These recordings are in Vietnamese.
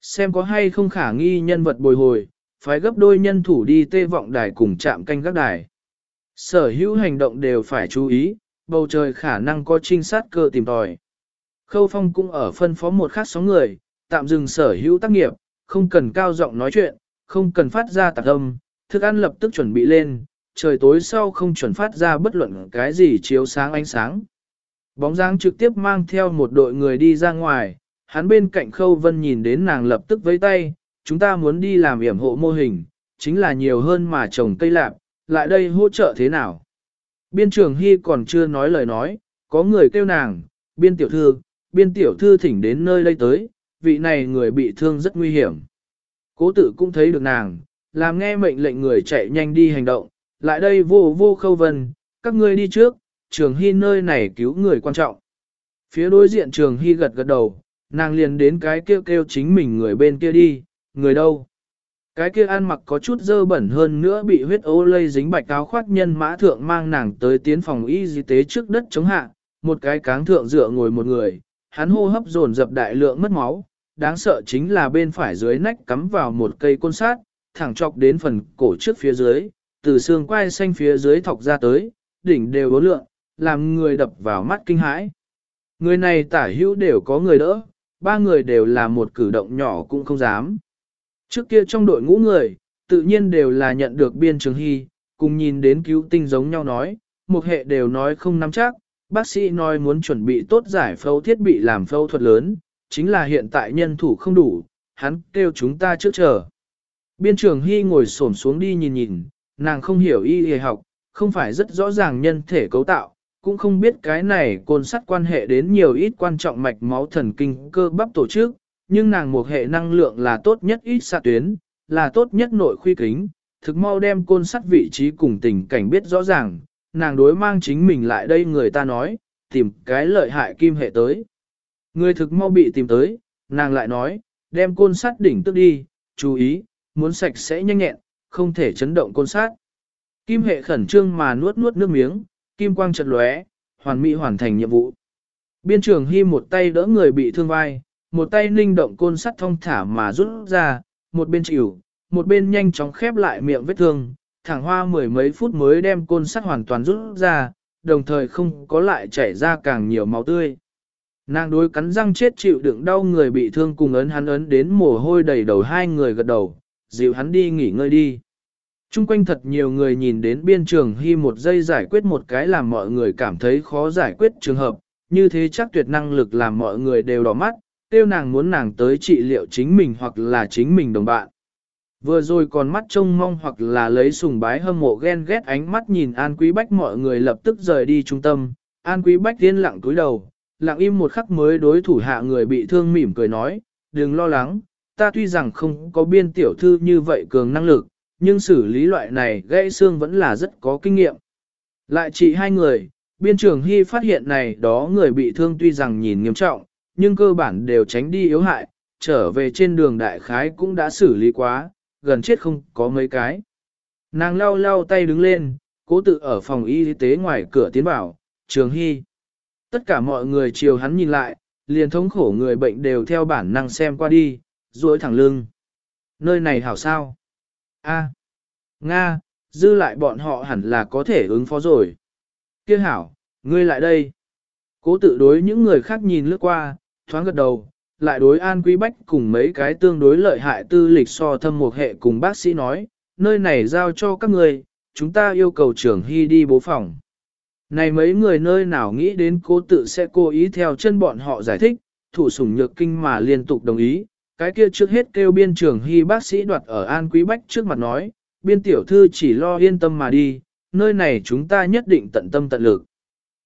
Xem có hay không khả nghi nhân vật bồi hồi, phải gấp đôi nhân thủ đi tê vọng đài cùng chạm canh các đài. Sở hữu hành động đều phải chú ý, bầu trời khả năng có trinh sát cơ tìm tòi. Khâu Phong cũng ở phân phó một khác sóng người, tạm dừng sở hữu tác nghiệp, không cần cao giọng nói chuyện, không cần phát ra tạc âm, thức ăn lập tức chuẩn bị lên, trời tối sau không chuẩn phát ra bất luận cái gì chiếu sáng ánh sáng. Bóng dáng trực tiếp mang theo một đội người đi ra ngoài, hắn bên cạnh Khâu Vân nhìn đến nàng lập tức vẫy tay, chúng ta muốn đi làm yểm hộ mô hình, chính là nhiều hơn mà trồng cây lạp, lại đây hỗ trợ thế nào. Biên trưởng Hy còn chưa nói lời nói, có người kêu nàng, biên tiểu thư, biên tiểu thư thỉnh đến nơi đây tới, vị này người bị thương rất nguy hiểm. Cố Tử cũng thấy được nàng, làm nghe mệnh lệnh người chạy nhanh đi hành động, lại đây vô vô khâu vân, các ngươi đi trước, trường hy nơi này cứu người quan trọng. Phía đối diện trường hy gật gật đầu, nàng liền đến cái kêu kêu chính mình người bên kia đi, người đâu. Cái kia ăn mặc có chút dơ bẩn hơn nữa bị huyết ô lây dính bạch áo khoác nhân mã thượng mang nàng tới tiến phòng y tế trước đất chống hạ, một cái cáng thượng dựa ngồi một người, hắn hô hấp dồn dập đại lượng mất máu, đáng sợ chính là bên phải dưới nách cắm vào một cây côn sát, thẳng chọc đến phần cổ trước phía dưới, từ xương quai xanh phía dưới thọc ra tới, đỉnh đều ố lượng, làm người đập vào mắt kinh hãi. Người này tả hữu đều có người đỡ, ba người đều là một cử động nhỏ cũng không dám. Trước kia trong đội ngũ người, tự nhiên đều là nhận được biên trường hy, cùng nhìn đến cứu tinh giống nhau nói, một hệ đều nói không nắm chắc, bác sĩ nói muốn chuẩn bị tốt giải phẫu thiết bị làm phẫu thuật lớn, chính là hiện tại nhân thủ không đủ, hắn kêu chúng ta trước chờ. Biên trường Hy ngồi xổm xuống đi nhìn nhìn, nàng không hiểu y y học, không phải rất rõ ràng nhân thể cấu tạo, cũng không biết cái này côn sắt quan hệ đến nhiều ít quan trọng mạch máu thần kinh cơ bắp tổ chức, nhưng nàng một hệ năng lượng là tốt nhất ít xạ tuyến, là tốt nhất nội khuy kính, thực mau đem côn sắt vị trí cùng tình cảnh biết rõ ràng, nàng đối mang chính mình lại đây người ta nói, tìm cái lợi hại kim hệ tới. Người thực mau bị tìm tới, nàng lại nói, đem côn sắt đỉnh tức đi, chú ý, muốn sạch sẽ nhanh nhẹn, không thể chấn động côn sắt. Kim hệ khẩn trương mà nuốt nuốt nước miếng, kim quang chật lóe, hoàn mỹ hoàn thành nhiệm vụ. Biên trường Hy một tay đỡ người bị thương vai, một tay ninh động côn sắt thông thả mà rút ra, một bên chịu, một bên nhanh chóng khép lại miệng vết thương, thẳng hoa mười mấy phút mới đem côn sắt hoàn toàn rút ra, đồng thời không có lại chảy ra càng nhiều máu tươi. Nàng đối cắn răng chết chịu đựng đau người bị thương cùng ấn hắn ấn đến mồ hôi đầy đầu hai người gật đầu, dịu hắn đi nghỉ ngơi đi. Trung quanh thật nhiều người nhìn đến biên trường hy một giây giải quyết một cái làm mọi người cảm thấy khó giải quyết trường hợp, như thế chắc tuyệt năng lực làm mọi người đều đỏ mắt, tiêu nàng muốn nàng tới trị liệu chính mình hoặc là chính mình đồng bạn. Vừa rồi còn mắt trông mong hoặc là lấy sùng bái hâm mộ ghen ghét ánh mắt nhìn An Quý Bách mọi người lập tức rời đi trung tâm, An Quý Bách tiên lặng túi đầu, lặng im một khắc mới đối thủ hạ người bị thương mỉm cười nói, đừng lo lắng, ta tuy rằng không có biên tiểu thư như vậy cường năng lực, nhưng xử lý loại này gãy xương vẫn là rất có kinh nghiệm. Lại chỉ hai người, biên trưởng Hy phát hiện này đó người bị thương tuy rằng nhìn nghiêm trọng, nhưng cơ bản đều tránh đi yếu hại, trở về trên đường đại khái cũng đã xử lý quá, gần chết không có mấy cái. Nàng lau lau tay đứng lên, cố tự ở phòng y tế ngoài cửa tiến bảo, trường Hy. Tất cả mọi người chiều hắn nhìn lại, liền thống khổ người bệnh đều theo bản năng xem qua đi, duỗi thẳng lưng. Nơi này hảo sao? A. Nga, dư lại bọn họ hẳn là có thể ứng phó rồi. Kia hảo, ngươi lại đây. Cố tự đối những người khác nhìn lướt qua, thoáng gật đầu, lại đối An Quý Bách cùng mấy cái tương đối lợi hại tư lịch so thâm một hệ cùng bác sĩ nói, nơi này giao cho các người, chúng ta yêu cầu trưởng Hy đi bố phòng. Này mấy người nơi nào nghĩ đến cố tự sẽ cố ý theo chân bọn họ giải thích, thủ sủng nhược kinh mà liên tục đồng ý, cái kia trước hết kêu biên trưởng Hy bác sĩ đoạt ở An Quý Bách trước mặt nói, biên tiểu thư chỉ lo yên tâm mà đi, nơi này chúng ta nhất định tận tâm tận lực.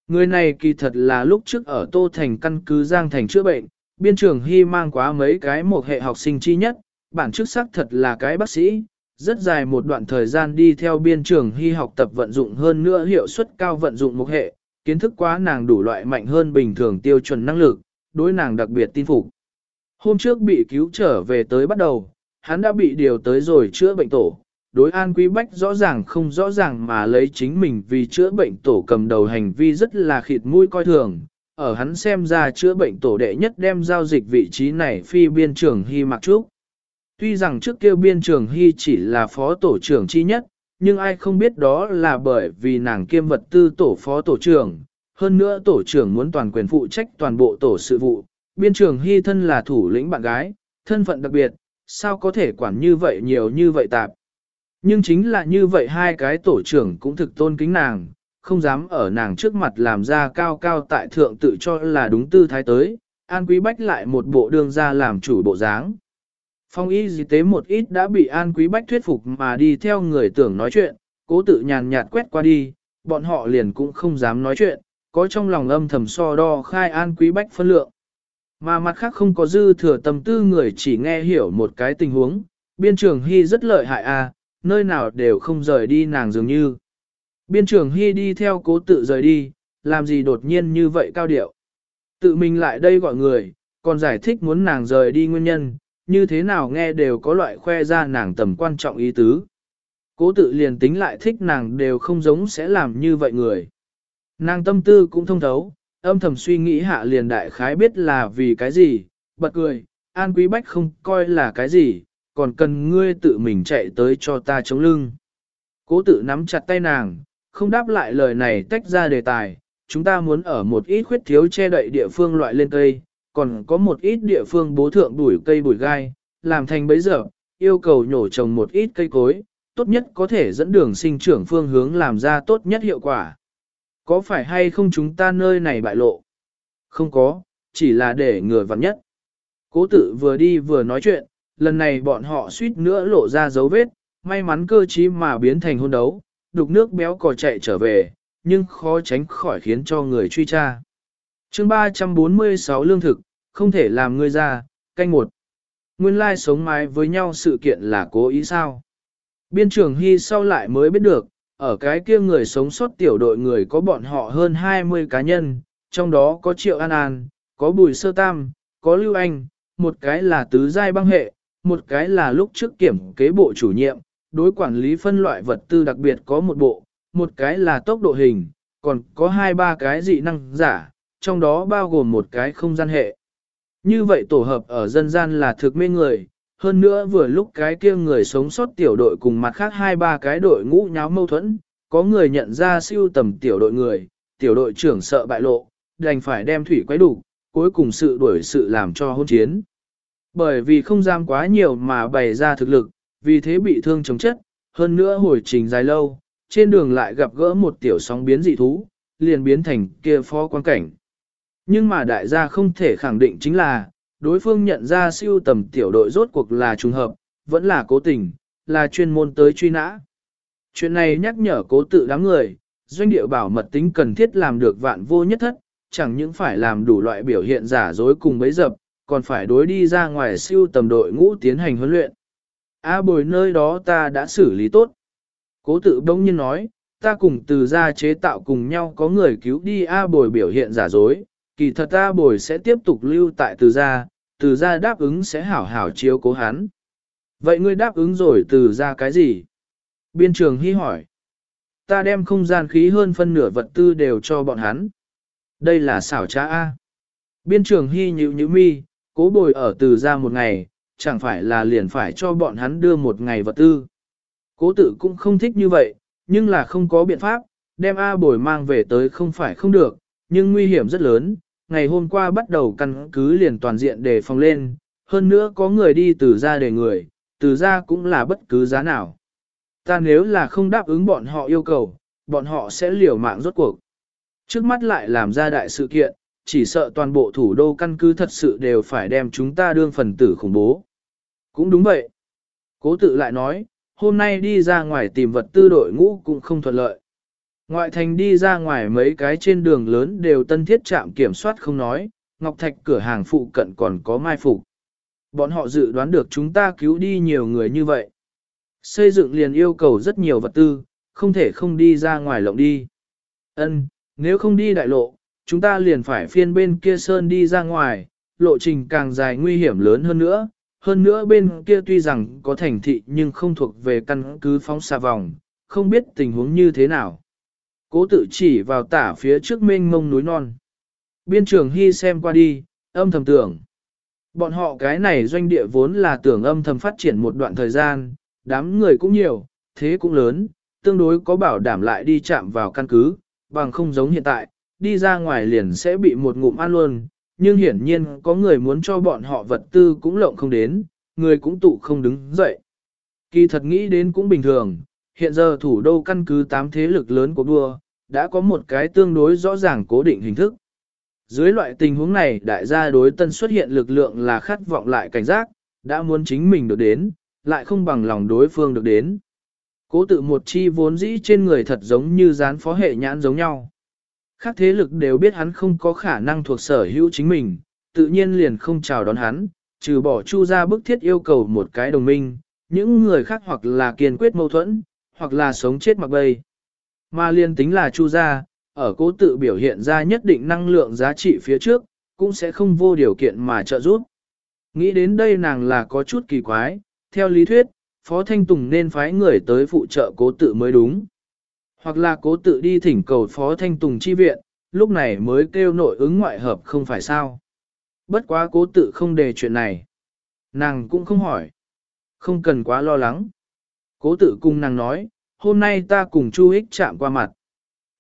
Người này kỳ thật là lúc trước ở Tô Thành căn cứ Giang Thành chữa bệnh, biên trưởng Hy mang quá mấy cái một hệ học sinh chi nhất, bản chức sắc thật là cái bác sĩ, rất dài một đoạn thời gian đi theo biên trưởng Hy học tập vận dụng hơn nữa hiệu suất cao vận dụng một hệ, kiến thức quá nàng đủ loại mạnh hơn bình thường tiêu chuẩn năng lực, đối nàng đặc biệt tin phục. Hôm trước bị cứu trở về tới bắt đầu, hắn đã bị điều tới rồi chữa bệnh tổ. Đối An Quý Bách rõ ràng không rõ ràng mà lấy chính mình vì chữa bệnh tổ cầm đầu hành vi rất là khịt mũi coi thường, ở hắn xem ra chữa bệnh tổ đệ nhất đem giao dịch vị trí này phi biên trưởng Hy Mạc Trúc. Tuy rằng trước kia biên trưởng Hy chỉ là phó tổ trưởng chi nhất, nhưng ai không biết đó là bởi vì nàng kiêm vật tư tổ phó tổ trưởng, hơn nữa tổ trưởng muốn toàn quyền phụ trách toàn bộ tổ sự vụ, biên trưởng Hy thân là thủ lĩnh bạn gái, thân phận đặc biệt, sao có thể quản như vậy nhiều như vậy tạp. Nhưng chính là như vậy hai cái tổ trưởng cũng thực tôn kính nàng, không dám ở nàng trước mặt làm ra cao cao tại thượng tự cho là đúng tư thái tới, An Quý Bách lại một bộ đương ra làm chủ bộ dáng. Phong y di tế một ít đã bị An Quý Bách thuyết phục mà đi theo người tưởng nói chuyện, cố tự nhàn nhạt quét qua đi, bọn họ liền cũng không dám nói chuyện, có trong lòng âm thầm so đo khai An Quý Bách phân lượng. Mà mặt khác không có dư thừa tâm tư người chỉ nghe hiểu một cái tình huống, biên trường hy rất lợi hại à, nơi nào đều không rời đi nàng dường như. Biên trường hy đi theo cố tự rời đi, làm gì đột nhiên như vậy cao điệu. Tự mình lại đây gọi người, còn giải thích muốn nàng rời đi nguyên nhân, như thế nào nghe đều có loại khoe ra nàng tầm quan trọng ý tứ. Cố tự liền tính lại thích nàng đều không giống sẽ làm như vậy người. Nàng tâm tư cũng thông thấu, âm thầm suy nghĩ hạ liền đại khái biết là vì cái gì, bật cười, an quý bách không coi là cái gì, còn cần ngươi tự mình chạy tới cho ta chống lưng. Cố tự nắm chặt tay nàng, không đáp lại lời này tách ra đề tài, chúng ta muốn ở một ít khuyết thiếu che đậy địa phương loại lên cây, còn có một ít địa phương bố thượng bụi cây bụi gai, làm thành bấy giờ, yêu cầu nhổ trồng một ít cây cối, tốt nhất có thể dẫn đường sinh trưởng phương hướng làm ra tốt nhất hiệu quả. Có phải hay không chúng ta nơi này bại lộ? Không có, chỉ là để người vặn nhất. Cố tự vừa đi vừa nói chuyện, lần này bọn họ suýt nữa lộ ra dấu vết, may mắn cơ trí mà biến thành hôn đấu, đục nước béo cò chạy trở về, nhưng khó tránh khỏi khiến cho người truy tra. chương 346 lương thực, không thể làm người ra, canh một. Nguyên lai sống mái với nhau sự kiện là cố ý sao? Biên trưởng Hy sau lại mới biết được, ở cái kia người sống sót tiểu đội người có bọn họ hơn 20 cá nhân, trong đó có Triệu An An, có Bùi Sơ Tam, có Lưu Anh, một cái là tứ giai băng hệ, một cái là lúc trước kiểm kế bộ chủ nhiệm, đối quản lý phân loại vật tư đặc biệt có một bộ, một cái là tốc độ hình, còn có hai ba cái dị năng giả, trong đó bao gồm một cái không gian hệ. Như vậy tổ hợp ở dân gian là thực mê người, hơn nữa vừa lúc cái kia người sống sót tiểu đội cùng mặt khác hai ba cái đội ngũ nháo mâu thuẫn, có người nhận ra siêu tầm tiểu đội người, tiểu đội trưởng sợ bại lộ, đành phải đem thủy quấy đủ, cuối cùng sự đuổi sự làm cho hôn chiến. Bởi vì không giam quá nhiều mà bày ra thực lực, vì thế bị thương chống chất, hơn nữa hồi trình dài lâu, trên đường lại gặp gỡ một tiểu sóng biến dị thú, liền biến thành kia phó quan cảnh. Nhưng mà đại gia không thể khẳng định chính là, đối phương nhận ra siêu tầm tiểu đội rốt cuộc là trùng hợp, vẫn là cố tình, là chuyên môn tới truy nã. Chuyện này nhắc nhở cố tự đám người, doanh địa bảo mật tính cần thiết làm được vạn vô nhất thất, chẳng những phải làm đủ loại biểu hiện giả dối cùng bấy dập, còn phải đối đi ra ngoài siêu tầm đội ngũ tiến hành huấn luyện. A bồi nơi đó ta đã xử lý tốt. Cố tự bỗng nhiên nói, ta cùng từ gia chế tạo cùng nhau có người cứu đi A bồi biểu hiện giả dối, kỳ thật A bồi sẽ tiếp tục lưu tại từ gia, từ gia đáp ứng sẽ hảo hảo chiếu cố hắn. Vậy ngươi đáp ứng rồi từ gia cái gì? Biên trường hy hỏi. Ta đem không gian khí hơn phân nửa vật tư đều cho bọn hắn. Đây là xảo trá A. Biên trường hy nhịu nhịu mi, cố bồi ở từ gia một ngày, chẳng phải là liền phải cho bọn hắn đưa một ngày vật tư. Cố tự cũng không thích như vậy, nhưng là không có biện pháp, đem A bồi mang về tới không phải không được, nhưng nguy hiểm rất lớn. Ngày hôm qua bắt đầu căn cứ liền toàn diện để phòng lên, hơn nữa có người đi từ ra để người, từ ra cũng là bất cứ giá nào. Ta nếu là không đáp ứng bọn họ yêu cầu, bọn họ sẽ liều mạng rốt cuộc. Trước mắt lại làm ra đại sự kiện, chỉ sợ toàn bộ thủ đô căn cứ thật sự đều phải đem chúng ta đương phần tử khủng bố. Cũng đúng vậy. Cố tự lại nói, hôm nay đi ra ngoài tìm vật tư đội ngũ cũng không thuận lợi. Ngoại thành đi ra ngoài mấy cái trên đường lớn đều tân thiết trạm kiểm soát không nói, Ngọc Thạch cửa hàng phụ cận còn có mai phục. Bọn họ dự đoán được chúng ta cứu đi nhiều người như vậy. Xây dựng liền yêu cầu rất nhiều vật tư, không thể không đi ra ngoài lộng đi. Ân, nếu không đi đại lộ, chúng ta liền phải phiên bên kia sơn đi ra ngoài, lộ trình càng dài nguy hiểm lớn hơn nữa, hơn nữa bên kia tuy rằng có thành thị nhưng không thuộc về căn cứ phóng xa vòng, không biết tình huống như thế nào. Cố tự chỉ vào tả phía trước mênh mông núi non. Biên trường Hy xem qua đi, âm thầm tưởng. Bọn họ cái này doanh địa vốn là tưởng âm thầm phát triển một đoạn thời gian, đám người cũng nhiều, thế cũng lớn, tương đối có bảo đảm lại đi chạm vào căn cứ, bằng không giống hiện tại, đi ra ngoài liền sẽ bị một ngụm ăn luôn, nhưng hiển nhiên có người muốn cho bọn họ vật tư cũng lộng không đến, người cũng tụ không đứng dậy. Kỳ thật nghĩ đến cũng bình thường, hiện giờ thủ đô căn cứ tám thế lực lớn của đua, đã có một cái tương đối rõ ràng cố định hình thức. Dưới loại tình huống này đại gia đối tân xuất hiện lực lượng là khát vọng lại cảnh giác, đã muốn chính mình được đến, lại không bằng lòng đối phương được đến. Cố tự một chi vốn dĩ trên người thật giống như dán phó hệ nhãn giống nhau. Khác thế lực đều biết hắn không có khả năng thuộc sở hữu chính mình, tự nhiên liền không chào đón hắn, trừ bỏ chu ra bức thiết yêu cầu một cái đồng minh, những người khác hoặc là kiên quyết mâu thuẫn, hoặc là sống chết mặc bay. Mà liên tính là chu ra, ở cố tự biểu hiện ra nhất định năng lượng giá trị phía trước, cũng sẽ không vô điều kiện mà trợ giúp. Nghĩ đến đây nàng là có chút kỳ quái, theo lý thuyết, Phó Thanh Tùng nên phái người tới phụ trợ cố tự mới đúng. Hoặc là cố tự đi thỉnh cầu Phó Thanh Tùng chi viện, lúc này mới kêu nội ứng ngoại hợp không phải sao. Bất quá cố tự không đề chuyện này. Nàng cũng không hỏi. Không cần quá lo lắng. Cố tự cùng nàng nói, hôm nay ta cùng Chu Hích chạm qua mặt.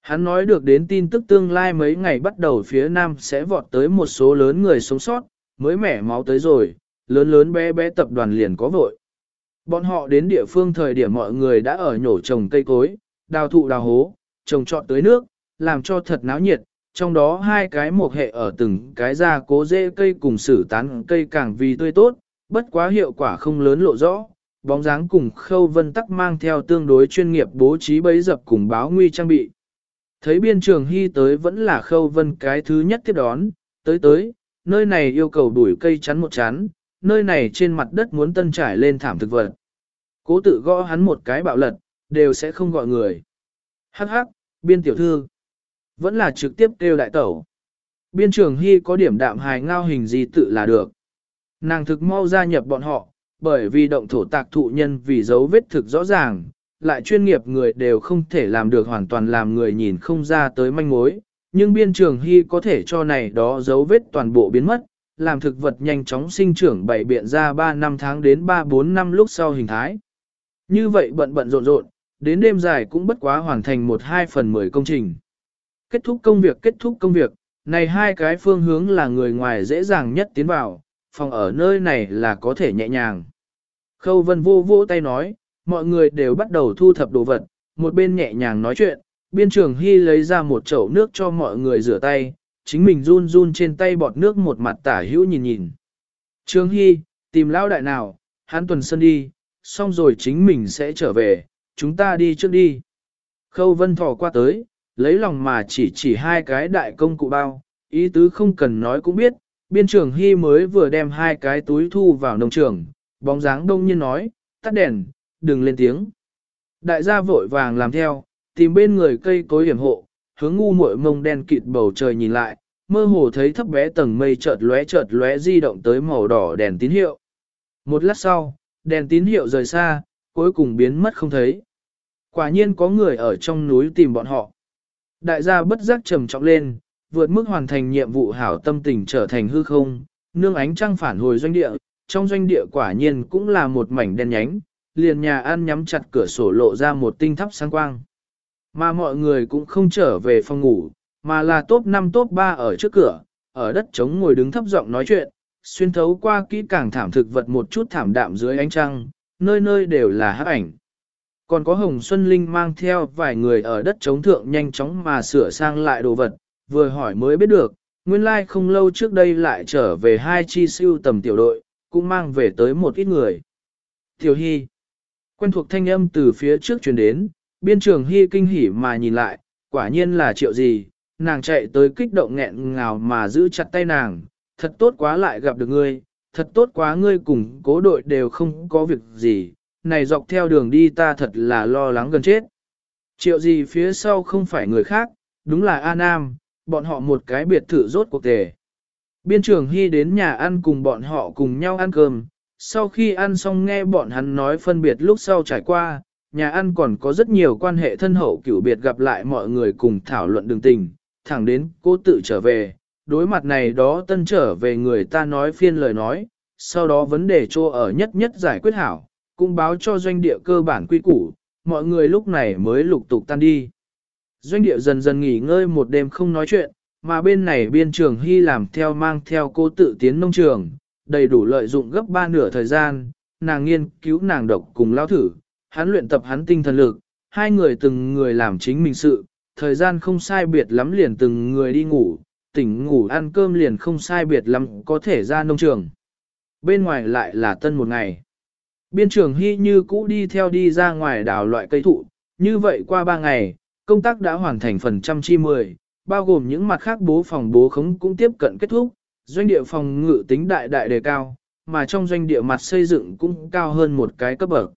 Hắn nói được đến tin tức tương lai mấy ngày bắt đầu phía Nam sẽ vọt tới một số lớn người sống sót, mới mẻ máu tới rồi, lớn lớn bé bé tập đoàn liền có vội. Bọn họ đến địa phương thời điểm mọi người đã ở nhổ trồng cây cối, đào thụ đào hố, trồng trọt tới nước, làm cho thật náo nhiệt, trong đó hai cái một hệ ở từng cái ra cố dễ cây cùng sử tán cây càng vì tươi tốt, bất quá hiệu quả không lớn lộ rõ. Bóng dáng cùng khâu vân tắc mang theo tương đối chuyên nghiệp bố trí bấy dập cùng báo nguy trang bị. Thấy biên trường hy tới vẫn là khâu vân cái thứ nhất tiếp đón, tới tới, nơi này yêu cầu đuổi cây chắn một chắn, nơi này trên mặt đất muốn tân trải lên thảm thực vật. Cố tự gõ hắn một cái bạo lật, đều sẽ không gọi người. Hắc hắc, biên tiểu thư. Vẫn là trực tiếp kêu đại tẩu. Biên trường hy có điểm đạm hài ngao hình gì tự là được. Nàng thực mau gia nhập bọn họ, bởi vì động thổ tạc thụ nhân vì dấu vết thực rõ ràng, lại chuyên nghiệp người đều không thể làm được hoàn toàn làm người nhìn không ra tới manh mối, nhưng biên trường hy có thể cho này đó dấu vết toàn bộ biến mất, làm thực vật nhanh chóng sinh trưởng bảy biện ra 3 năm tháng đến 3-4 năm lúc sau hình thái. Như vậy bận bận rộn rộn, đến đêm dài cũng bất quá hoàn thành 1-2 phần 10 công trình. Kết thúc công việc kết thúc công việc, này hai cái phương hướng là người ngoài dễ dàng nhất tiến vào, phòng ở nơi này là có thể nhẹ nhàng. Khâu vân vô vô tay nói, mọi người đều bắt đầu thu thập đồ vật, một bên nhẹ nhàng nói chuyện, biên trường hy lấy ra một chậu nước cho mọi người rửa tay, chính mình run run trên tay bọt nước một mặt tả hữu nhìn nhìn. Trường hy, tìm lão đại nào, hắn tuần sân đi, xong rồi chính mình sẽ trở về, chúng ta đi trước đi. Khâu vân thò qua tới, lấy lòng mà chỉ chỉ hai cái đại công cụ bao, ý tứ không cần nói cũng biết, biên trường hy mới vừa đem hai cái túi thu vào nông trường, bóng dáng đông nhiên nói, tắt đèn, đừng lên tiếng. Đại gia vội vàng làm theo, tìm bên người cây cối hiểm hộ, hướng ngu muội mông đen kịt bầu trời nhìn lại, mơ hồ thấy thấp bé tầng mây chợt lóe chợt lóe di động tới màu đỏ đèn tín hiệu. Một lát sau, đèn tín hiệu rời xa, cuối cùng biến mất không thấy. Quả nhiên có người ở trong núi tìm bọn họ. Đại gia bất giác trầm trọng lên, vượt mức hoàn thành nhiệm vụ hảo tâm tình trở thành hư không, nương ánh trăng phản hồi doanh địa, trong doanh địa quả nhiên cũng là một mảnh đen nhánh, liền nhà ăn nhắm chặt cửa sổ lộ ra một tinh thắp sáng quang. Mà mọi người cũng không trở về phòng ngủ, mà là top 5 top 3 ở trước cửa, ở đất trống ngồi đứng thấp giọng nói chuyện, xuyên thấu qua kỹ càng thảm thực vật một chút thảm đạm dưới ánh trăng, nơi nơi đều là hắc ảnh. Còn có Hồng Xuân Linh mang theo vài người ở đất trống thượng nhanh chóng mà sửa sang lại đồ vật, vừa hỏi mới biết được, nguyên lai like không lâu trước đây lại trở về hai chi siêu tầm tiểu đội, cũng mang về tới một ít người. Tiểu Hy Quen thuộc thanh âm từ phía trước truyền đến, biên trường Hy kinh hỉ mà nhìn lại, quả nhiên là triệu gì, nàng chạy tới kích động nghẹn ngào mà giữ chặt tay nàng, thật tốt quá lại gặp được ngươi, thật tốt quá ngươi cùng cố đội đều không có việc gì, này dọc theo đường đi ta thật là lo lắng gần chết. Triệu gì phía sau không phải người khác, đúng là A Nam, bọn họ một cái biệt thự rốt cuộc tề. Biên trưởng Hy đến nhà ăn cùng bọn họ cùng nhau ăn cơm, sau khi ăn xong nghe bọn hắn nói phân biệt lúc sau trải qua, nhà ăn còn có rất nhiều quan hệ thân hậu cửu biệt gặp lại mọi người cùng thảo luận đường tình, thẳng đến cô tự trở về, đối mặt này đó tân trở về người ta nói phiên lời nói, sau đó vấn đề cho ở nhất nhất giải quyết hảo, cũng báo cho doanh địa cơ bản quy củ, mọi người lúc này mới lục tục tan đi. Doanh địa dần dần nghỉ ngơi một đêm không nói chuyện, mà bên này biên trường hy làm theo mang theo cô tự tiến nông trường, đầy đủ lợi dụng gấp ba nửa thời gian, nàng nghiên cứu nàng độc cùng lao thử, hắn luyện tập hắn tinh thần lực, hai người từng người làm chính mình sự, thời gian không sai biệt lắm liền từng người đi ngủ, tỉnh ngủ ăn cơm liền không sai biệt lắm có thể ra nông trường. Bên ngoài lại là tân một ngày. Biên trường hy như cũ đi theo đi ra ngoài đào loại cây thụ, như vậy qua ba ngày, công tác đã hoàn thành phần trăm chi mười, bao gồm những mặt khác bố phòng bố khống cũng tiếp cận kết thúc, doanh địa phòng ngự tính đại đại đề cao, mà trong doanh địa mặt xây dựng cũng cao hơn một cái cấp bậc.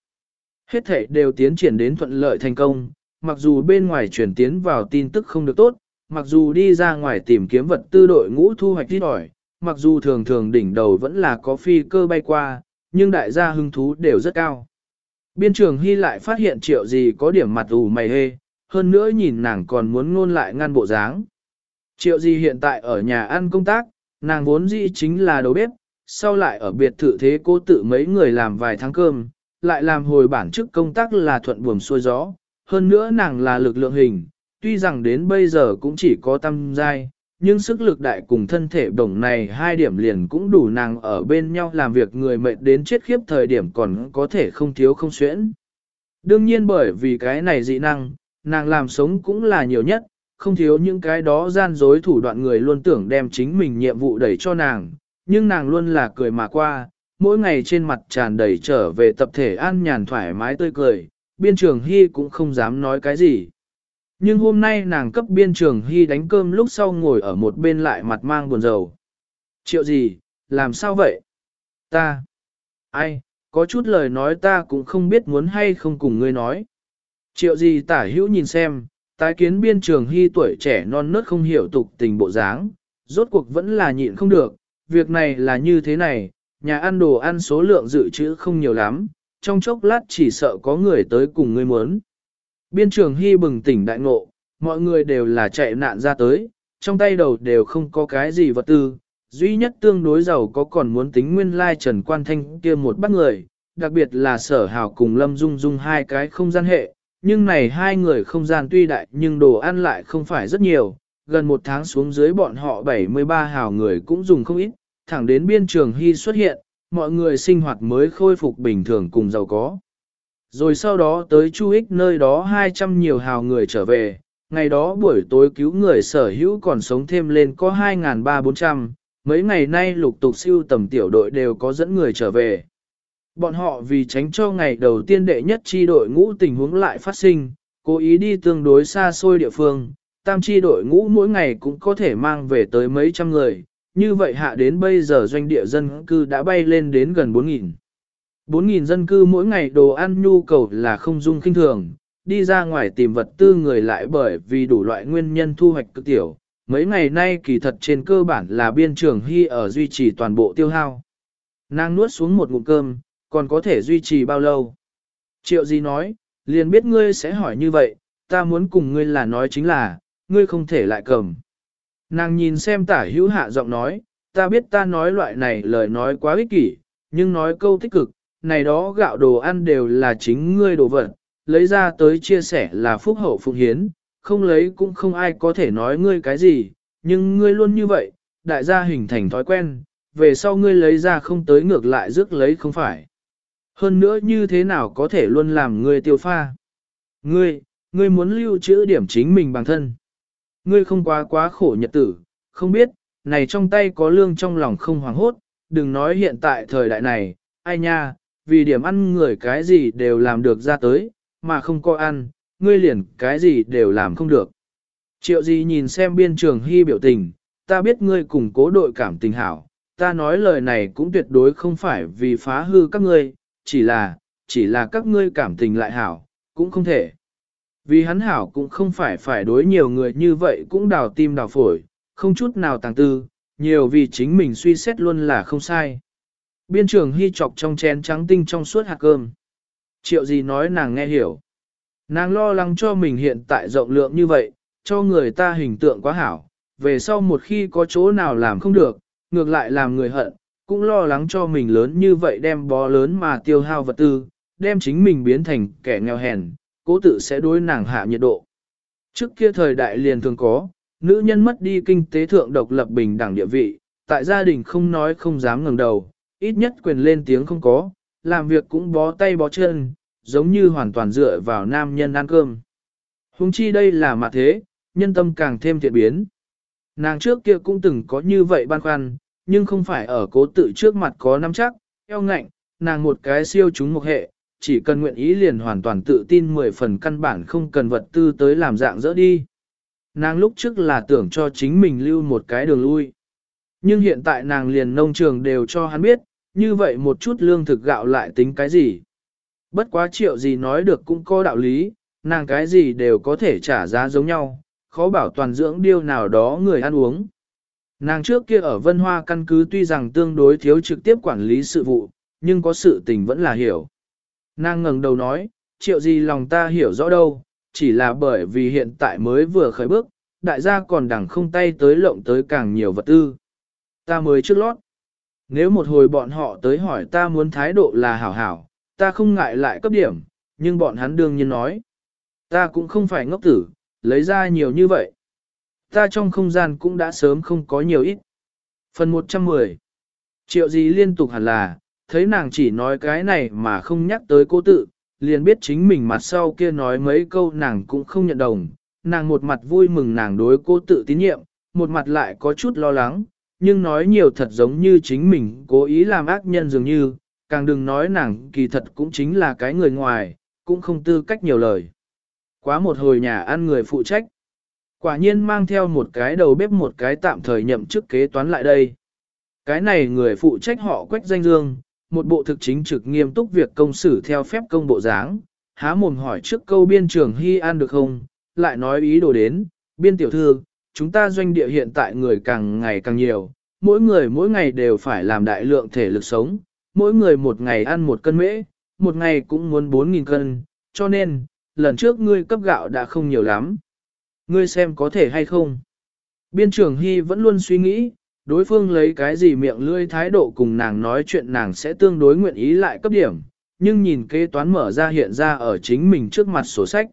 Hết thể đều tiến triển đến thuận lợi thành công, mặc dù bên ngoài chuyển tiến vào tin tức không được tốt, mặc dù đi ra ngoài tìm kiếm vật tư đội ngũ thu hoạch ít ỏi, mặc dù thường thường đỉnh đầu vẫn là có phi cơ bay qua, nhưng đại gia hứng thú đều rất cao. Biên trường Hy lại phát hiện triệu gì có điểm mặt ủ mày hê, hơn nữa nhìn nàng còn muốn ngôn lại ngăn bộ dáng. Triệu gì hiện tại ở nhà ăn công tác, nàng vốn dĩ chính là đầu bếp, sau lại ở biệt thự thế cô tự mấy người làm vài tháng cơm, lại làm hồi bản chức công tác là thuận buồm xuôi gió, hơn nữa nàng là lực lượng hình, tuy rằng đến bây giờ cũng chỉ có tâm giai, nhưng sức lực đại cùng thân thể đồng này hai điểm liền cũng đủ nàng ở bên nhau làm việc người mệt đến chết khiếp thời điểm còn có thể không thiếu không xuyễn. Đương nhiên bởi vì cái này dị năng, nàng làm sống cũng là nhiều nhất, không thiếu những cái đó gian dối thủ đoạn người luôn tưởng đem chính mình nhiệm vụ đẩy cho nàng, nhưng nàng luôn là cười mà qua, mỗi ngày trên mặt tràn đầy trở về tập thể an nhàn thoải mái tươi cười, biên trường hy cũng không dám nói cái gì. Nhưng hôm nay nàng cấp biên trường hy đánh cơm lúc sau ngồi ở một bên lại mặt mang buồn rầu. Triệu gì, làm sao vậy? Ta. Ai, có chút lời nói ta cũng không biết muốn hay không cùng ngươi nói. Triệu gì tả hữu nhìn xem, tái kiến biên trường hy tuổi trẻ non nớt không hiểu tục tình bộ dáng, rốt cuộc vẫn là nhịn không được, việc này là như thế này, nhà ăn đồ ăn số lượng dự trữ không nhiều lắm, trong chốc lát chỉ sợ có người tới cùng ngươi muốn. Biên trường hy bừng tỉnh đại ngộ, mọi người đều là chạy nạn ra tới, trong tay đầu đều không có cái gì vật tư, duy nhất tương đối giàu có còn muốn tính nguyên lai trần quan thanh kia một bắt người, đặc biệt là sở hào cùng lâm dung dung hai cái không gian hệ, nhưng này hai người không gian tuy đại nhưng đồ ăn lại không phải rất nhiều, gần một tháng xuống dưới bọn họ 73 hào người cũng dùng không ít, thẳng đến biên trường hy xuất hiện, mọi người sinh hoạt mới khôi phục bình thường cùng giàu có. Rồi sau đó tới Chu Ích nơi đó 200 nhiều hào người trở về, ngày đó buổi tối cứu người sở hữu còn sống thêm lên có 2.300-400, mấy ngày nay lục tục siêu tầm tiểu đội đều có dẫn người trở về. Bọn họ vì tránh cho ngày đầu tiên đệ nhất chi đội ngũ tình huống lại phát sinh, cố ý đi tương đối xa xôi địa phương, tam chi đội ngũ mỗi ngày cũng có thể mang về tới mấy trăm người, như vậy hạ đến bây giờ doanh địa dân cư đã bay lên đến gần 4.000. 4.000 dân cư mỗi ngày đồ ăn nhu cầu là không dung kinh thường, đi ra ngoài tìm vật tư người lại bởi vì đủ loại nguyên nhân thu hoạch cực tiểu. Mấy ngày nay kỳ thật trên cơ bản là biên trường hy ở duy trì toàn bộ tiêu hao. Nàng nuốt xuống một ngụm cơm, còn có thể duy trì bao lâu? Triệu gì nói, liền biết ngươi sẽ hỏi như vậy, ta muốn cùng ngươi là nói chính là, ngươi không thể lại cầm. Nàng nhìn xem tả hữu hạ giọng nói, ta biết ta nói loại này lời nói quá ích kỷ, nhưng nói câu tích cực, này đó gạo đồ ăn đều là chính ngươi đồ vật, lấy ra tới chia sẻ là phúc hậu phụng hiến, không lấy cũng không ai có thể nói ngươi cái gì, nhưng ngươi luôn như vậy, đại gia hình thành thói quen, về sau ngươi lấy ra không tới ngược lại rước lấy không phải. Hơn nữa như thế nào có thể luôn làm ngươi tiêu pha. Ngươi, ngươi muốn lưu trữ điểm chính mình bằng thân. Ngươi không quá quá khổ nhật tử, không biết, này trong tay có lương trong lòng không hoảng hốt, đừng nói hiện tại thời đại này, ai nha, vì điểm ăn người cái gì đều làm được ra tới, mà không có ăn, ngươi liền cái gì đều làm không được. Triệu gì nhìn xem biên trường hy biểu tình, ta biết ngươi cùng cố đội cảm tình hảo, ta nói lời này cũng tuyệt đối không phải vì phá hư các ngươi, chỉ là, chỉ là các ngươi cảm tình lại hảo, cũng không thể. Vì hắn hảo cũng không phải phải đối nhiều người như vậy cũng đào tim đào phổi, không chút nào tàng tư, nhiều vì chính mình suy xét luôn là không sai. Biên trường hy chọc trong chén trắng tinh trong suốt hạt cơm. Triệu gì nói nàng nghe hiểu. Nàng lo lắng cho mình hiện tại rộng lượng như vậy, cho người ta hình tượng quá hảo, về sau một khi có chỗ nào làm không được, ngược lại làm người hận, cũng lo lắng cho mình lớn như vậy đem bó lớn mà tiêu hao vật tư, đem chính mình biến thành kẻ nghèo hèn, cố tự sẽ đối nàng hạ nhiệt độ. Trước kia thời đại liền thường có, nữ nhân mất đi kinh tế thượng độc lập bình đẳng địa vị, tại gia đình không nói không dám ngẩng đầu, ít nhất quyền lên tiếng không có, làm việc cũng bó tay bó chân, giống như hoàn toàn dựa vào nam nhân ăn cơm. Hùng chi đây là mặt thế, nhân tâm càng thêm thiện biến. Nàng trước kia cũng từng có như vậy băn khoăn, nhưng không phải ở cố tự trước mặt có nắm chắc, eo ngạnh, nàng một cái siêu chúng một hệ, chỉ cần nguyện ý liền hoàn toàn tự tin 10 phần căn bản không cần vật tư tới làm dạng dỡ đi. Nàng lúc trước là tưởng cho chính mình lưu một cái đường lui. Nhưng hiện tại nàng liền nông trường đều cho hắn biết, như vậy một chút lương thực gạo lại tính cái gì. Bất quá triệu gì nói được cũng có đạo lý, nàng cái gì đều có thể trả giá giống nhau, khó bảo toàn dưỡng điêu nào đó người ăn uống. Nàng trước kia ở Vân Hoa căn cứ tuy rằng tương đối thiếu trực tiếp quản lý sự vụ, nhưng có sự tình vẫn là hiểu. Nàng ngẩng đầu nói, triệu gì lòng ta hiểu rõ đâu, chỉ là bởi vì hiện tại mới vừa khởi bước, đại gia còn đẳng không tay tới lộng tới càng nhiều vật tư. Ta mới trước lót. Nếu một hồi bọn họ tới hỏi ta muốn thái độ là hảo hảo, ta không ngại lại cấp điểm, nhưng bọn hắn đương nhiên nói. Ta cũng không phải ngốc tử, lấy ra nhiều như vậy. Ta trong không gian cũng đã sớm không có nhiều ít. Phần 110 Triệu gì liên tục hẳn là, thấy nàng chỉ nói cái này mà không nhắc tới cô tự, liền biết chính mình mặt sau kia nói mấy câu nàng cũng không nhận đồng. Nàng một mặt vui mừng nàng đối cô tự tín nhiệm, một mặt lại có chút lo lắng, nhưng nói nhiều thật giống như chính mình cố ý làm ác nhân dường như, càng đừng nói nàng kỳ thật cũng chính là cái người ngoài, cũng không tư cách nhiều lời. Quá một hồi nhà ăn người phụ trách. Quả nhiên mang theo một cái đầu bếp một cái tạm thời nhậm chức kế toán lại đây. Cái này người phụ trách họ quách danh dương, một bộ thực chính trực nghiêm túc việc công xử theo phép công bộ dáng, há mồm hỏi trước câu biên trưởng Hy An được không, lại nói ý đồ đến, biên tiểu thư, chúng ta doanh địa hiện tại người càng ngày càng nhiều, mỗi người mỗi ngày đều phải làm đại lượng thể lực sống, mỗi người một ngày ăn một cân mễ, một ngày cũng muốn 4.000 cân, cho nên, lần trước ngươi cấp gạo đã không nhiều lắm. Ngươi xem có thể hay không? Biên trưởng Hy vẫn luôn suy nghĩ, đối phương lấy cái gì miệng lươi thái độ cùng nàng nói chuyện nàng sẽ tương đối nguyện ý lại cấp điểm, nhưng nhìn kế toán mở ra hiện ra ở chính mình trước mặt sổ sách.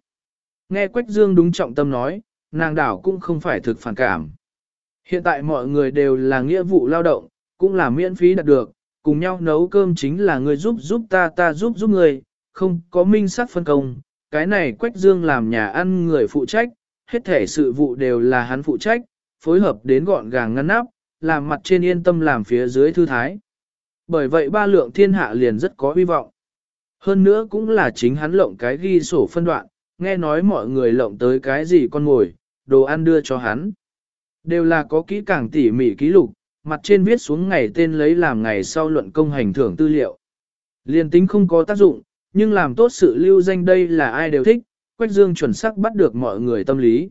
Nghe Quách Dương đúng trọng tâm nói, nàng đảo cũng không phải thực phản cảm. Hiện tại mọi người đều là nghĩa vụ lao động, cũng là miễn phí đạt được, cùng nhau nấu cơm chính là người giúp giúp ta ta giúp giúp người, không có minh sắc phân công, cái này Quách Dương làm nhà ăn người phụ trách, hết thể sự vụ đều là hắn phụ trách, phối hợp đến gọn gàng ngăn nắp, làm mặt trên yên tâm làm phía dưới thư thái. Bởi vậy ba lượng thiên hạ liền rất có hy vọng. Hơn nữa cũng là chính hắn lộng cái ghi sổ phân đoạn, nghe nói mọi người lộng tới cái gì con ngồi, đồ ăn đưa cho hắn. Đều là có kỹ càng tỉ mỉ ký lục, mặt trên viết xuống ngày tên lấy làm ngày sau luận công hành thưởng tư liệu. Liên tính không có tác dụng, nhưng làm tốt sự lưu danh đây là ai đều thích, Quách Dương chuẩn xác bắt được mọi người tâm lý.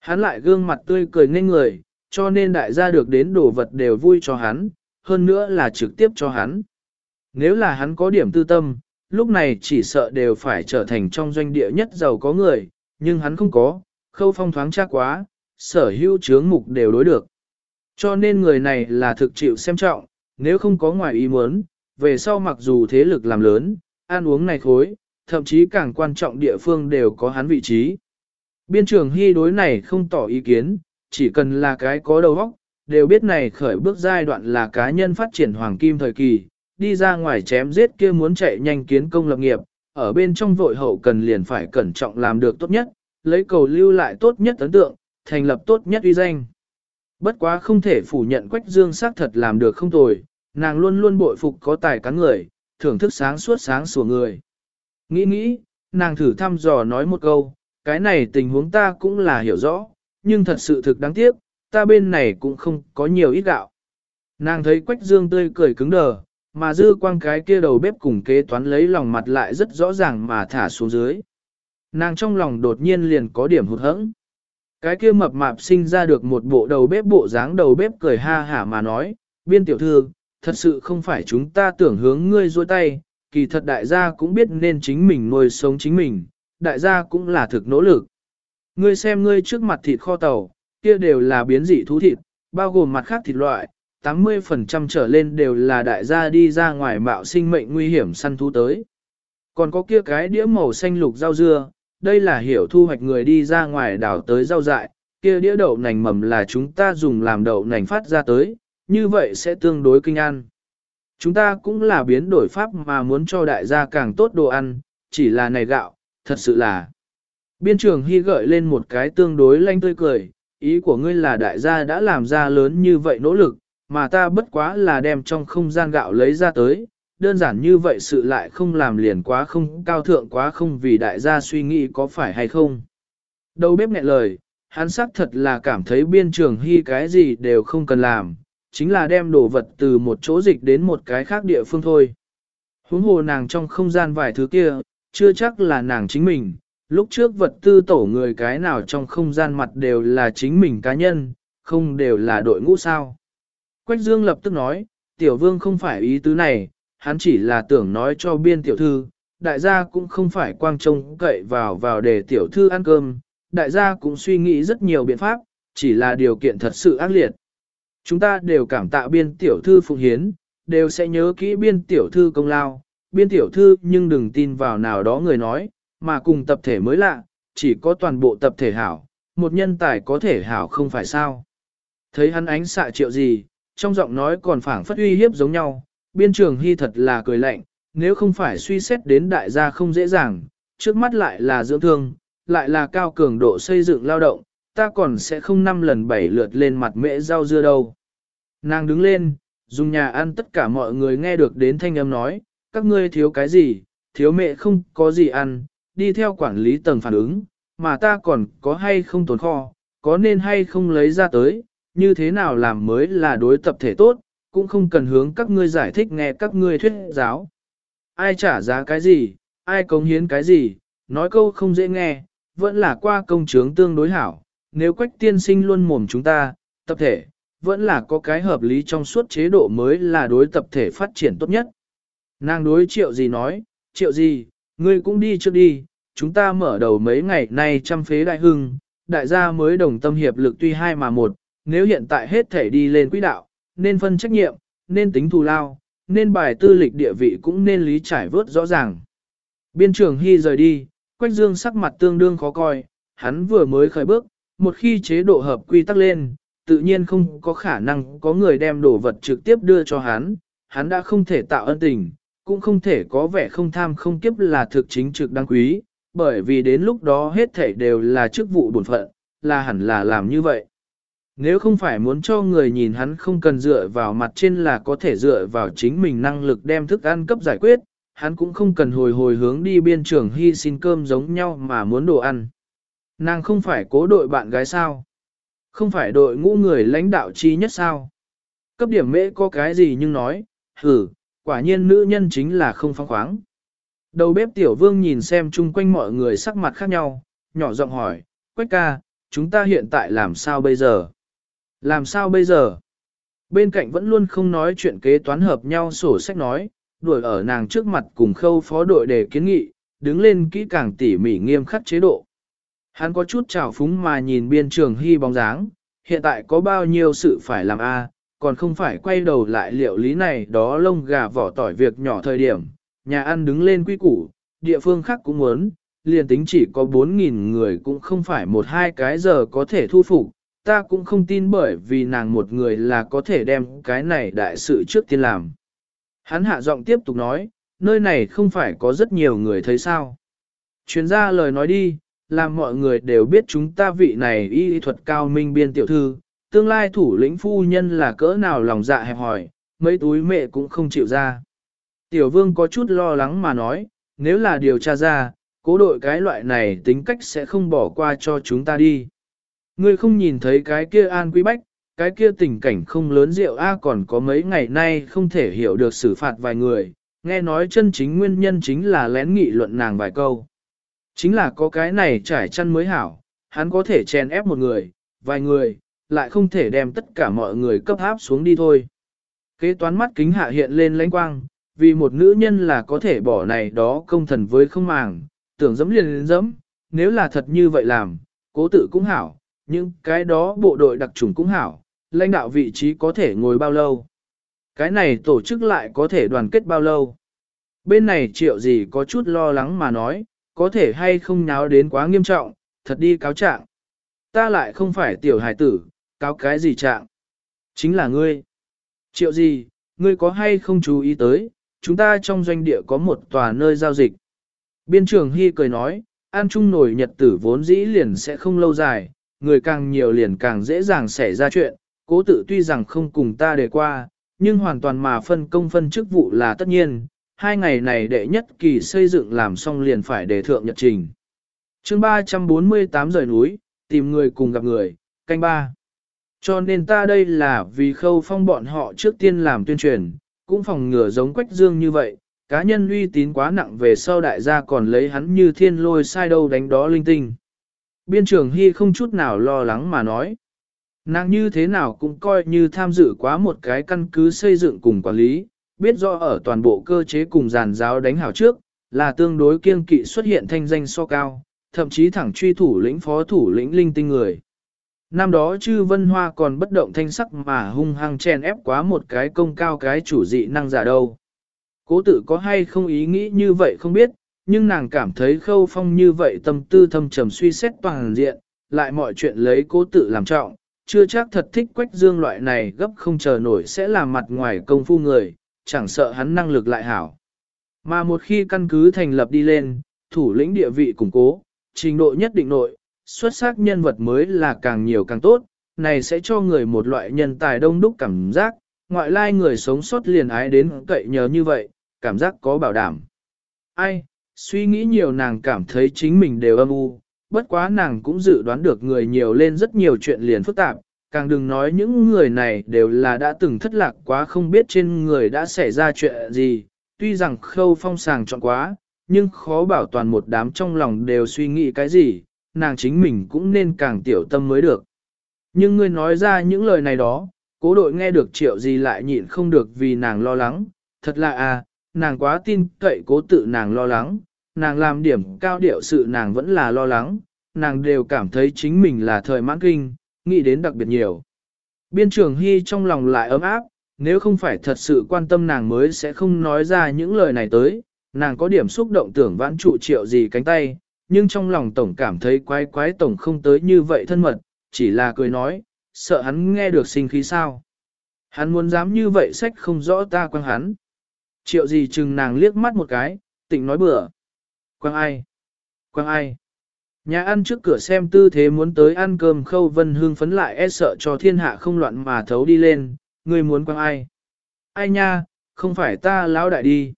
Hắn lại gương mặt tươi cười nên người, cho nên đại gia được đến đồ vật đều vui cho hắn, hơn nữa là trực tiếp cho hắn. Nếu là hắn có điểm tư tâm, lúc này chỉ sợ đều phải trở thành trong doanh địa nhất giàu có người, nhưng hắn không có, khâu phong thoáng chắc quá, sở hữu chướng mục đều đối được. Cho nên người này là thực chịu xem trọng, nếu không có ngoài ý muốn, về sau mặc dù thế lực làm lớn, ăn uống này khối, thậm chí càng quan trọng địa phương đều có hắn vị trí. Biên trưởng hy đối này không tỏ ý kiến, chỉ cần là cái có đầu óc, đều biết này khởi bước giai đoạn là cá nhân phát triển hoàng kim thời kỳ, đi ra ngoài chém giết kia muốn chạy nhanh kiến công lập nghiệp, ở bên trong vội hậu cần liền phải cẩn trọng làm được tốt nhất, lấy cầu lưu lại tốt nhất ấn tượng, thành lập tốt nhất uy danh. Bất quá không thể phủ nhận Quách Dương xác thật làm được không tồi, nàng luôn luôn bội phục có tài cán người, thưởng thức sáng suốt sáng sủa người. Nghĩ nghĩ, nàng thử thăm dò nói một câu, cái này tình huống ta cũng là hiểu rõ, nhưng thật sự thực đáng tiếc, ta bên này cũng không có nhiều ít gạo. Nàng thấy Quách Dương tươi cười cứng đờ, mà dư quang cái kia đầu bếp cùng kế toán lấy lòng mặt lại rất rõ ràng mà thả xuống dưới. Nàng trong lòng đột nhiên liền có điểm hụt hẫng. Cái kia mập mạp sinh ra được một bộ đầu bếp bộ dáng đầu bếp cười ha hả mà nói, biên tiểu thư, thật sự không phải chúng ta tưởng hướng ngươi dôi tay, kỳ thật đại gia cũng biết nên chính mình nuôi sống chính mình, đại gia cũng là thực nỗ lực. Ngươi xem ngươi trước mặt thịt kho tàu, kia đều là biến dị thú thịt, bao gồm mặt khác thịt loại, 80% trở lên đều là đại gia đi ra ngoài mạo sinh mệnh nguy hiểm săn thú tới. Còn có kia cái đĩa màu xanh lục rau dưa, đây là hiểu thu hoạch người đi ra ngoài đảo tới rau dại, kia đĩa đậu nành mầm là chúng ta dùng làm đậu nành phát ra tới, như vậy sẽ tương đối kinh an. Chúng ta cũng là biến đổi pháp mà muốn cho đại gia càng tốt đồ ăn, chỉ là này gạo, thật sự là. Biên trường hy gợi lên một cái tương đối lanh tươi cười, ý của ngươi là đại gia đã làm ra lớn như vậy nỗ lực, mà ta bất quá là đem trong không gian gạo lấy ra tới, đơn giản như vậy sự lại không làm liền quá không cao thượng quá không vì đại gia suy nghĩ có phải hay không. Đầu bếp nghẹn lời, hắn xác thật là cảm thấy biên trường hy cái gì đều không cần làm, chính là đem đồ vật từ một chỗ dịch đến một cái khác địa phương thôi. Huống hồ nàng trong không gian vài thứ kia, chưa chắc là nàng chính mình, lúc trước vật tư tổ người cái nào trong không gian mặt đều là chính mình cá nhân, không đều là đội ngũ sao. Quách Dương lập tức nói, tiểu vương không phải ý tứ này, hắn chỉ là tưởng nói cho biên tiểu thư, đại gia cũng không phải quang trông cậy vào vào để tiểu thư ăn cơm, đại gia cũng suy nghĩ rất nhiều biện pháp, chỉ là điều kiện thật sự ác liệt. Chúng ta đều cảm tạ biên tiểu thư phụng hiến, đều sẽ nhớ kỹ biên tiểu thư công lao, biên tiểu thư nhưng đừng tin vào nào đó người nói, mà cùng tập thể mới lạ, chỉ có toàn bộ tập thể hảo, một nhân tài có thể hảo không phải sao. Thấy hắn ánh xạ triệu gì, trong giọng nói còn phảng phất uy hiếp giống nhau, biên trường hy thật là cười lạnh, nếu không phải suy xét đến đại gia không dễ dàng, trước mắt lại là dưỡng thương, lại là cao cường độ xây dựng lao động, ta còn sẽ không năm lần bảy lượt lên mặt mễ rau dưa đâu. Nàng đứng lên, dùng nhà ăn tất cả mọi người nghe được đến thanh âm nói, các ngươi thiếu cái gì, thiếu mẹ không có gì ăn, đi theo quản lý tầng phản ứng, mà ta còn có hay không tồn kho, có nên hay không lấy ra tới, như thế nào làm mới là đối tập thể tốt, cũng không cần hướng các ngươi giải thích nghe các ngươi thuyết giáo. Ai trả giá cái gì, ai cống hiến cái gì, nói câu không dễ nghe, vẫn là qua công chướng tương đối hảo, nếu quách tiên sinh luôn mồm chúng ta, tập thể, vẫn là có cái hợp lý trong suốt chế độ mới là đối tập thể phát triển tốt nhất. Nàng đối triệu gì nói, triệu gì, ngươi cũng đi trước đi, chúng ta mở đầu mấy ngày nay trăm phế đại hưng, đại gia mới đồng tâm hiệp lực tuy hai mà một, nếu hiện tại hết thể đi lên quỹ đạo, nên phân trách nhiệm, nên tính thù lao, nên bài tư lịch địa vị cũng nên lý trải vớt rõ ràng. Biên trưởng Hy rời đi, Quách Dương sắc mặt tương đương khó coi, hắn vừa mới khởi bước, một khi chế độ hợp quy tắc lên, tự nhiên không có khả năng có người đem đồ vật trực tiếp đưa cho hắn, hắn đã không thể tạo ân tình, cũng không thể có vẻ không tham không kiếp là thực chính trực đáng quý, bởi vì đến lúc đó hết thể đều là chức vụ bổn phận, là hẳn là làm như vậy. Nếu không phải muốn cho người nhìn hắn không cần dựa vào mặt trên là có thể dựa vào chính mình năng lực đem thức ăn cấp giải quyết, hắn cũng không cần hồi hồi hướng đi biên trường hy xin cơm giống nhau mà muốn đồ ăn. Nàng không phải cố đội bạn gái sao? Không phải đội ngũ người lãnh đạo chi nhất sao? Cấp điểm mễ có cái gì nhưng nói, hử, quả nhiên nữ nhân chính là không phóng khoáng. Đầu bếp tiểu vương nhìn xem chung quanh mọi người sắc mặt khác nhau, nhỏ giọng hỏi, Quách ca, chúng ta hiện tại làm sao bây giờ? Làm sao bây giờ? Bên cạnh vẫn luôn không nói chuyện kế toán hợp nhau sổ sách nói, đuổi ở nàng trước mặt cùng khâu phó đội để kiến nghị, đứng lên kỹ càng tỉ mỉ nghiêm khắc chế độ. Hắn có chút trào phúng mà nhìn biên trường hy bóng dáng, hiện tại có bao nhiêu sự phải làm a, còn không phải quay đầu lại liệu lý này đó lông gà vỏ tỏi việc nhỏ thời điểm, nhà ăn đứng lên quy củ, địa phương khác cũng muốn, liền tính chỉ có 4.000 người cũng không phải một hai cái giờ có thể thu phục, ta cũng không tin bởi vì nàng một người là có thể đem cái này đại sự trước tiên làm. Hắn hạ giọng tiếp tục nói, nơi này không phải có rất nhiều người thấy sao. Chuyên gia lời nói đi, làm mọi người đều biết chúng ta vị này y thuật cao minh biên tiểu thư, tương lai thủ lĩnh phu nhân là cỡ nào lòng dạ hẹp hỏi, mấy túi mẹ cũng không chịu ra. Tiểu vương có chút lo lắng mà nói, nếu là điều tra ra, cố đội cái loại này tính cách sẽ không bỏ qua cho chúng ta đi. Ngươi không nhìn thấy cái kia an quý bách, cái kia tình cảnh không lớn rượu A còn có mấy ngày nay không thể hiểu được xử phạt vài người, nghe nói chân chính nguyên nhân chính là lén nghị luận nàng vài câu. Chính là có cái này trải chăn mới hảo, hắn có thể chèn ép một người, vài người, lại không thể đem tất cả mọi người cấp áp xuống đi thôi. Kế toán mắt kính hạ hiện lên lãnh quang, vì một nữ nhân là có thể bỏ này đó công thần với không màng, tưởng dẫm liền dẫm, nếu là thật như vậy làm, cố tự cũng hảo, nhưng cái đó bộ đội đặc trùng cũng hảo, lãnh đạo vị trí có thể ngồi bao lâu. Cái này tổ chức lại có thể đoàn kết bao lâu. Bên này triệu gì có chút lo lắng mà nói, có thể hay không nháo đến quá nghiêm trọng, thật đi cáo trạng. Ta lại không phải tiểu hải tử, cáo cái gì trạng. Chính là ngươi. Triệu gì, ngươi có hay không chú ý tới, chúng ta trong doanh địa có một tòa nơi giao dịch. Biên trưởng Hy cười nói, an trung nổi nhật tử vốn dĩ liền sẽ không lâu dài, người càng nhiều liền càng dễ dàng xảy ra chuyện, cố tự tuy rằng không cùng ta đề qua, nhưng hoàn toàn mà phân công phân chức vụ là tất nhiên, hai ngày này đệ nhất kỳ xây dựng làm xong liền phải đề thượng nhật trình. chương 348 rời núi, tìm người cùng gặp người, canh ba. Cho nên ta đây là vì khâu phong bọn họ trước tiên làm tuyên truyền, cũng phòng ngừa giống quách dương như vậy, cá nhân uy tín quá nặng về sau đại gia còn lấy hắn như thiên lôi sai đâu đánh đó linh tinh. Biên trưởng Hy không chút nào lo lắng mà nói. Nàng như thế nào cũng coi như tham dự quá một cái căn cứ xây dựng cùng quản lý, biết do ở toàn bộ cơ chế cùng giàn giáo đánh hảo trước, là tương đối kiêng kỵ xuất hiện thanh danh so cao, thậm chí thẳng truy thủ lĩnh phó thủ lĩnh linh tinh người. Năm đó chư vân hoa còn bất động thanh sắc mà hung hăng chen ép quá một cái công cao cái chủ dị năng giả đâu. Cố tự có hay không ý nghĩ như vậy không biết, nhưng nàng cảm thấy khâu phong như vậy tâm tư thâm trầm suy xét toàn diện, lại mọi chuyện lấy cố tự làm trọng, chưa chắc thật thích quách dương loại này gấp không chờ nổi sẽ làm mặt ngoài công phu người, chẳng sợ hắn năng lực lại hảo. Mà một khi căn cứ thành lập đi lên, thủ lĩnh địa vị củng cố, trình độ nhất định nội, xuất sắc nhân vật mới là càng nhiều càng tốt, này sẽ cho người một loại nhân tài đông đúc cảm giác, ngoại lai người sống sót liền ái đến cậy nhờ như vậy, cảm giác có bảo đảm. Ai, suy nghĩ nhiều nàng cảm thấy chính mình đều âm u, bất quá nàng cũng dự đoán được người nhiều lên rất nhiều chuyện liền phức tạp, càng đừng nói những người này đều là đã từng thất lạc quá không biết trên người đã xảy ra chuyện gì, tuy rằng khâu phong sàng chọn quá, nhưng khó bảo toàn một đám trong lòng đều suy nghĩ cái gì, nàng chính mình cũng nên càng tiểu tâm mới được. Nhưng ngươi nói ra những lời này đó, cố đội nghe được triệu gì lại nhịn không được vì nàng lo lắng, thật là à, nàng quá tin cậy cố tự nàng lo lắng, nàng làm điểm cao điệu sự nàng vẫn là lo lắng, nàng đều cảm thấy chính mình là thời mãn kinh, nghĩ đến đặc biệt nhiều. Biên trưởng Hy trong lòng lại ấm áp, nếu không phải thật sự quan tâm nàng mới sẽ không nói ra những lời này tới, nàng có điểm xúc động tưởng vãn trụ triệu gì cánh tay, nhưng trong lòng tổng cảm thấy quái quái tổng không tới như vậy thân mật, chỉ là cười nói, sợ hắn nghe được sinh khí sao. Hắn muốn dám như vậy sách không rõ ta quăng hắn. Triệu gì chừng nàng liếc mắt một cái, tỉnh nói bừa. Quăng ai? Quăng ai? Nhà ăn trước cửa xem tư thế muốn tới ăn cơm khâu vân hương phấn lại e sợ cho thiên hạ không loạn mà thấu đi lên, người muốn quăng ai? Ai nha, không phải ta lão đại đi.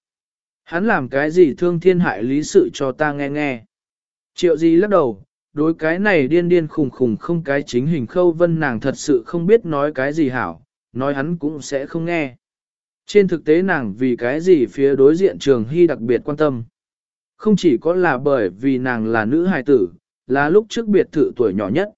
Hắn làm cái gì thương thiên hại lý sự cho ta nghe nghe. Triệu gì lắc đầu, đối cái này điên điên khùng khùng không cái chính hình khâu vân nàng thật sự không biết nói cái gì hảo, nói hắn cũng sẽ không nghe. Trên thực tế nàng vì cái gì phía đối diện trường hy đặc biệt quan tâm. Không chỉ có là bởi vì nàng là nữ hài tử, là lúc trước biệt thự tuổi nhỏ nhất.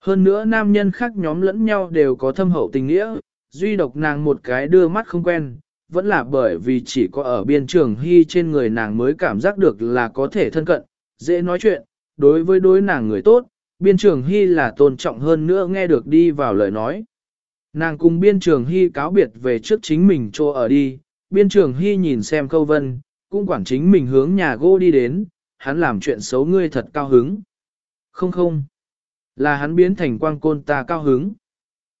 Hơn nữa nam nhân khác nhóm lẫn nhau đều có thâm hậu tình nghĩa, duy độc nàng một cái đưa mắt không quen, vẫn là bởi vì chỉ có ở biên trường hy trên người nàng mới cảm giác được là có thể thân cận, dễ nói chuyện, đối với đối nàng người tốt, biên trường hy là tôn trọng hơn nữa nghe được đi vào lời nói. Nàng cùng biên trường hy cáo biệt về trước chính mình chỗ ở đi, biên trường hy nhìn xem câu vân, cũng quản chính mình hướng nhà gỗ đi đến, hắn làm chuyện xấu ngươi thật cao hứng. Không không, là hắn biến thành quang côn ta cao hứng.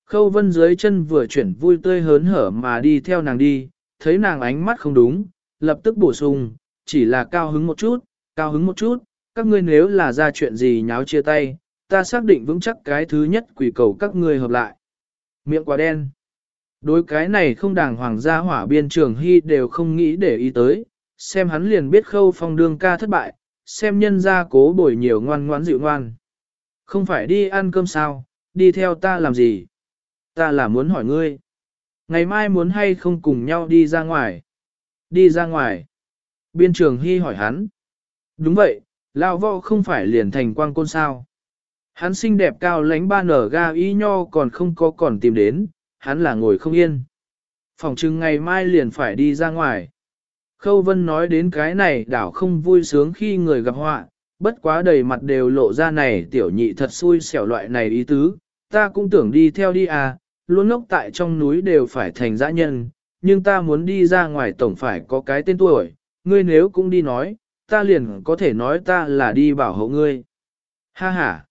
Khâu vân dưới chân vừa chuyển vui tươi hớn hở mà đi theo nàng đi, thấy nàng ánh mắt không đúng, lập tức bổ sung, chỉ là cao hứng một chút, cao hứng một chút, các ngươi nếu là ra chuyện gì nháo chia tay, ta xác định vững chắc cái thứ nhất quỷ cầu các ngươi hợp lại. Miệng quả đen. Đối cái này không đàng hoàng gia hỏa biên trường hy đều không nghĩ để ý tới, xem hắn liền biết khâu phong đương ca thất bại, xem nhân gia cố bồi nhiều ngoan ngoãn dịu ngoan. Không phải đi ăn cơm sao, đi theo ta làm gì? Ta là muốn hỏi ngươi. Ngày mai muốn hay không cùng nhau đi ra ngoài? Đi ra ngoài. Biên trường hy hỏi hắn. Đúng vậy, lão võ không phải liền thành quang côn sao. Hắn xinh đẹp cao lánh ba nở ga y nho còn không có còn tìm đến, hắn là ngồi không yên. Phòng chừng ngày mai liền phải đi ra ngoài. Khâu Vân nói đến cái này đảo không vui sướng khi người gặp họa, bất quá đầy mặt đều lộ ra này tiểu nhị thật xui xẻo loại này ý tứ, ta cũng tưởng đi theo đi à, luôn ngốc tại trong núi đều phải thành dã nhân, nhưng ta muốn đi ra ngoài tổng phải có cái tên tuổi, ngươi nếu cũng đi nói, ta liền có thể nói ta là đi bảo hộ ngươi. Ha ha!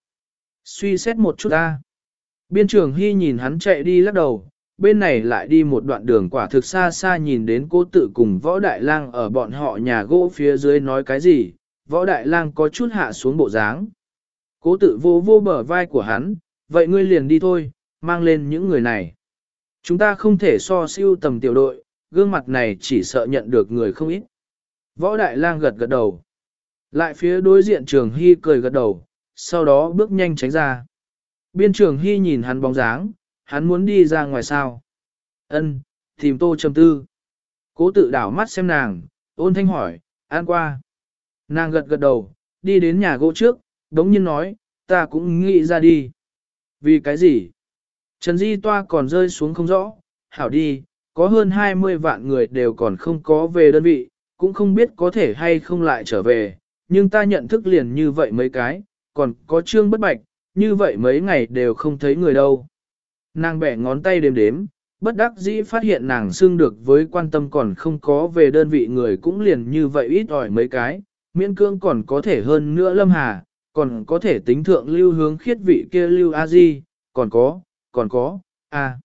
Suy xét một chút ta. Biên trường Hy nhìn hắn chạy đi lắc đầu, bên này lại đi một đoạn đường quả thực xa xa nhìn đến cố tự cùng võ đại lang ở bọn họ nhà gỗ phía dưới nói cái gì, võ đại lang có chút hạ xuống bộ dáng. Cố tự vô vô bờ vai của hắn, vậy ngươi liền đi thôi, mang lên những người này. Chúng ta không thể so siêu tầm tiểu đội, gương mặt này chỉ sợ nhận được người không ít. Võ đại lang gật gật đầu. Lại phía đối diện trường hy cười gật đầu, sau đó bước nhanh tránh ra. Biên trường hy nhìn hắn bóng dáng, hắn muốn đi ra ngoài sao. Ân, tìm tô trầm tư. Cố tự đảo mắt xem nàng, ôn thanh hỏi, an qua. Nàng gật gật đầu, đi đến nhà gỗ trước, đống nhiên nói, ta cũng nghĩ ra đi. Vì cái gì? Trần Di Toa còn rơi xuống không rõ, hảo đi, có hơn 20 vạn người đều còn không có về đơn vị, cũng không biết có thể hay không lại trở về, nhưng ta nhận thức liền như vậy mấy cái, còn có trương bất bạch, như vậy mấy ngày đều không thấy người đâu. Nàng bẻ ngón tay đếm đếm, bất đắc dĩ phát hiện nàng xưng được với quan tâm còn không có về đơn vị người cũng liền như vậy ít ỏi mấy cái, miễn cương còn có thể hơn nữa lâm hà, còn có thể tính thượng lưu hướng khiết vị kia lưu a di, còn có, còn có, a.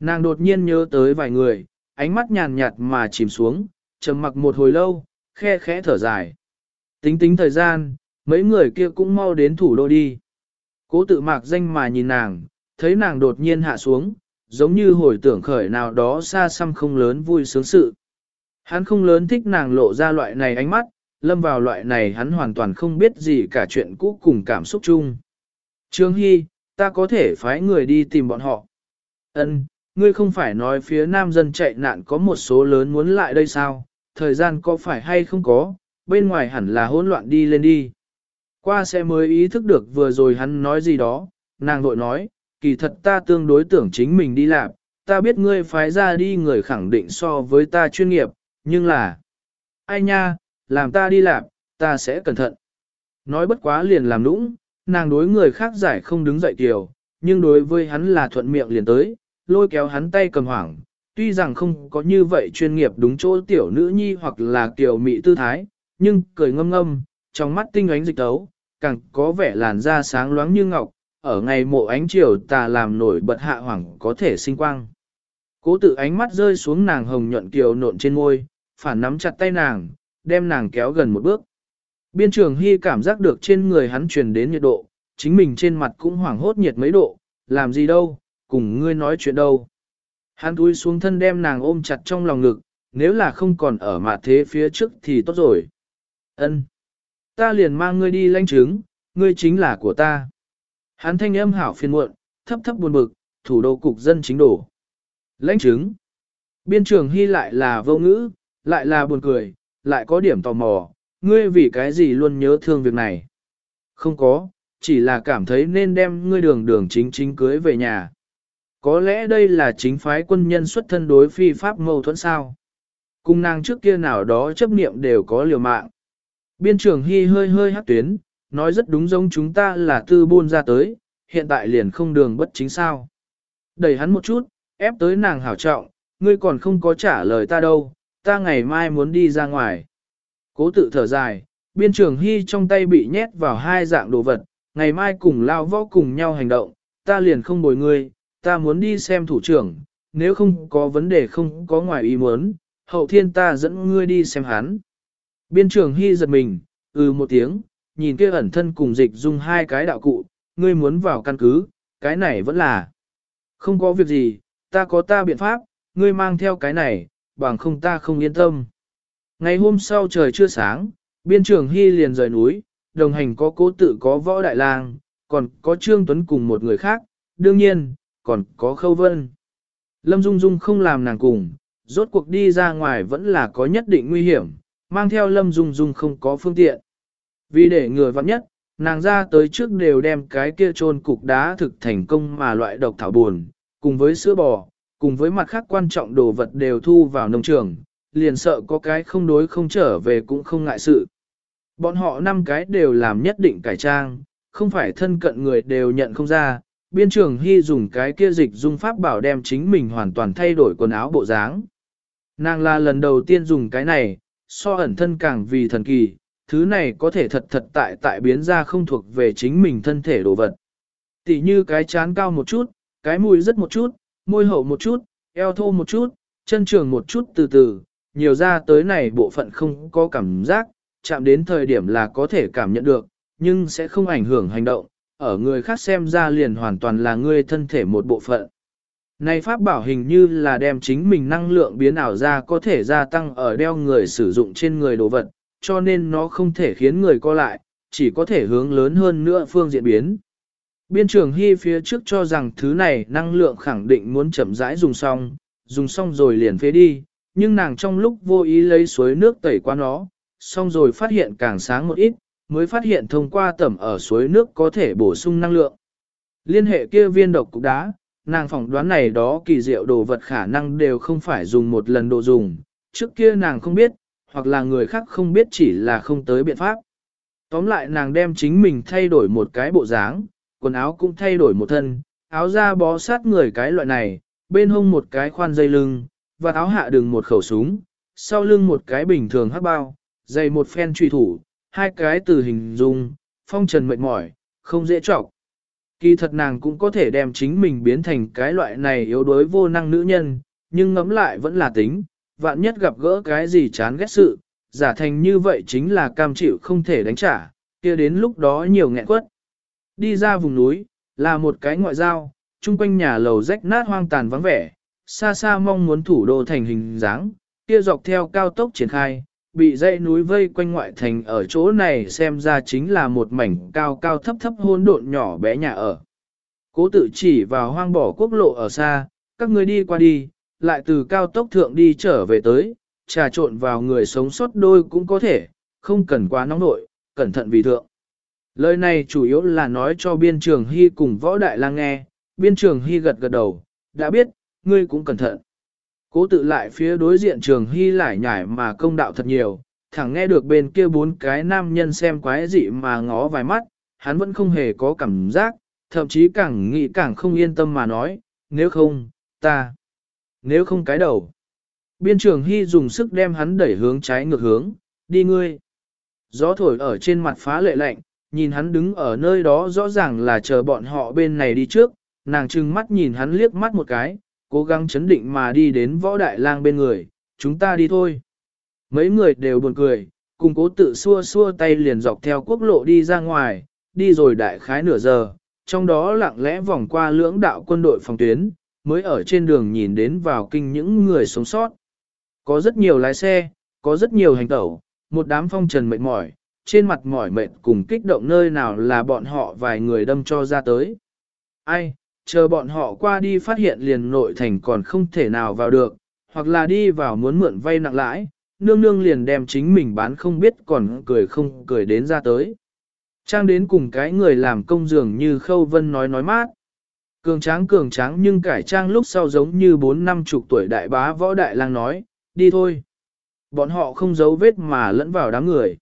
Nàng đột nhiên nhớ tới vài người, ánh mắt nhàn nhạt mà chìm xuống, trầm mặc một hồi lâu, khe khẽ thở dài. Tính tính thời gian, mấy người kia cũng mau đến thủ đô đi. Cố tự mạc danh mà nhìn nàng, thấy nàng đột nhiên hạ xuống, giống như hồi tưởng khởi nào đó xa xăm không lớn vui sướng sự. Hắn không lớn thích nàng lộ ra loại này ánh mắt, lâm vào loại này hắn hoàn toàn không biết gì cả chuyện cũ cùng cảm xúc chung. Trương Hy, ta có thể phái người đi tìm bọn họ. Ân, ngươi không phải nói phía nam dân chạy nạn có một số lớn muốn lại đây sao, thời gian có phải hay không có, bên ngoài hẳn là hỗn loạn đi lên đi. Qua sẽ mới ý thức được vừa rồi hắn nói gì đó, nàng vội nói, kỳ thật ta tương đối tưởng chính mình đi làm, ta biết ngươi phái ra đi người khẳng định so với ta chuyên nghiệp, nhưng là, ai nha, làm ta đi làm, ta sẽ cẩn thận. Nói bất quá liền làm nũng, nàng đối người khác giải không đứng dậy tiểu, nhưng đối với hắn là thuận miệng liền tới, lôi kéo hắn tay cầm hoảng, tuy rằng không có như vậy chuyên nghiệp đúng chỗ tiểu nữ nhi hoặc là tiểu mị tư thái, nhưng cười ngâm ngâm, trong mắt tinh ánh dịch tấu, càng có vẻ làn da sáng loáng như ngọc, ở ngày mộ ánh chiều tà làm nổi bật hạ hoàng có thể sinh quang. Cố tự ánh mắt rơi xuống nàng hồng nhuận kiều nộn trên môi, phản nắm chặt tay nàng, đem nàng kéo gần một bước. Biên trường hy cảm giác được trên người hắn truyền đến nhiệt độ, chính mình trên mặt cũng hoảng hốt nhiệt mấy độ, làm gì đâu, cùng ngươi nói chuyện đâu. Hắn túi xuống thân đem nàng ôm chặt trong lòng ngực, nếu là không còn ở mạ thế phía trước thì tốt rồi. Ân, Ta liền mang ngươi đi lãnh chứng, ngươi chính là của ta. Hắn thanh âm hảo phiền muộn, thấp thấp buồn bực, thủ đô cục dân chính đổ. Lãnh chứng. Biên trường hy lại là vô ngữ, lại là buồn cười, lại có điểm tò mò, ngươi vì cái gì luôn nhớ thương việc này. Không có, chỉ là cảm thấy nên đem ngươi đường đường chính chính cưới về nhà. Có lẽ đây là chính phái quân nhân xuất thân đối phi pháp mâu thuẫn sao. Cung nàng trước kia nào đó chấp niệm đều có liều mạng. Biên trường Hy hơi hơi hát tuyến, nói rất đúng giống chúng ta là tư buôn ra tới, hiện tại liền không đường bất chính sao. Đẩy hắn một chút, ép tới nàng hảo trọng, ngươi còn không có trả lời ta đâu, ta ngày mai muốn đi ra ngoài. Cố tự thở dài, biên trưởng Hy trong tay bị nhét vào hai dạng đồ vật, ngày mai cùng lao võ cùng nhau hành động, ta liền không bồi ngươi, ta muốn đi xem thủ trưởng, nếu không có vấn đề không có ngoài ý muốn, hậu thiên ta dẫn ngươi đi xem hắn. Biên trưởng Hy giật mình, ừ một tiếng, nhìn kia ẩn thân cùng dịch dung hai cái đạo cụ, ngươi muốn vào căn cứ, cái này vẫn là. Không có việc gì, ta có ta biện pháp, ngươi mang theo cái này, bằng không ta không yên tâm. Ngày hôm sau trời chưa sáng, biên trưởng Hy liền rời núi, đồng hành có cố tự có võ đại lang, còn có Trương Tuấn cùng một người khác, đương nhiên, còn có khâu vân. Lâm Dung Dung không làm nàng cùng, rốt cuộc đi ra ngoài vẫn là có nhất định nguy hiểm, mang theo Lâm Dung Dung không có phương tiện. Vì để người vặn nhất, nàng ra tới trước đều đem cái kia trôn cục đá thực thành công mà loại độc thảo buồn, cùng với sữa bò, cùng với mặt khác quan trọng đồ vật đều thu vào nông trường, liền sợ có cái không đối không trở về cũng không ngại sự. Bọn họ năm cái đều làm nhất định cải trang, không phải thân cận người đều nhận không ra. Biên trường Hy dùng cái kia dịch dung pháp bảo đem chính mình hoàn toàn thay đổi quần áo bộ dáng. Nàng là lần đầu tiên dùng cái này, so ẩn thân càng vì thần kỳ, thứ này có thể thật thật tại tại biến ra không thuộc về chính mình thân thể đồ vật. Tỷ như cái chán cao một chút, cái mũi rất một chút, môi hậu một chút, eo thô một chút, chân trường một chút từ từ, nhiều ra tới này bộ phận không có cảm giác, chạm đến thời điểm là có thể cảm nhận được, nhưng sẽ không ảnh hưởng hành động, ở người khác xem ra liền hoàn toàn là ngươi thân thể một bộ phận. Này pháp bảo hình như là đem chính mình năng lượng biến ảo ra có thể gia tăng ở đeo người sử dụng trên người đồ vật, cho nên nó không thể khiến người co lại, chỉ có thể hướng lớn hơn nữa phương diện biến. Biên trưởng Hy phía trước cho rằng thứ này năng lượng khẳng định muốn chậm rãi dùng xong, dùng xong rồi liền phế đi, nhưng nàng trong lúc vô ý lấy suối nước tẩy qua nó, xong rồi phát hiện càng sáng một ít, mới phát hiện thông qua tẩm ở suối nước có thể bổ sung năng lượng. Liên hệ kia viên độc cục đá, nàng phỏng đoán này đó kỳ diệu đồ vật khả năng đều không phải dùng một lần đồ dùng, trước kia nàng không biết, hoặc là người khác không biết chỉ là không tới biện pháp. Tóm lại nàng đem chính mình thay đổi một cái bộ dáng, quần áo cũng thay đổi một thân, áo da bó sát người cái loại này, bên hông một cái khoan dây lưng, và áo hạ đường một khẩu súng, sau lưng một cái bình thường hắc bao, dày một phen truy thủ, hai cái từ hình dung, phong trần mệt mỏi, không dễ trọc. Kỳ thật nàng cũng có thể đem chính mình biến thành cái loại này yếu đuối vô năng nữ nhân, nhưng ngẫm lại vẫn là tính, vạn nhất gặp gỡ cái gì chán ghét sự, giả thành như vậy chính là cam chịu không thể đánh trả, kia đến lúc đó nhiều nghẹn quất. Đi ra vùng núi, là một cái ngoại giao, chung quanh nhà lầu rách nát hoang tàn vắng vẻ, xa xa mong muốn thủ đô thành hình dáng, kia dọc theo cao tốc triển khai, bị dãy núi vây quanh ngoại thành ở chỗ này xem ra chính là một mảnh cao cao thấp thấp hôn độn nhỏ bé nhà ở. Cố tự chỉ vào hoang bỏ quốc lộ ở xa, các người đi qua đi, lại từ cao tốc thượng đi trở về tới, trà trộn vào người sống sót đôi cũng có thể, không cần quá nóng nội, cẩn thận vì thượng. Lời này chủ yếu là nói cho biên trường hy cùng võ đại lang nghe, biên trường hy gật gật đầu, đã biết, ngươi cũng cẩn thận. Cố tự lại phía đối diện trường hy lại nhải mà công đạo thật nhiều, thẳng nghe được bên kia bốn cái nam nhân xem quái dị mà ngó vài mắt, hắn vẫn không hề có cảm giác, thậm chí càng nghĩ càng không yên tâm mà nói, nếu không, ta, nếu không cái đầu. Biên trường hy dùng sức đem hắn đẩy hướng trái ngược hướng, đi ngươi. Gió thổi ở trên mặt phá lệ lạnh, nhìn hắn đứng ở nơi đó rõ ràng là chờ bọn họ bên này đi trước, nàng trừng mắt nhìn hắn liếc mắt một cái, cố gắng chấn định mà đi đến võ đại lang bên người, chúng ta đi thôi. Mấy người đều buồn cười, cùng cố tự xua xua tay liền dọc theo quốc lộ đi ra ngoài, đi rồi đại khái nửa giờ, trong đó lặng lẽ vòng qua lưỡng đạo quân đội phòng tuyến, mới ở trên đường nhìn đến vào kinh những người sống sót. Có rất nhiều lái xe, có rất nhiều hành tẩu, một đám phong trần mệt mỏi, trên mặt mỏi mệt cùng kích động nơi nào là bọn họ vài người đâm cho ra tới. Ai, chờ bọn họ qua đi phát hiện liền nội thành còn không thể nào vào được, hoặc là đi vào muốn mượn vay nặng lãi, nương nương liền đem chính mình bán không biết còn cười không cười đến ra tới. Trang đến cùng cái người làm công dường như Khâu Vân nói nói mát. Cường tráng cường tráng nhưng cải trang lúc sau giống như bốn năm chục tuổi đại bá võ đại lang nói, đi thôi. Bọn họ không giấu vết mà lẫn vào đám người.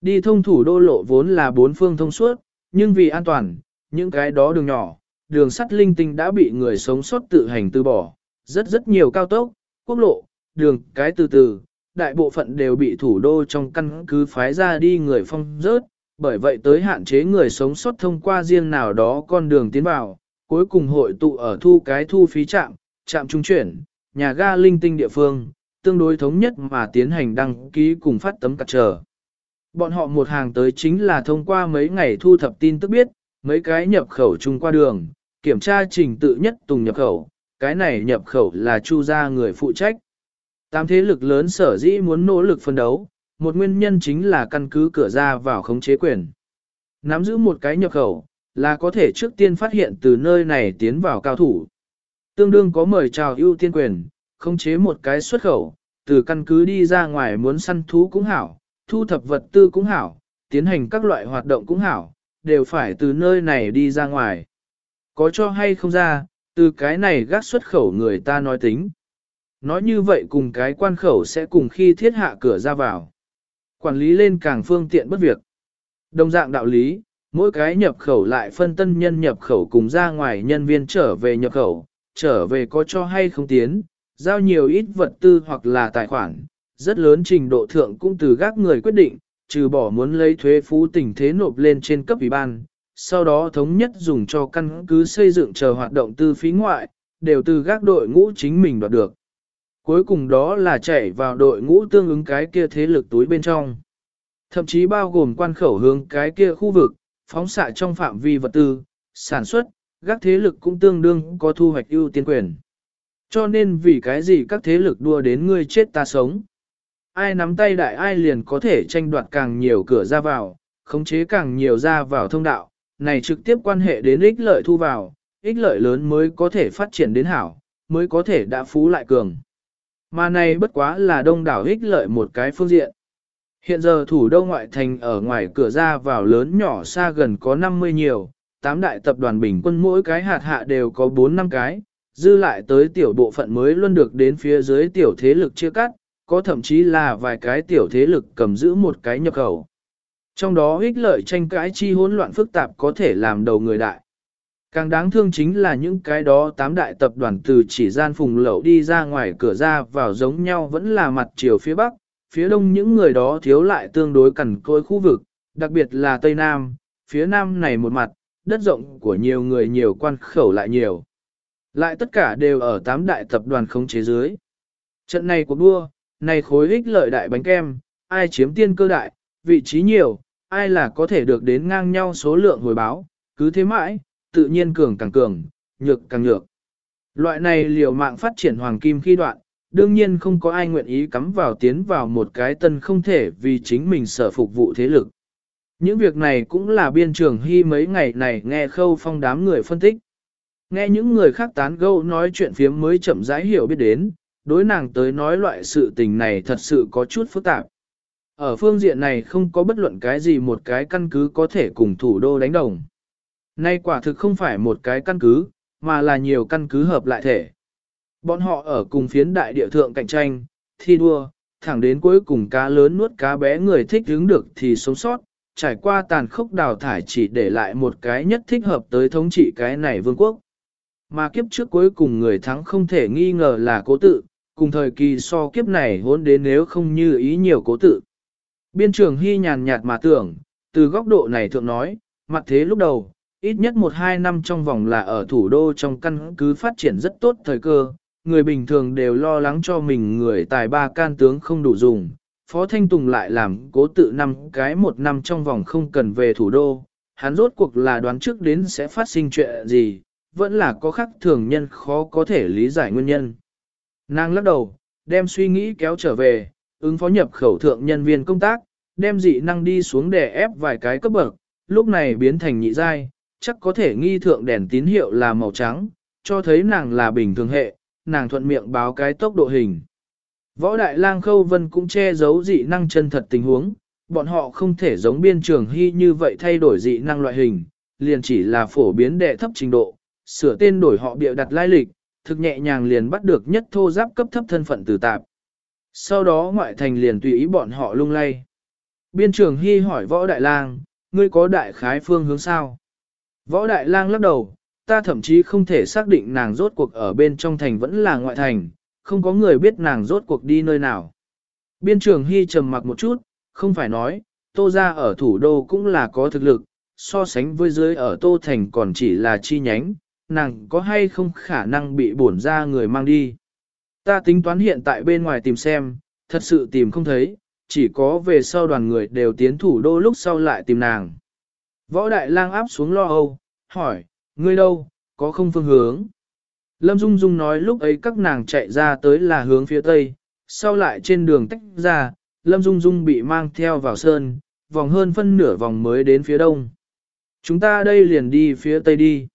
Đi thông thủ đô lộ vốn là bốn phương thông suốt, nhưng vì an toàn, những cái đó đường nhỏ, đường sắt linh tinh đã bị người sống sót tự hành từ bỏ, rất rất nhiều cao tốc, quốc lộ, đường cái từ từ, đại bộ phận đều bị thủ đô trong căn cứ phái ra đi người phong rớt, bởi vậy tới hạn chế người sống sót thông qua riêng nào đó con đường tiến vào, cuối cùng hội tụ ở thu cái thu phí trạm, trạm trung chuyển, nhà ga linh tinh địa phương, tương đối thống nhất mà tiến hành đăng ký cùng phát tấm cặt trở. Bọn họ một hàng tới chính là thông qua mấy ngày thu thập tin tức biết, mấy cái nhập khẩu chung qua đường, kiểm tra trình tự nhất tùng nhập khẩu, cái này nhập khẩu là chu gia người phụ trách. Tám thế lực lớn sở dĩ muốn nỗ lực phân đấu, một nguyên nhân chính là căn cứ cửa ra vào khống chế quyền. Nắm giữ một cái nhập khẩu, là có thể trước tiên phát hiện từ nơi này tiến vào cao thủ. Tương đương có mời chào ưu tiên quyền, khống chế một cái xuất khẩu, từ căn cứ đi ra ngoài muốn săn thú cũng hảo, thu thập vật tư cũng hảo, tiến hành các loại hoạt động cũng hảo, đều phải từ nơi này đi ra ngoài. Có cho hay không ra, từ cái này gác xuất khẩu người ta nói tính. Nói như vậy cùng cái quan khẩu sẽ cùng khi thiết hạ cửa ra vào. Quản lý lên càng phương tiện bất việc. Đồng dạng đạo lý, mỗi cái nhập khẩu lại phân tân nhân nhập khẩu cùng ra ngoài nhân viên trở về nhập khẩu, trở về có cho hay không tiến, giao nhiều ít vật tư hoặc là tài khoản, rất lớn trình độ thượng cũng từ gác người quyết định, trừ bỏ muốn lấy thuế phú tình thế nộp lên trên cấp ủy ban, sau đó thống nhất dùng cho căn cứ xây dựng chờ hoạt động tư phí ngoại, đều từ gác đội ngũ chính mình đoạt được. Cuối cùng đó là chạy vào đội ngũ tương ứng cái kia thế lực túi bên trong. Thậm chí bao gồm quan khẩu hướng cái kia khu vực, phóng xạ trong phạm vi vật tư, sản xuất, các thế lực cũng tương đương có thu hoạch ưu tiên quyền. Cho nên vì cái gì các thế lực đua đến ngươi chết ta sống. Ai nắm tay đại ai liền có thể tranh đoạt càng nhiều cửa ra vào, khống chế càng nhiều ra vào thông đạo, này trực tiếp quan hệ đến ích lợi thu vào, ích lợi lớn mới có thể phát triển đến hảo, mới có thể đã phú lại cường. Mà này bất quá là đông đảo ích lợi một cái phương diện. Hiện giờ thủ đô ngoại thành ở ngoài cửa ra vào lớn nhỏ xa gần có 50 nhiều, tám đại tập đoàn bình quân mỗi cái hạt hạ đều có 4 năm cái, dư lại tới tiểu bộ phận mới luôn được đến phía dưới tiểu thế lực chia cắt, có thậm chí là vài cái tiểu thế lực cầm giữ một cái nhập khẩu. Trong đó ích lợi tranh cãi chi hỗn loạn phức tạp có thể làm đầu người đại. Càng đáng thương chính là những cái đó tám đại tập đoàn từ chỉ gian phùng lậu đi ra ngoài cửa ra vào giống nhau vẫn là mặt chiều phía bắc, phía đông những người đó thiếu lại tương đối cằn côi khu vực, đặc biệt là Tây Nam, phía Nam này một mặt, đất rộng của nhiều người nhiều quan khẩu lại nhiều. Lại tất cả đều ở tám đại tập đoàn khống chế dưới. Trận này cuộc đua, này khối ích lợi đại bánh kem, ai chiếm tiên cơ đại, vị trí nhiều, ai là có thể được đến ngang nhau số lượng hồi báo, cứ thế mãi, tự nhiên cường càng cường, nhược càng nhược. Loại này liều mạng phát triển hoàng kim khi đoạn, đương nhiên không có ai nguyện ý cắm vào tiến vào một cái tân không thể vì chính mình sở phục vụ thế lực. Những việc này cũng là biên trường hy mấy ngày này nghe khâu phong đám người phân tích. Nghe những người khác tán gẫu nói chuyện phiếm mới chậm rãi hiểu biết đến, đối nàng tới nói loại sự tình này thật sự có chút phức tạp. Ở phương diện này không có bất luận cái gì một cái căn cứ có thể cùng thủ đô đánh đồng. Nay quả thực không phải một cái căn cứ, mà là nhiều căn cứ hợp lại thể. Bọn họ ở cùng phiến đại địa thượng cạnh tranh, thi đua, thẳng đến cuối cùng cá lớn nuốt cá bé người thích hướng được thì sống sót, trải qua tàn khốc đào thải chỉ để lại một cái nhất thích hợp tới thống trị cái này vương quốc. Mà kiếp trước cuối cùng người thắng không thể nghi ngờ là cố tự, cùng thời kỳ so kiếp này hốn đến nếu không như ý nhiều cố tự. Biên trường hy nhàn nhạt mà tưởng, từ góc độ này thượng nói, mặt thế lúc đầu, ít nhất một hai năm trong vòng là ở thủ đô trong căn cứ phát triển rất tốt thời cơ, người bình thường đều lo lắng cho mình người tài ba can tướng không đủ dùng. Phó Thanh Tùng lại làm cố tự năm cái một năm trong vòng không cần về thủ đô, hắn rốt cuộc là đoán trước đến sẽ phát sinh chuyện gì, vẫn là có khắc thường nhân khó có thể lý giải nguyên nhân. Nàng lắc đầu, đem suy nghĩ kéo trở về, ứng phó nhập khẩu thượng nhân viên công tác, đem dị năng đi xuống để ép vài cái cấp bậc, lúc này biến thành nhị giai, chắc có thể nghi thượng đèn tín hiệu là màu trắng, cho thấy nàng là bình thường hệ, nàng thuận miệng báo cái tốc độ hình. Võ Đại Lang Khâu Vân cũng che giấu dị năng chân thật tình huống, bọn họ không thể giống biên trường hy như vậy thay đổi dị năng loại hình, liền chỉ là phổ biến đệ thấp trình độ, sửa tên đổi họ bịa đặt lai lịch, thực nhẹ nhàng liền bắt được nhất thô giáp cấp thấp thân phận từ tạp. Sau đó ngoại thành liền tùy ý bọn họ lung lay. Biên trường hy hỏi võ đại lang, ngươi có đại khái phương hướng sao? Võ đại lang lắc đầu, ta thậm chí không thể xác định nàng rốt cuộc ở bên trong thành vẫn là ngoại thành, không có người biết nàng rốt cuộc đi nơi nào. Biên trường hy trầm mặc một chút, không phải nói, tô ra ở thủ đô cũng là có thực lực, so sánh với dưới ở tô thành còn chỉ là chi nhánh, nàng có hay không khả năng bị bổn ra người mang đi. Ta tính toán hiện tại bên ngoài tìm xem, thật sự tìm không thấy, chỉ có về sau đoàn người đều tiến thủ đô lúc sau lại tìm nàng. Võ đại lang áp xuống lo âu, hỏi, ngươi đâu, có không phương hướng? Lâm Dung Dung nói lúc ấy các nàng chạy ra tới là hướng phía tây, sau lại trên đường tách ra, Lâm Dung Dung bị mang theo vào sơn, vòng hơn phân nửa vòng mới đến phía đông. Chúng ta đây liền đi phía tây đi.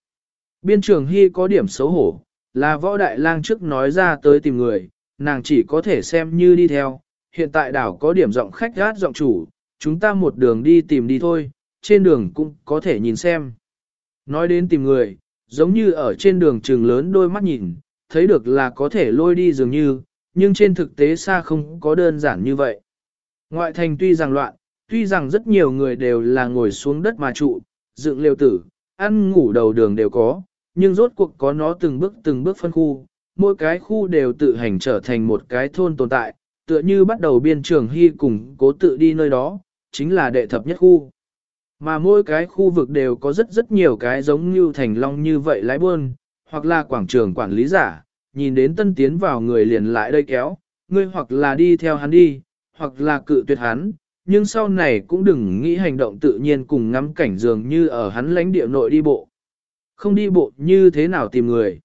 Biên trưởng Hy có điểm xấu hổ, là võ đại lang trước nói ra tới tìm người, nàng chỉ có thể xem như đi theo, hiện tại đảo có điểm giọng khách gát giọng chủ, chúng ta một đường đi tìm đi thôi, trên đường cũng có thể nhìn xem. Nói đến tìm người, giống như ở trên đường trường lớn đôi mắt nhìn, thấy được là có thể lôi đi dường như, nhưng trên thực tế xa không có đơn giản như vậy. Ngoại thành tuy rằng loạn, tuy rằng rất nhiều người đều là ngồi xuống đất mà trụ, dựng liều tử, ăn ngủ đầu đường đều có, nhưng rốt cuộc có nó từng bước từng bước phân khu, mỗi cái khu đều tự hành trở thành một cái thôn tồn tại, tựa như bắt đầu biên trường hy cùng cố tự đi nơi đó, chính là đệ thập nhất khu. Mà mỗi cái khu vực đều có rất rất nhiều cái giống như thành long như vậy lái buôn, hoặc là quảng trường quản lý giả, nhìn đến tân tiến vào người liền lại đây kéo, ngươi hoặc là đi theo hắn đi, hoặc là cự tuyệt hắn, nhưng sau này cũng đừng nghĩ hành động tự nhiên cùng ngắm cảnh dường như ở hắn lãnh địa nội đi bộ. Không đi bộ như thế nào tìm người.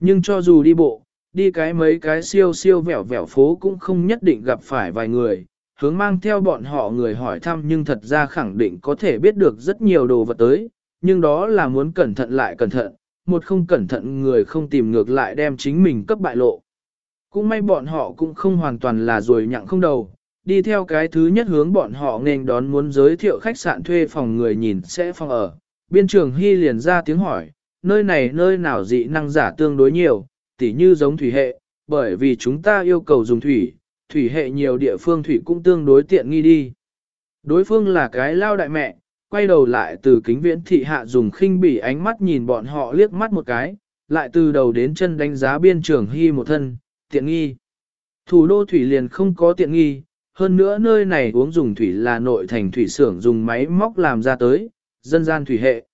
Nhưng cho dù đi bộ, đi cái mấy cái siêu siêu vẻo vẻo phố cũng không nhất định gặp phải vài người, hướng mang theo bọn họ người hỏi thăm nhưng thật ra khẳng định có thể biết được rất nhiều đồ vật tới, nhưng đó là muốn cẩn thận lại cẩn thận, một không cẩn thận người không tìm ngược lại đem chính mình cấp bại lộ. Cũng may bọn họ cũng không hoàn toàn là rồi nhặng không đầu, đi theo cái thứ nhất hướng bọn họ nên đón muốn giới thiệu khách sạn thuê phòng người nhìn sẽ phòng ở. Biên trường Hy liền ra tiếng hỏi, nơi này nơi nào dị năng giả tương đối nhiều, tỉ như giống thủy hệ, bởi vì chúng ta yêu cầu dùng thủy, thủy hệ nhiều địa phương thủy cũng tương đối tiện nghi đi. Đối phương là cái lao đại mẹ, quay đầu lại từ kính viễn thị hạ dùng khinh bỉ ánh mắt nhìn bọn họ liếc mắt một cái, lại từ đầu đến chân đánh giá biên trưởng hy một thân, tiện nghi. Thủ đô thủy liền không có tiện nghi, hơn nữa nơi này uống dùng thủy là nội thành thủy xưởng dùng máy móc làm ra tới, dân gian thủy hệ.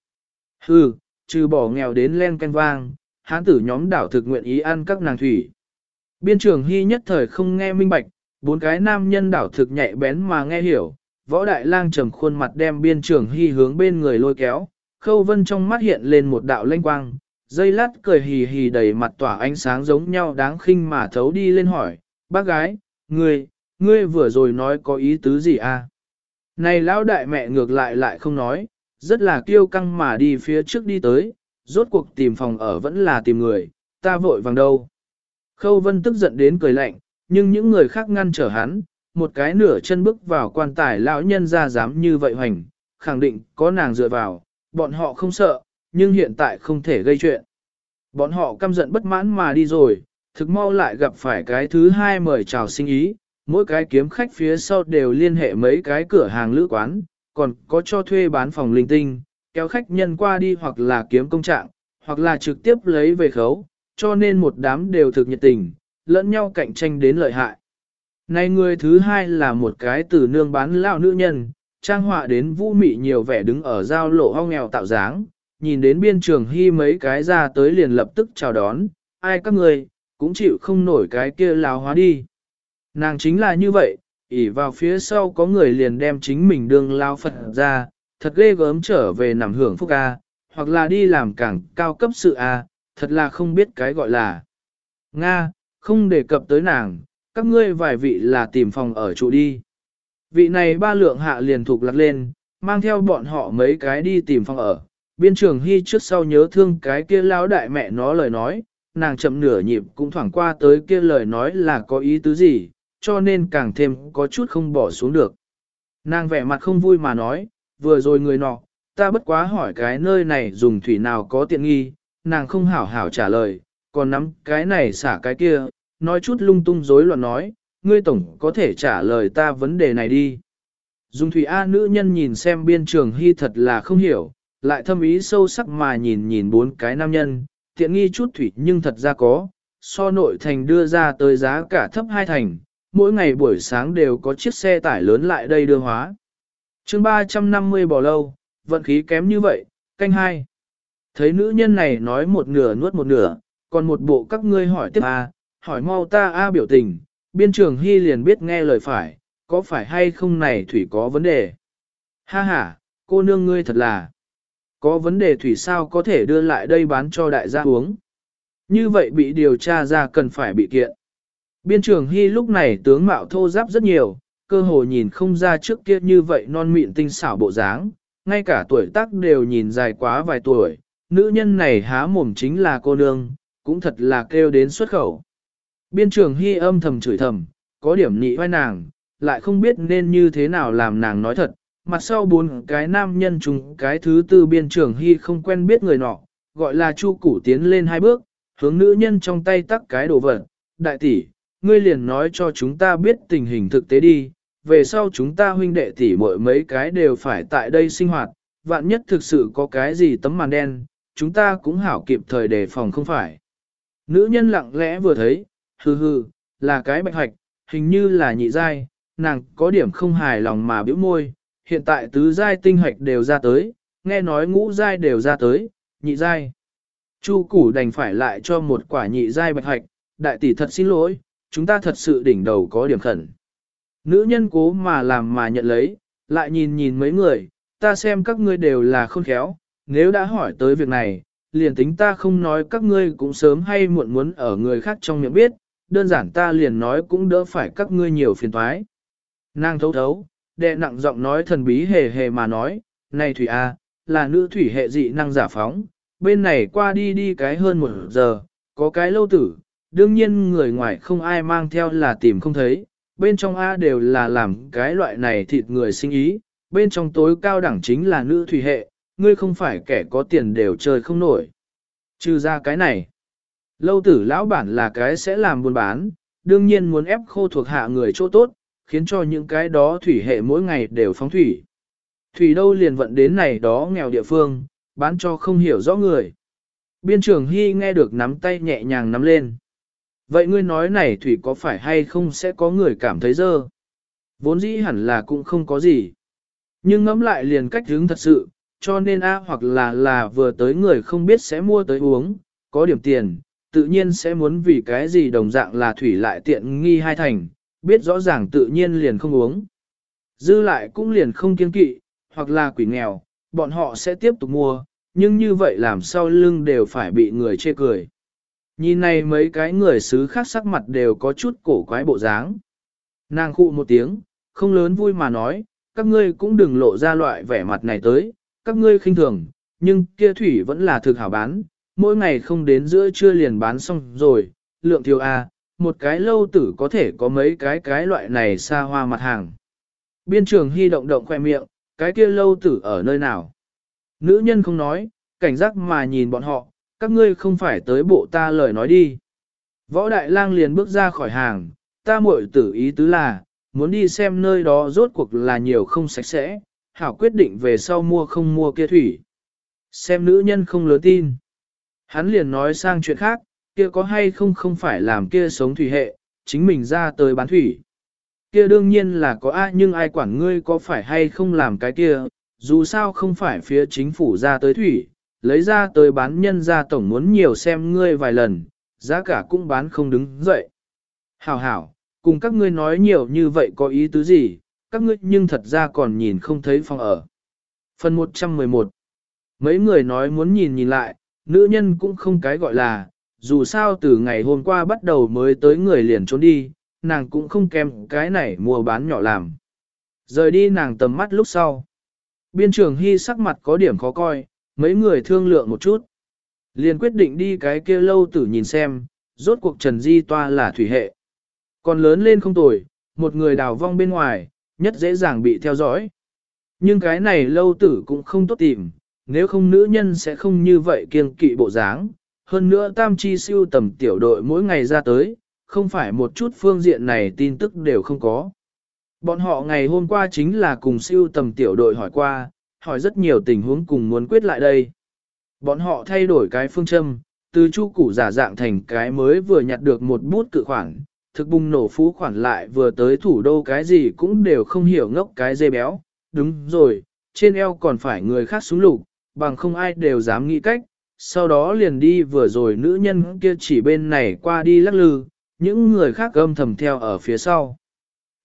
Hừ, trừ bỏ nghèo đến len canh vang, hán tử nhóm đảo thực nguyện ý ăn các nàng thủy. Biên trường hy nhất thời không nghe minh bạch, bốn cái nam nhân đảo thực nhạy bén mà nghe hiểu, võ đại lang trầm khuôn mặt đem biên trường hy hướng bên người lôi kéo, khâu vân trong mắt hiện lên một đạo lanh quang, dây lát cười hì hì đầy mặt tỏa ánh sáng giống nhau đáng khinh mà thấu đi lên hỏi, bác gái, ngươi, ngươi vừa rồi nói có ý tứ gì à? Này lão đại mẹ ngược lại lại không nói, rất là kiêu căng mà đi phía trước đi tới, rốt cuộc tìm phòng ở vẫn là tìm người, ta vội vàng đâu. Khâu vân tức giận đến cười lạnh, nhưng những người khác ngăn trở hắn, một cái nửa chân bước vào quan tài lão nhân ra dám như vậy hoành, khẳng định có nàng dựa vào, bọn họ không sợ, nhưng hiện tại không thể gây chuyện. Bọn họ căm giận bất mãn mà đi rồi, thực mau lại gặp phải cái thứ hai mời chào sinh ý, mỗi cái kiếm khách phía sau đều liên hệ mấy cái cửa hàng lữ quán, còn có cho thuê bán phòng linh tinh, kéo khách nhân qua đi hoặc là kiếm công trạng, hoặc là trực tiếp lấy về khấu, cho nên một đám đều thực nhiệt tình, lẫn nhau cạnh tranh đến lợi hại. Này người thứ hai là một cái từ nương bán lão nữ nhân, trang họa đến vũ mị nhiều vẻ đứng ở giao lộ ho nghèo tạo dáng, nhìn đến biên trường hy mấy cái ra tới liền lập tức chào đón, ai các người, cũng chịu không nổi cái kia lào hóa đi. Nàng chính là như vậy, ỉ vào phía sau có người liền đem chính mình đương lao Phật ra, thật ghê gớm trở về nằm hưởng phúc A, hoặc là đi làm càng cao cấp sự A, thật là không biết cái gọi là. Nga, không đề cập tới nàng, các ngươi vài vị là tìm phòng ở trụ đi. Vị này ba lượng hạ liền thuộc lạc lên, mang theo bọn họ mấy cái đi tìm phòng ở. Biên trường hy trước sau nhớ thương cái kia lão đại mẹ nó lời nói, nàng chậm nửa nhịp cũng thoảng qua tới kia lời nói là có ý tứ gì, cho nên càng thêm có chút không bỏ xuống được. Nàng vẻ mặt không vui mà nói, vừa rồi người nọ, ta bất quá hỏi cái nơi này dùng thủy nào có tiện nghi, nàng không hảo hảo trả lời, còn nắm cái này xả cái kia, nói chút lung tung rối loạn nói, ngươi tổng có thể trả lời ta vấn đề này đi. Dung thủy A nữ nhân nhìn xem biên trường hy thật là không hiểu, lại thâm ý sâu sắc mà nhìn nhìn bốn cái nam nhân, tiện nghi chút thủy nhưng thật ra có, so nội thành đưa ra tới giá cả thấp hai thành, mỗi ngày buổi sáng đều có chiếc xe tải lớn lại đây đưa hóa. chương 350 bỏ lâu, vận khí kém như vậy, canh hai. Thấy nữ nhân này nói một nửa nuốt một nửa, còn một bộ các ngươi hỏi tiếp a, hỏi mau ta a biểu tình, biên trường hy liền biết nghe lời phải, có phải hay không này thủy có vấn đề. Ha ha, cô nương ngươi thật là, có vấn đề thủy sao có thể đưa lại đây bán cho đại gia uống. Như vậy bị điều tra ra cần phải bị kiện. Biên trường hy lúc này tướng mạo thô giáp rất nhiều, cơ hồ nhìn không ra trước kia như vậy non mịn tinh xảo bộ dáng, ngay cả tuổi tác đều nhìn dài quá vài tuổi, nữ nhân này há mồm chính là cô nương, cũng thật là kêu đến xuất khẩu. Biên trường hy âm thầm chửi thầm, có điểm nị vai nàng, lại không biết nên như thế nào làm nàng nói thật, mặt sau bốn cái nam nhân chúng cái thứ tư biên trường hy không quen biết người nọ, gọi là chu củ tiến lên hai bước, hướng nữ nhân trong tay tắc cái đồ vật, đại tỷ, ngươi liền nói cho chúng ta biết tình hình thực tế đi, về sau chúng ta huynh đệ tỷ muội mấy cái đều phải tại đây sinh hoạt, vạn nhất thực sự có cái gì tấm màn đen, chúng ta cũng hảo kịp thời đề phòng không phải. Nữ nhân lặng lẽ vừa thấy, hừ hừ, là cái bạch hoạch, hình như là nhị giai, nàng có điểm không hài lòng mà bĩu môi, hiện tại tứ giai tinh hoạch đều ra tới, nghe nói ngũ giai đều ra tới, nhị giai. Chu củ đành phải lại cho một quả nhị giai bạch hoạch, đại tỷ thật xin lỗi, chúng ta thật sự đỉnh đầu có điểm khẩn. Nữ nhân cố mà làm mà nhận lấy, lại nhìn nhìn mấy người, ta xem các ngươi đều là khôn khéo, nếu đã hỏi tới việc này, liền tính ta không nói các ngươi cũng sớm hay muộn muốn ở người khác trong miệng biết, đơn giản ta liền nói cũng đỡ phải các ngươi nhiều phiền toái. Nàng thấu thấu, đệ nặng giọng nói thần bí hề hề mà nói, này Thủy A, là nữ thủy hệ dị năng giả phóng, bên này qua đi đi cái hơn một giờ, có cái lâu tử, đương nhiên người ngoài không ai mang theo là tìm không thấy, bên trong A đều là làm cái loại này thịt người sinh ý, bên trong tối cao đẳng chính là nữ thủy hệ, ngươi không phải kẻ có tiền đều chơi không nổi. Trừ ra cái này, lâu tử lão bản là cái sẽ làm buôn bán, đương nhiên muốn ép khô thuộc hạ người chỗ tốt, khiến cho những cái đó thủy hệ mỗi ngày đều phóng thủy. Thủy đâu liền vận đến này đó nghèo địa phương, bán cho không hiểu rõ người. Biên trưởng Hy nghe được nắm tay nhẹ nhàng nắm lên. Vậy ngươi nói này thủy có phải hay không sẽ có người cảm thấy dơ? Vốn dĩ hẳn là cũng không có gì. Nhưng ngẫm lại liền cách hướng thật sự, cho nên A hoặc là là vừa tới người không biết sẽ mua tới uống, có điểm tiền, tự nhiên sẽ muốn vì cái gì đồng dạng là thủy lại tiện nghi hai thành, biết rõ ràng tự nhiên liền không uống. Dư lại cũng liền không kiên kỵ, hoặc là quỷ nghèo, bọn họ sẽ tiếp tục mua, nhưng như vậy làm sao lưng đều phải bị người chê cười. Nhìn này mấy cái người xứ khác sắc mặt đều có chút cổ quái bộ dáng. Nàng khụ một tiếng, không lớn vui mà nói, các ngươi cũng đừng lộ ra loại vẻ mặt này tới, các ngươi khinh thường, nhưng kia thủy vẫn là thực hảo bán, mỗi ngày không đến giữa trưa liền bán xong rồi, lượng thiếu A, một cái lâu tử có thể có mấy cái cái loại này xa hoa mặt hàng. Biên trường hy động động khoe miệng, cái kia lâu tử ở nơi nào? Nữ nhân không nói, cảnh giác mà nhìn bọn họ, các ngươi không phải tới bộ ta lời nói đi. Võ Đại Lang liền bước ra khỏi hàng, ta muội tử ý tứ là, muốn đi xem nơi đó rốt cuộc là nhiều không sạch sẽ, hảo quyết định về sau mua không mua kia thủy. Xem nữ nhân không lớn tin. Hắn liền nói sang chuyện khác, kia có hay không không phải làm kia sống thủy hệ, chính mình ra tới bán thủy. Kia đương nhiên là có ai nhưng ai quản ngươi có phải hay không làm cái kia, dù sao không phải phía chính phủ ra tới thủy, lấy ra tới bán nhân ra tổng muốn nhiều xem ngươi vài lần, giá cả cũng bán không đứng dậy. Hảo hảo, cùng các ngươi nói nhiều như vậy có ý tứ gì, các ngươi nhưng thật ra còn nhìn không thấy phòng ở. Phần 111 Mấy người nói muốn nhìn nhìn lại, nữ nhân cũng không cái gọi là, dù sao từ ngày hôm qua bắt đầu mới tới người liền trốn đi, nàng cũng không kèm cái này mua bán nhỏ làm. Rời đi nàng tầm mắt lúc sau. Biên trường hy sắc mặt có điểm khó coi, mấy người thương lượng một chút. Liền quyết định đi cái kia lâu tử nhìn xem, rốt cuộc Trần Di Toa là thủy hệ. Còn lớn lên không tuổi một người đào vong bên ngoài, nhất dễ dàng bị theo dõi. Nhưng cái này lâu tử cũng không tốt tìm, nếu không nữ nhân sẽ không như vậy kiên kỵ bộ dáng. Hơn nữa tam chi siêu tầm tiểu đội mỗi ngày ra tới, không phải một chút phương diện này tin tức đều không có. Bọn họ ngày hôm qua chính là cùng siêu tầm tiểu đội hỏi qua, hỏi rất nhiều tình huống cùng muốn quyết lại đây. Bọn họ thay đổi cái phương châm, từ chu củ giả dạng thành cái mới vừa nhặt được một bút cự khoản, thực bùng nổ phú khoản lại vừa tới thủ đô cái gì cũng đều không hiểu ngốc cái dê béo. Đúng rồi, trên eo còn phải người khác xuống lục, bằng không ai đều dám nghĩ cách. Sau đó liền đi vừa rồi nữ nhân kia chỉ bên này qua đi lắc lư, những người khác âm thầm theo ở phía sau.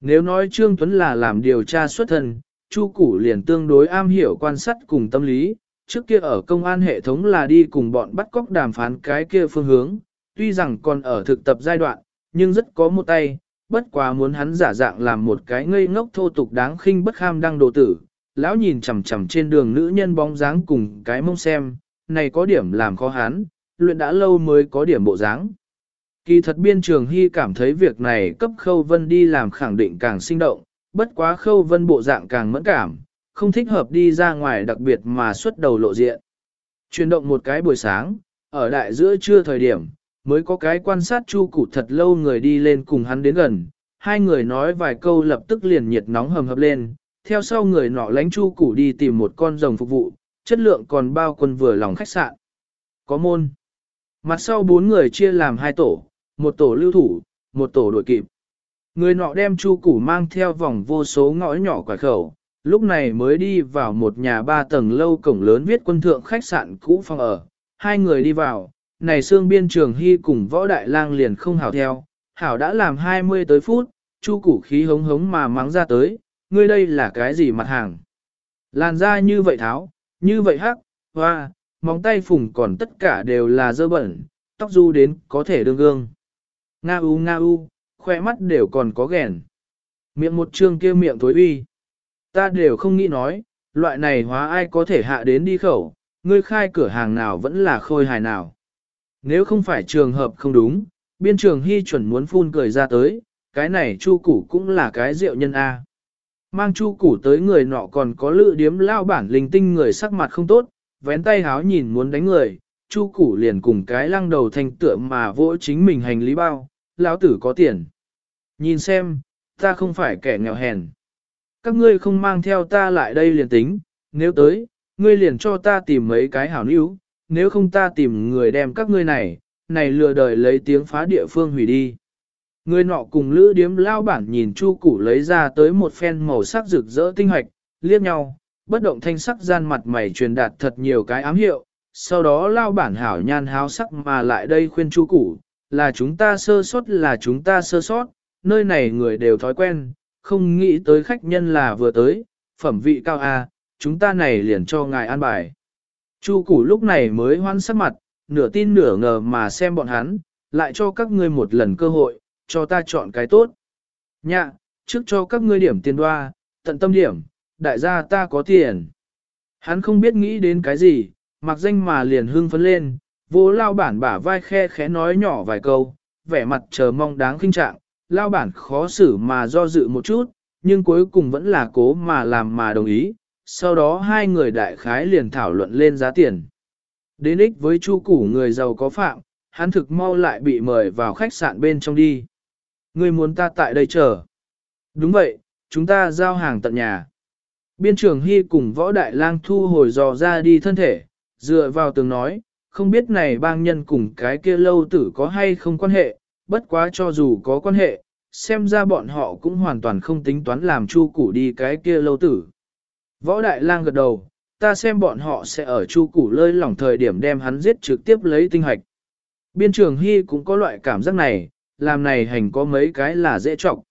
Nếu nói Trương Tuấn là làm điều tra xuất thần Chu Củ liền tương đối am hiểu quan sát cùng tâm lý, trước kia ở công an hệ thống là đi cùng bọn bắt cóc đàm phán cái kia phương hướng, tuy rằng còn ở thực tập giai đoạn, nhưng rất có một tay, bất quá muốn hắn giả dạng làm một cái ngây ngốc thô tục đáng khinh bất kham đang đồ tử, lão nhìn chằm chằm trên đường nữ nhân bóng dáng cùng cái mông xem, này có điểm làm khó hắn, luyện đã lâu mới có điểm bộ dáng. Kỳ thật biên trường hy cảm thấy việc này cấp khâu vân đi làm khẳng định càng sinh động, bất quá khâu vân bộ dạng càng mẫn cảm, không thích hợp đi ra ngoài đặc biệt mà xuất đầu lộ diện. Chuyển động một cái buổi sáng, ở đại giữa trưa thời điểm, mới có cái quan sát chu cụ thật lâu người đi lên cùng hắn đến gần, hai người nói vài câu lập tức liền nhiệt nóng hầm hập lên, theo sau người nọ lánh chu cụ đi tìm một con rồng phục vụ, chất lượng còn bao quân vừa lòng khách sạn. Có môn. Mặt sau bốn người chia làm hai tổ, một tổ lưu thủ, một tổ đội kịp. Người nọ đem chu củ mang theo vòng vô số ngõ nhỏ quả khẩu, lúc này mới đi vào một nhà ba tầng lâu cổng lớn viết quân thượng khách sạn cũ phòng ở. Hai người đi vào, này xương biên trường hy cùng võ đại lang liền không hảo theo, hảo đã làm 20 tới phút, chu củ khí hống hống mà mắng ra tới, ngươi đây là cái gì mặt hàng. Làn da như vậy tháo, như vậy hắc, hoa, móng tay phùng còn tất cả đều là dơ bẩn, tóc du đến có thể đương gương. Nga u nga u, khoe mắt đều còn có ghèn. Miệng một trương kia miệng thối uy. Ta đều không nghĩ nói, loại này hóa ai có thể hạ đến đi khẩu, ngươi khai cửa hàng nào vẫn là khôi hài nào. Nếu không phải trường hợp không đúng, biên trường hy chuẩn muốn phun cười ra tới, cái này chu củ cũng là cái rượu nhân A. Mang chu củ tới người nọ còn có lự điếm lao bản linh tinh người sắc mặt không tốt, vén tay háo nhìn muốn đánh người, chu củ liền cùng cái lăng đầu thành tượng mà vỗ chính mình hành lý bao, lão tử có tiền. Nhìn xem, ta không phải kẻ nghèo hèn. Các ngươi không mang theo ta lại đây liền tính, nếu tới, ngươi liền cho ta tìm mấy cái hảo níu, nếu không ta tìm người đem các ngươi này, này lừa đời lấy tiếng phá địa phương hủy đi. Người nọ cùng lữ điếm lao bản nhìn chu củ lấy ra tới một phen màu sắc rực rỡ tinh hoạch, liếc nhau, bất động thanh sắc gian mặt mày truyền đạt thật nhiều cái ám hiệu, sau đó lao bản hảo nhan háo sắc mà lại đây khuyên chu củ, là chúng ta sơ sót là chúng ta sơ sót, nơi này người đều thói quen, không nghĩ tới khách nhân là vừa tới, phẩm vị cao a, chúng ta này liền cho ngài an bài. Chu củ lúc này mới hoan sắc mặt, nửa tin nửa ngờ mà xem bọn hắn, lại cho các ngươi một lần cơ hội, cho ta chọn cái tốt. Nhạ, trước cho các ngươi điểm tiền đoa, tận tâm điểm, đại gia ta có tiền. Hắn không biết nghĩ đến cái gì, mặc danh mà liền hưng phấn lên, vô lao bản bả vai khe khẽ nói nhỏ vài câu, vẻ mặt chờ mong đáng kinh trạng, lao bản khó xử mà do dự một chút, nhưng cuối cùng vẫn là cố mà làm mà đồng ý, sau đó hai người đại khái liền thảo luận lên giá tiền. Đến ích với chu củ người giàu có phạm, hắn thực mau lại bị mời vào khách sạn bên trong đi. Người muốn ta tại đây chờ. Đúng vậy, chúng ta giao hàng tận nhà. Biên trưởng Hy cùng võ đại lang thu hồi dò ra đi thân thể, dựa vào tường nói, không biết này bang nhân cùng cái kia lâu tử có hay không quan hệ, bất quá cho dù có quan hệ, xem ra bọn họ cũng hoàn toàn không tính toán làm chu củ đi cái kia lâu tử. Võ Đại Lang gật đầu, ta xem bọn họ sẽ ở chu củ lơi lỏng thời điểm đem hắn giết trực tiếp lấy tinh hạch. Biên trường Hy cũng có loại cảm giác này, làm này hành có mấy cái là dễ trọng.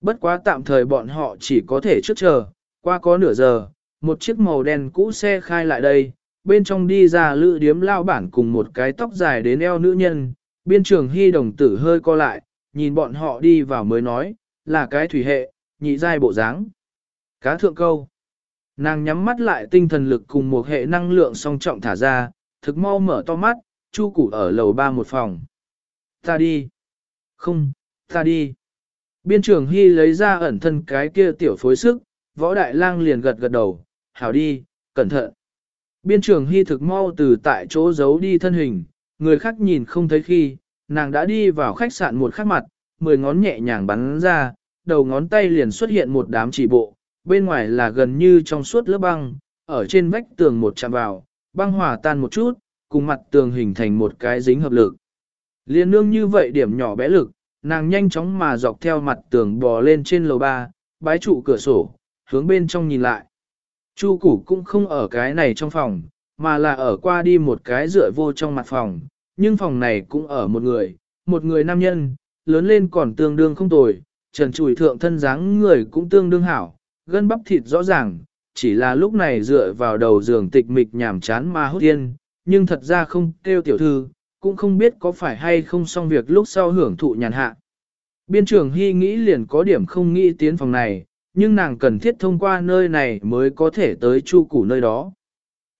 Bất quá tạm thời bọn họ chỉ có thể trước chờ, qua có nửa giờ, một chiếc màu đen cũ xe khai lại đây, bên trong đi ra lữ điếm lao bản cùng một cái tóc dài đến eo nữ nhân, biên trường hy đồng tử hơi co lại, nhìn bọn họ đi vào mới nói, là cái thủy hệ, nhị giai bộ dáng. Cá thượng câu. Nàng nhắm mắt lại tinh thần lực cùng một hệ năng lượng song trọng thả ra, thực mau mở to mắt, chu củ ở lầu ba một phòng. Ta đi. Không, ta đi. Biên trường Hy lấy ra ẩn thân cái kia tiểu phối sức, võ đại lang liền gật gật đầu, hảo đi, cẩn thận. Biên trường Hy thực mau từ tại chỗ giấu đi thân hình, người khác nhìn không thấy khi, nàng đã đi vào khách sạn một khắc mặt, mười ngón nhẹ nhàng bắn ra, đầu ngón tay liền xuất hiện một đám chỉ bộ, bên ngoài là gần như trong suốt lớp băng, ở trên vách tường một chạm vào, băng hòa tan một chút, cùng mặt tường hình thành một cái dính hợp lực. Liên nương như vậy điểm nhỏ bé lực, nàng nhanh chóng mà dọc theo mặt tường bò lên trên lầu ba, bái trụ cửa sổ, hướng bên trong nhìn lại. Chu củ cũng không ở cái này trong phòng, mà là ở qua đi một cái rửa vô trong mặt phòng, nhưng phòng này cũng ở một người, một người nam nhân, lớn lên còn tương đương không tồi, trần trùi thượng thân dáng người cũng tương đương hảo, gân bắp thịt rõ ràng, chỉ là lúc này dựa vào đầu giường tịch mịch nhảm chán mà hút tiên, nhưng thật ra không kêu tiểu thư, cũng không biết có phải hay không xong việc lúc sau hưởng thụ nhàn hạ. Biên trưởng Hy nghĩ liền có điểm không nghĩ tiến phòng này, nhưng nàng cần thiết thông qua nơi này mới có thể tới chu củ nơi đó.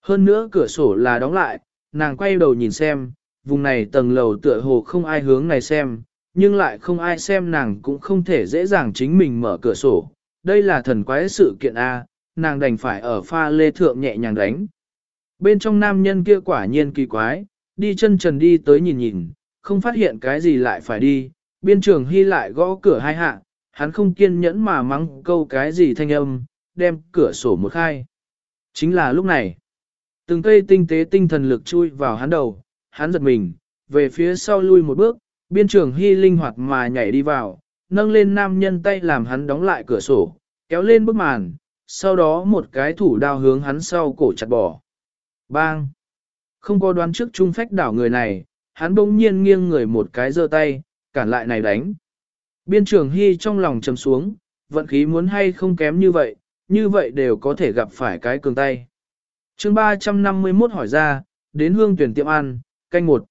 Hơn nữa cửa sổ là đóng lại, nàng quay đầu nhìn xem, vùng này tầng lầu tựa hồ không ai hướng này xem, nhưng lại không ai xem nàng cũng không thể dễ dàng chính mình mở cửa sổ. Đây là thần quái sự kiện A, nàng đành phải ở pha lê thượng nhẹ nhàng đánh. Bên trong nam nhân kia quả nhiên kỳ quái, đi chân trần đi tới nhìn nhìn, không phát hiện cái gì lại phải đi, biên trường hy lại gõ cửa hai hạ, hắn không kiên nhẫn mà mắng câu cái gì thanh âm, đem cửa sổ một khai. Chính là lúc này, từng cây tinh tế tinh thần lực chui vào hắn đầu, hắn giật mình, về phía sau lui một bước, biên trường hy linh hoạt mà nhảy đi vào, nâng lên nam nhân tay làm hắn đóng lại cửa sổ, kéo lên bức màn, sau đó một cái thủ đao hướng hắn sau cổ chặt bỏ. Bang! Không có đoán trước trung phách đảo người này, hắn bỗng nhiên nghiêng người một cái giơ tay, cản lại này đánh. Biên trường hy trong lòng trầm xuống, vận khí muốn hay không kém như vậy, như vậy đều có thể gặp phải cái cường tay. chương 351 hỏi ra, đến hương tuyển tiệm ăn, canh một.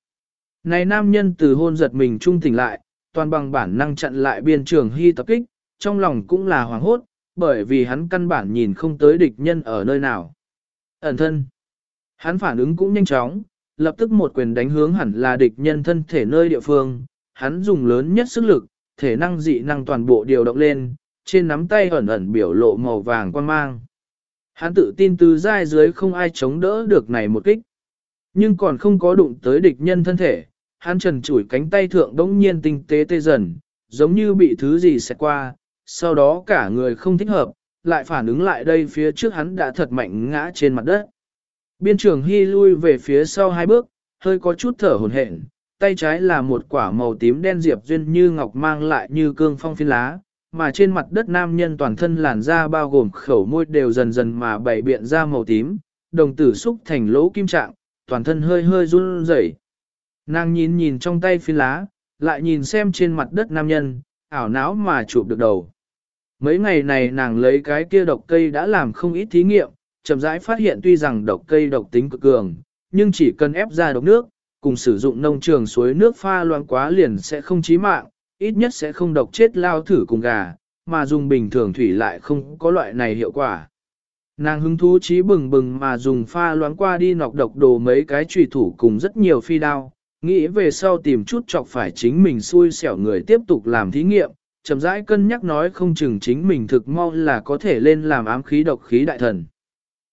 Này nam nhân từ hôn giật mình trung tỉnh lại, toàn bằng bản năng chặn lại biên trường hy tập kích, trong lòng cũng là hoảng hốt, bởi vì hắn căn bản nhìn không tới địch nhân ở nơi nào. Ẩn thân. Hắn phản ứng cũng nhanh chóng, lập tức một quyền đánh hướng hẳn là địch nhân thân thể nơi địa phương, hắn dùng lớn nhất sức lực, thể năng dị năng toàn bộ điều động lên, trên nắm tay ẩn ẩn biểu lộ màu vàng quan mang. Hắn tự tin từ dai dưới không ai chống đỡ được này một kích. Nhưng còn không có đụng tới địch nhân thân thể, hắn trần chủi cánh tay thượng đống nhiên tinh tế tê dần, giống như bị thứ gì xẹt qua, sau đó cả người không thích hợp, lại phản ứng lại đây phía trước hắn đã thật mạnh ngã trên mặt đất. Biên trưởng Hy lui về phía sau hai bước, hơi có chút thở hổn hển, tay trái là một quả màu tím đen diệp duyên như ngọc mang lại như cương phong phiên lá, mà trên mặt đất nam nhân toàn thân làn da bao gồm khẩu môi đều dần dần mà bảy biện ra màu tím, đồng tử xúc thành lỗ kim trạng, toàn thân hơi hơi run rẩy. Nàng nhìn nhìn trong tay phi lá, lại nhìn xem trên mặt đất nam nhân, ảo não mà chụp được đầu. Mấy ngày này nàng lấy cái kia độc cây đã làm không ít thí nghiệm, chậm rãi phát hiện tuy rằng độc cây độc tính cực cường, nhưng chỉ cần ép ra độc nước, cùng sử dụng nông trường suối nước pha loãng quá liền sẽ không chí mạng, ít nhất sẽ không độc chết lao thử cùng gà, mà dùng bình thường thủy lại không có loại này hiệu quả. Nàng hứng thú trí bừng bừng mà dùng pha loãng qua đi nọc độc đồ mấy cái trùy thủ cùng rất nhiều phi đao, nghĩ về sau tìm chút chọc phải chính mình xui xẻo người tiếp tục làm thí nghiệm, chậm rãi cân nhắc nói không chừng chính mình thực mau là có thể lên làm ám khí độc khí đại thần.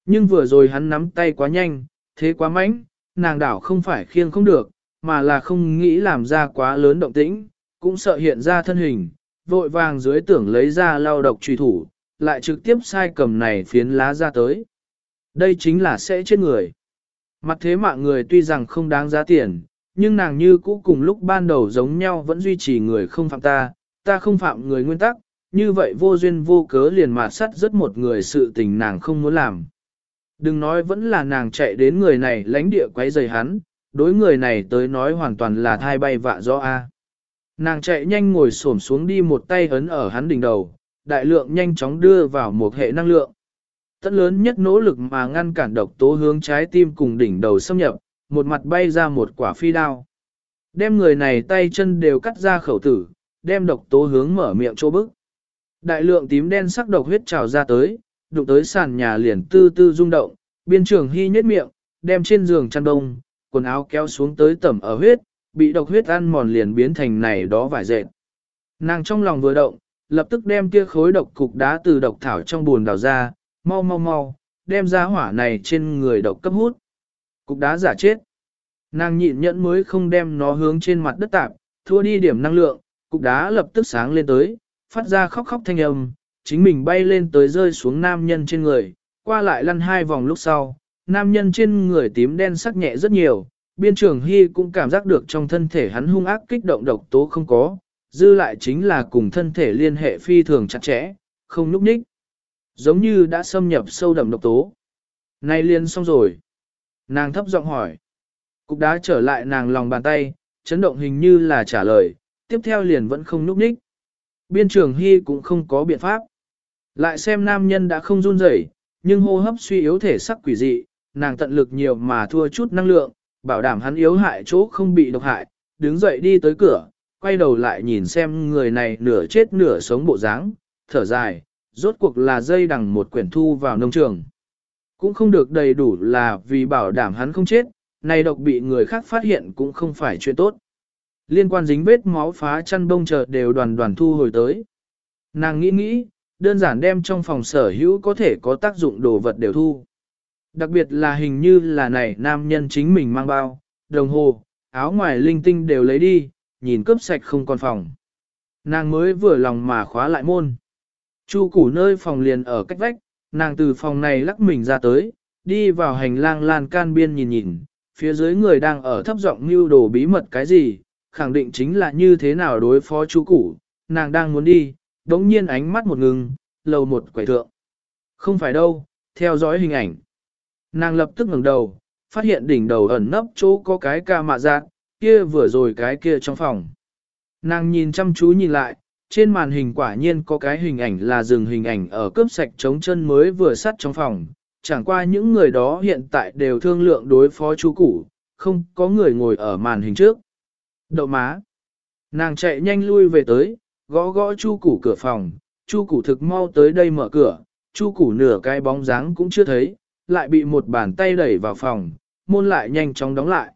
Nhưng vừa rồi hắn nắm tay quá nhanh, thế quá mạnh, nàng đảo không phải khiêng không được, mà là không nghĩ làm ra quá lớn động tĩnh, cũng sợ hiện ra thân hình, vội vàng dưới tưởng lấy ra lao độc truy thủ, lại trực tiếp sai cầm này phiến lá ra tới. Đây chính là sẽ chết người. Mặt thế mạng người tuy rằng không đáng giá tiền, nhưng nàng như cũ cùng lúc ban đầu giống nhau vẫn duy trì người không phạm ta, ta không phạm người nguyên tắc, như vậy vô duyên vô cớ liền mà sắt rất một người sự tình nàng không muốn làm. Đừng nói vẫn là nàng chạy đến người này lánh địa quấy rầy hắn, đối người này tới nói hoàn toàn là thai bay vạ do A. Nàng chạy nhanh ngồi xổm xuống đi một tay ấn ở hắn đỉnh đầu, đại lượng nhanh chóng đưa vào một hệ năng lượng. Tất lớn nhất nỗ lực mà ngăn cản độc tố hướng trái tim cùng đỉnh đầu xâm nhập, một mặt bay ra một quả phi đao. Đem người này tay chân đều cắt ra khẩu tử, đem độc tố hướng mở miệng chỗ bức. Đại lượng tím đen sắc độc huyết trào ra tới, đụng tới sàn nhà liền tư tư rung động, biên trường hy nhếch miệng, đem trên giường chăn đông, quần áo kéo xuống tới tẩm ở huyết, bị độc huyết ăn mòn liền biến thành này đó vải dệt. Nàng trong lòng vừa động, lập tức đem kia khối độc cục đá từ độc thảo trong buồn đào ra, mau mau mau, đem ra hỏa này trên người độc cấp hút. Cục đá giả chết. Nàng nhịn nhẫn mới không đem nó hướng trên mặt đất tạp, thua đi điểm năng lượng, cục đá lập tức sáng lên tới, phát ra khóc khóc thanh âm, chính mình bay lên tới rơi xuống nam nhân trên người, qua lại lăn hai vòng lúc sau, nam nhân trên người tím đen sắc nhẹ rất nhiều, biên trường hy cũng cảm giác được trong thân thể hắn hung ác kích động độc tố không có, dư lại chính là cùng thân thể liên hệ phi thường chặt chẽ, không núp ních, Giống như đã xâm nhập sâu đậm độc tố. Nay liên xong rồi. Nàng thấp giọng hỏi. Cục đá trở lại nàng lòng bàn tay, chấn động hình như là trả lời, tiếp theo liền vẫn không núp ních. Biên trường hy cũng không có biện pháp. Lại xem nam nhân đã không run rẩy, nhưng hô hấp suy yếu thể sắc quỷ dị, nàng tận lực nhiều mà thua chút năng lượng, bảo đảm hắn yếu hại chỗ không bị độc hại, đứng dậy đi tới cửa, quay đầu lại nhìn xem người này nửa chết nửa sống bộ dáng, thở dài, rốt cuộc là dây đằng một quyển thu vào nông trường. Cũng không được đầy đủ là vì bảo đảm hắn không chết, này độc bị người khác phát hiện cũng không phải chuyện tốt. Liên quan dính vết máu phá chăn bông chợt đều đoàn đoàn thu hồi tới. Nàng nghĩ nghĩ, đơn giản đem trong phòng sở hữu có thể có tác dụng đồ vật đều thu. Đặc biệt là hình như là này nam nhân chính mình mang bao, đồng hồ, áo ngoài linh tinh đều lấy đi, nhìn cướp sạch không còn phòng. Nàng mới vừa lòng mà khóa lại môn. Chu củ nơi phòng liền ở cách vách, nàng từ phòng này lắc mình ra tới, đi vào hành lang lan can biên nhìn nhìn, phía dưới người đang ở thấp giọng mưu đồ bí mật cái gì, khẳng định chính là như thế nào đối phó chú củ, nàng đang muốn đi, đống nhiên ánh mắt một ngừng, lầu một quẩy thượng. Không phải đâu, theo dõi hình ảnh. Nàng lập tức ngẩng đầu, phát hiện đỉnh đầu ẩn nấp chỗ có cái ca mạ dạng, kia vừa rồi cái kia trong phòng. Nàng nhìn chăm chú nhìn lại, trên màn hình quả nhiên có cái hình ảnh là dừng hình ảnh ở cướp sạch chống chân mới vừa sắt trong phòng. Chẳng qua những người đó hiện tại đều thương lượng đối phó chú củ, không có người ngồi ở màn hình trước. Đậu má. Nàng chạy nhanh lui về tới, gõ gõ chu củ cửa phòng, chu củ thực mau tới đây mở cửa, chu củ nửa cái bóng dáng cũng chưa thấy, lại bị một bàn tay đẩy vào phòng, môn lại nhanh chóng đóng lại.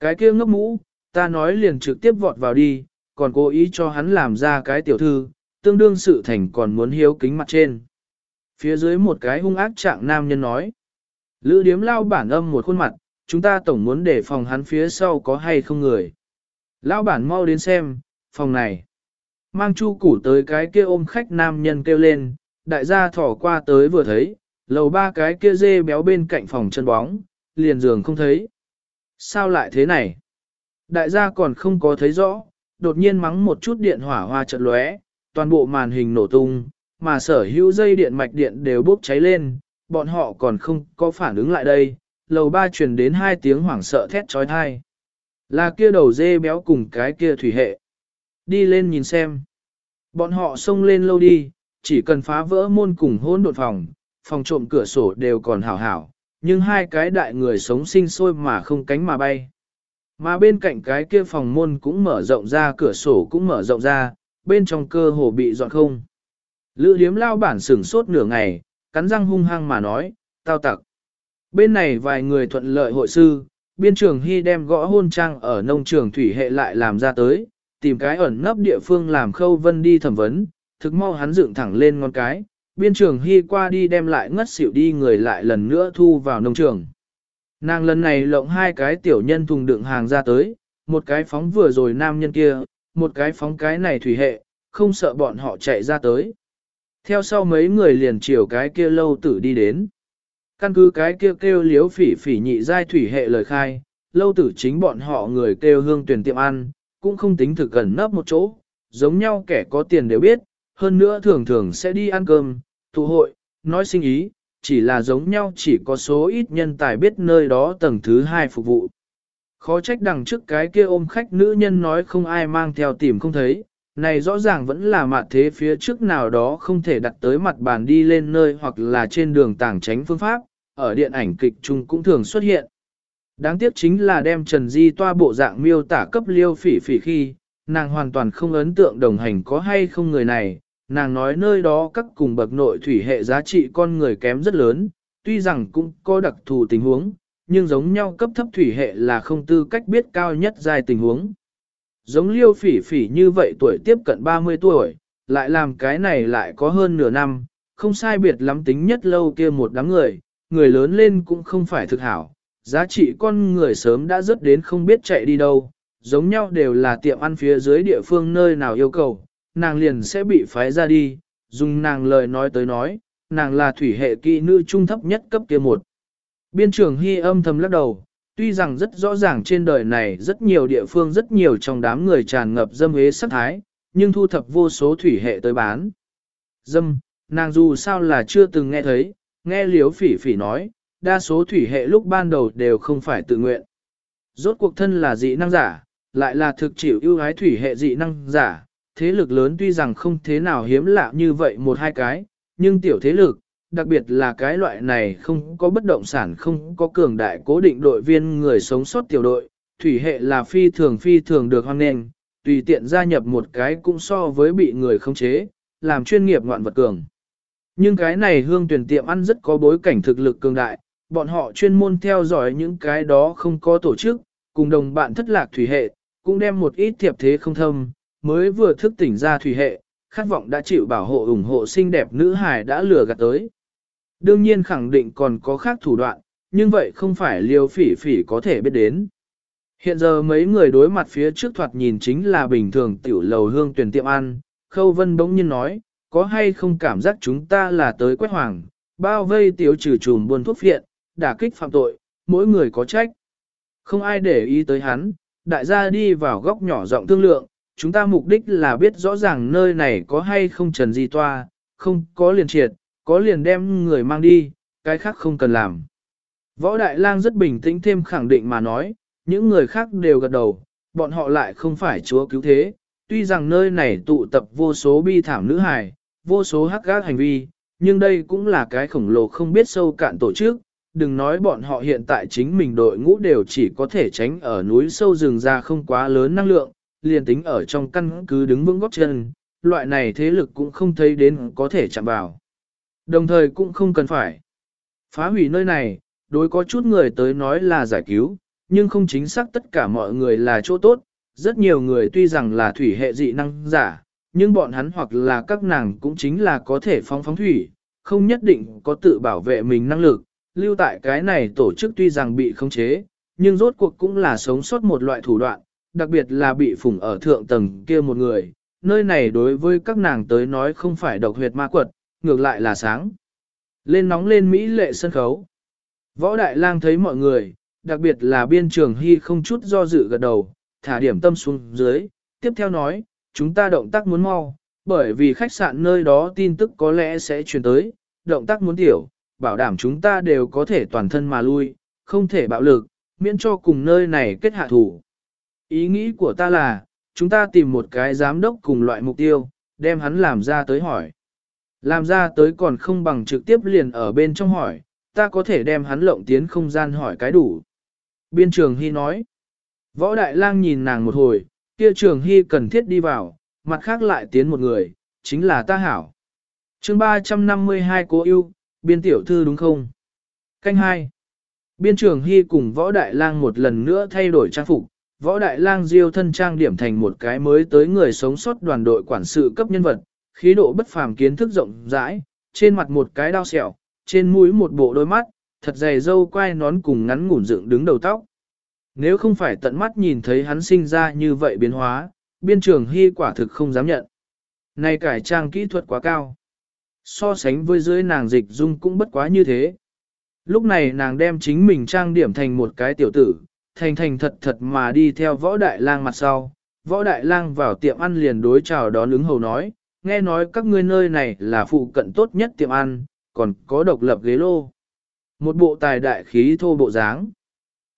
Cái kia ngốc mũ, ta nói liền trực tiếp vọt vào đi, còn cố ý cho hắn làm ra cái tiểu thư, tương đương sự thành còn muốn hiếu kính mặt trên. Phía dưới một cái hung ác trạng nam nhân nói. Lữ điếm lao bản âm một khuôn mặt, chúng ta tổng muốn để phòng hắn phía sau có hay không người. Lao bản mau đến xem, phòng này. Mang chu củ tới cái kia ôm khách nam nhân kêu lên, đại gia thỏ qua tới vừa thấy, lầu ba cái kia dê béo bên cạnh phòng chân bóng, liền giường không thấy. Sao lại thế này? Đại gia còn không có thấy rõ, đột nhiên mắng một chút điện hỏa hoa trận lóe, toàn bộ màn hình nổ tung, mà sở hữu dây điện mạch điện đều bốc cháy lên, bọn họ còn không có phản ứng lại đây, lầu ba truyền đến hai tiếng hoảng sợ thét trói thai. Là kia đầu dê béo cùng cái kia thủy hệ. Đi lên nhìn xem. Bọn họ xông lên lâu đi, chỉ cần phá vỡ môn cùng hôn đột phòng, phòng trộm cửa sổ đều còn hảo hảo, nhưng hai cái đại người sống sinh sôi mà không cánh mà bay. Mà bên cạnh cái kia phòng môn cũng mở rộng ra cửa sổ cũng mở rộng ra, bên trong cơ hồ bị dọn không. Lữ điếm lao bản sửng sốt nửa ngày, cắn răng hung hăng mà nói, tao tặc. Bên này vài người thuận lợi hội sư, biên trường hy đem gõ hôn trang ở nông trường thủy hệ lại làm ra tới, tìm cái ẩn nấp địa phương làm khâu vân đi thẩm vấn, thực mau hắn dựng thẳng lên ngón cái, biên trường hy qua đi đem lại ngất xỉu đi người lại lần nữa thu vào nông trường. Nàng lần này lộng hai cái tiểu nhân thùng đựng hàng ra tới, một cái phóng vừa rồi nam nhân kia, một cái phóng cái này thủy hệ, không sợ bọn họ chạy ra tới. Theo sau mấy người liền chiều cái kia lâu tử đi đến. Căn cứ cái kia kêu liếu phỉ phỉ nhị giai thủy hệ lời khai, lâu tử chính bọn họ người kêu hương tuyển tiệm ăn, cũng không tính thực gần nấp một chỗ, giống nhau kẻ có tiền đều biết, hơn nữa thường thường sẽ đi ăn cơm, tụ hội, nói sinh ý, chỉ là giống nhau chỉ có số ít nhân tài biết nơi đó tầng thứ hai phục vụ. Khó trách đằng trước cái kia ôm khách nữ nhân nói không ai mang theo tìm không thấy, này rõ ràng vẫn là mặt thế phía trước nào đó không thể đặt tới mặt bàn đi lên nơi hoặc là trên đường tàng tránh phương pháp, ở điện ảnh kịch chung cũng thường xuất hiện. Đáng tiếc chính là đem Trần Di toa bộ dạng miêu tả cấp liêu phỉ phỉ khi, nàng hoàn toàn không ấn tượng đồng hành có hay không người này, nàng nói nơi đó các cùng bậc nội thủy hệ giá trị con người kém rất lớn, tuy rằng cũng có đặc thù tình huống, nhưng giống nhau cấp thấp thủy hệ là không tư cách biết cao nhất dài tình huống. Giống liêu phỉ phỉ như vậy tuổi tiếp cận 30 tuổi, lại làm cái này lại có hơn nửa năm, không sai biệt lắm tính nhất lâu kia một đám người, người lớn lên cũng không phải thực hảo, giá trị con người sớm đã rớt đến không biết chạy đi đâu, giống nhau đều là tiệm ăn phía dưới địa phương nơi nào yêu cầu, nàng liền sẽ bị phái ra đi, dùng nàng lời nói tới nói, nàng là thủy hệ kỵ nữ trung thấp nhất cấp kia một. Biên trưởng Hy âm thầm lắc đầu, tuy rằng rất rõ ràng trên đời này rất nhiều địa phương rất nhiều trong đám người tràn ngập dâm hế sắc thái, nhưng thu thập vô số thủy hệ tới bán. Dâm, nàng dù sao là chưa từng nghe thấy, nghe liếu phỉ phỉ nói, đa số thủy hệ lúc ban đầu đều không phải tự nguyện. Rốt cuộc thân là dị năng giả, lại là thực chịu ưu ái thủy hệ dị năng giả, thế lực lớn tuy rằng không thế nào hiếm lạ như vậy một hai cái, nhưng tiểu thế lực, đặc biệt là cái loại này không có bất động sản không có cường đại cố định đội viên người sống sót tiểu đội, thủy hệ là phi thường phi thường được hoan nghênh, tùy tiện gia nhập một cái cũng so với bị người khống chế, làm chuyên nghiệp ngoạn vật cường. Nhưng cái này hương tuyển tiệm ăn rất có bối cảnh thực lực cường đại, bọn họ chuyên môn theo dõi những cái đó không có tổ chức, cùng đồng bạn thất lạc thủy hệ, cũng đem một ít thiệp thế không thâm, mới vừa thức tỉnh ra thủy hệ, khát vọng đã chịu bảo hộ ủng hộ xinh đẹp nữ hài đã lừa gạt tới. Đương nhiên khẳng định còn có khác thủ đoạn, nhưng vậy không phải liêu phỉ phỉ có thể biết đến. Hiện giờ mấy người đối mặt phía trước thoạt nhìn chính là bình thường tiểu lầu hương tuyển tiệm ăn, Khâu Vân bỗng nhiên nói, có hay không cảm giác chúng ta là tới quét hoàng, bao vây tiểu trừ trùm buôn thuốc phiện, đả kích phạm tội, mỗi người có trách. Không ai để ý tới hắn, đại gia đi vào góc nhỏ rộng thương lượng, chúng ta mục đích là biết rõ ràng nơi này có hay không trần di toa, không có liền triệt, có liền đem người mang đi, cái khác không cần làm. Võ Đại Lang rất bình tĩnh thêm khẳng định mà nói, những người khác đều gật đầu, bọn họ lại không phải chúa cứu thế, tuy rằng nơi này tụ tập vô số bi thảm nữ hài, vô số hắc gác hành vi, nhưng đây cũng là cái khổng lồ không biết sâu cạn tổ chức, đừng nói bọn họ hiện tại chính mình đội ngũ đều chỉ có thể tránh ở núi sâu rừng ra không quá lớn năng lượng, liền tính ở trong căn cứ đứng vững góc chân, loại này thế lực cũng không thấy đến có thể chạm vào. Đồng thời cũng không cần phải phá hủy nơi này, đối có chút người tới nói là giải cứu, nhưng không chính xác tất cả mọi người là chỗ tốt, rất nhiều người tuy rằng là thủy hệ dị năng giả, nhưng bọn hắn hoặc là các nàng cũng chính là có thể phóng phóng thủy, không nhất định có tự bảo vệ mình năng lực, lưu tại cái này tổ chức tuy rằng bị khống chế, nhưng rốt cuộc cũng là sống sót một loại thủ đoạn, đặc biệt là bị phủng ở thượng tầng kia một người, nơi này đối với các nàng tới nói không phải độc huyệt ma quật, ngược lại là sáng. Lên nóng lên Mỹ lệ sân khấu. Võ Đại Lang thấy mọi người, đặc biệt là biên trường hy không chút do dự gật đầu, thả điểm tâm xuống dưới, tiếp theo nói, chúng ta động tác muốn mau, bởi vì khách sạn nơi đó tin tức có lẽ sẽ truyền tới, động tác muốn tiểu, bảo đảm chúng ta đều có thể toàn thân mà lui, không thể bạo lực, miễn cho cùng nơi này kết hạ thủ. Ý nghĩ của ta là, chúng ta tìm một cái giám đốc cùng loại mục tiêu, đem hắn làm ra tới hỏi. Làm ra tới còn không bằng trực tiếp liền ở bên trong hỏi, ta có thể đem hắn lộng tiến không gian hỏi cái đủ. Biên trường Hy nói, võ đại lang nhìn nàng một hồi, kia trường Hy cần thiết đi vào, mặt khác lại tiến một người, chính là ta hảo. chương 352 cố yêu, biên tiểu thư đúng không? Canh 2. Biên trường Hy cùng võ đại lang một lần nữa thay đổi trang phục, võ đại lang diêu thân trang điểm thành một cái mới tới người sống sót đoàn đội quản sự cấp nhân vật, khí độ bất phàm kiến thức rộng rãi, trên mặt một cái đao sẹo, trên mũi một bộ đôi mắt, thật dày dâu quai nón cùng ngắn ngủn dựng đứng đầu tóc. Nếu không phải tận mắt nhìn thấy hắn sinh ra như vậy biến hóa, biên trường hy quả thực không dám nhận. Này cải trang kỹ thuật quá cao. So sánh với dưới nàng dịch dung cũng bất quá như thế. Lúc này nàng đem chính mình trang điểm thành một cái tiểu tử, thành thành thật thật mà đi theo võ đại lang mặt sau. Võ đại lang vào tiệm ăn liền đối chào đón ứng hầu nói, nghe nói các ngươi nơi này là phụ cận tốt nhất tiệm ăn, còn có độc lập ghế lô. Một bộ tài đại khí thô bộ dáng.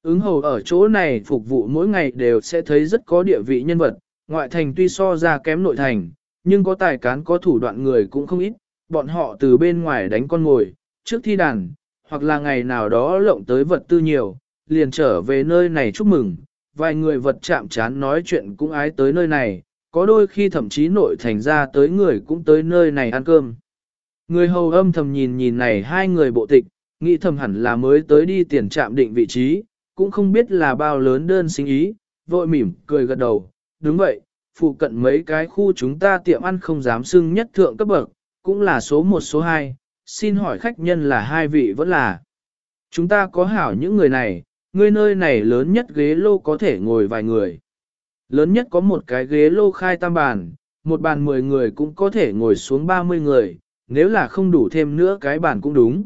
Ứng hầu ở chỗ này phục vụ mỗi ngày đều sẽ thấy rất có địa vị nhân vật, ngoại thành tuy so ra kém nội thành, nhưng có tài cán có thủ đoạn người cũng không ít, bọn họ từ bên ngoài đánh con ngồi, trước thi đàn, hoặc là ngày nào đó lộng tới vật tư nhiều, liền trở về nơi này chúc mừng, vài người vật chạm chán nói chuyện cũng ái tới nơi này, có đôi khi thậm chí nội thành ra tới người cũng tới nơi này ăn cơm. Người hầu âm thầm nhìn nhìn này hai người bộ tịch, nghĩ thầm hẳn là mới tới đi tiền trạm định vị trí, cũng không biết là bao lớn đơn sinh ý, vội mỉm, cười gật đầu, đúng vậy, phụ cận mấy cái khu chúng ta tiệm ăn không dám xưng nhất thượng cấp bậc, cũng là số 1 số 2, xin hỏi khách nhân là hai vị vẫn là. Chúng ta có hảo những người này, Ngươi nơi này lớn nhất ghế lô có thể ngồi vài người. Lớn nhất có một cái ghế lô khai tam bàn, một bàn 10 người cũng có thể ngồi xuống 30 người, nếu là không đủ thêm nữa cái bàn cũng đúng.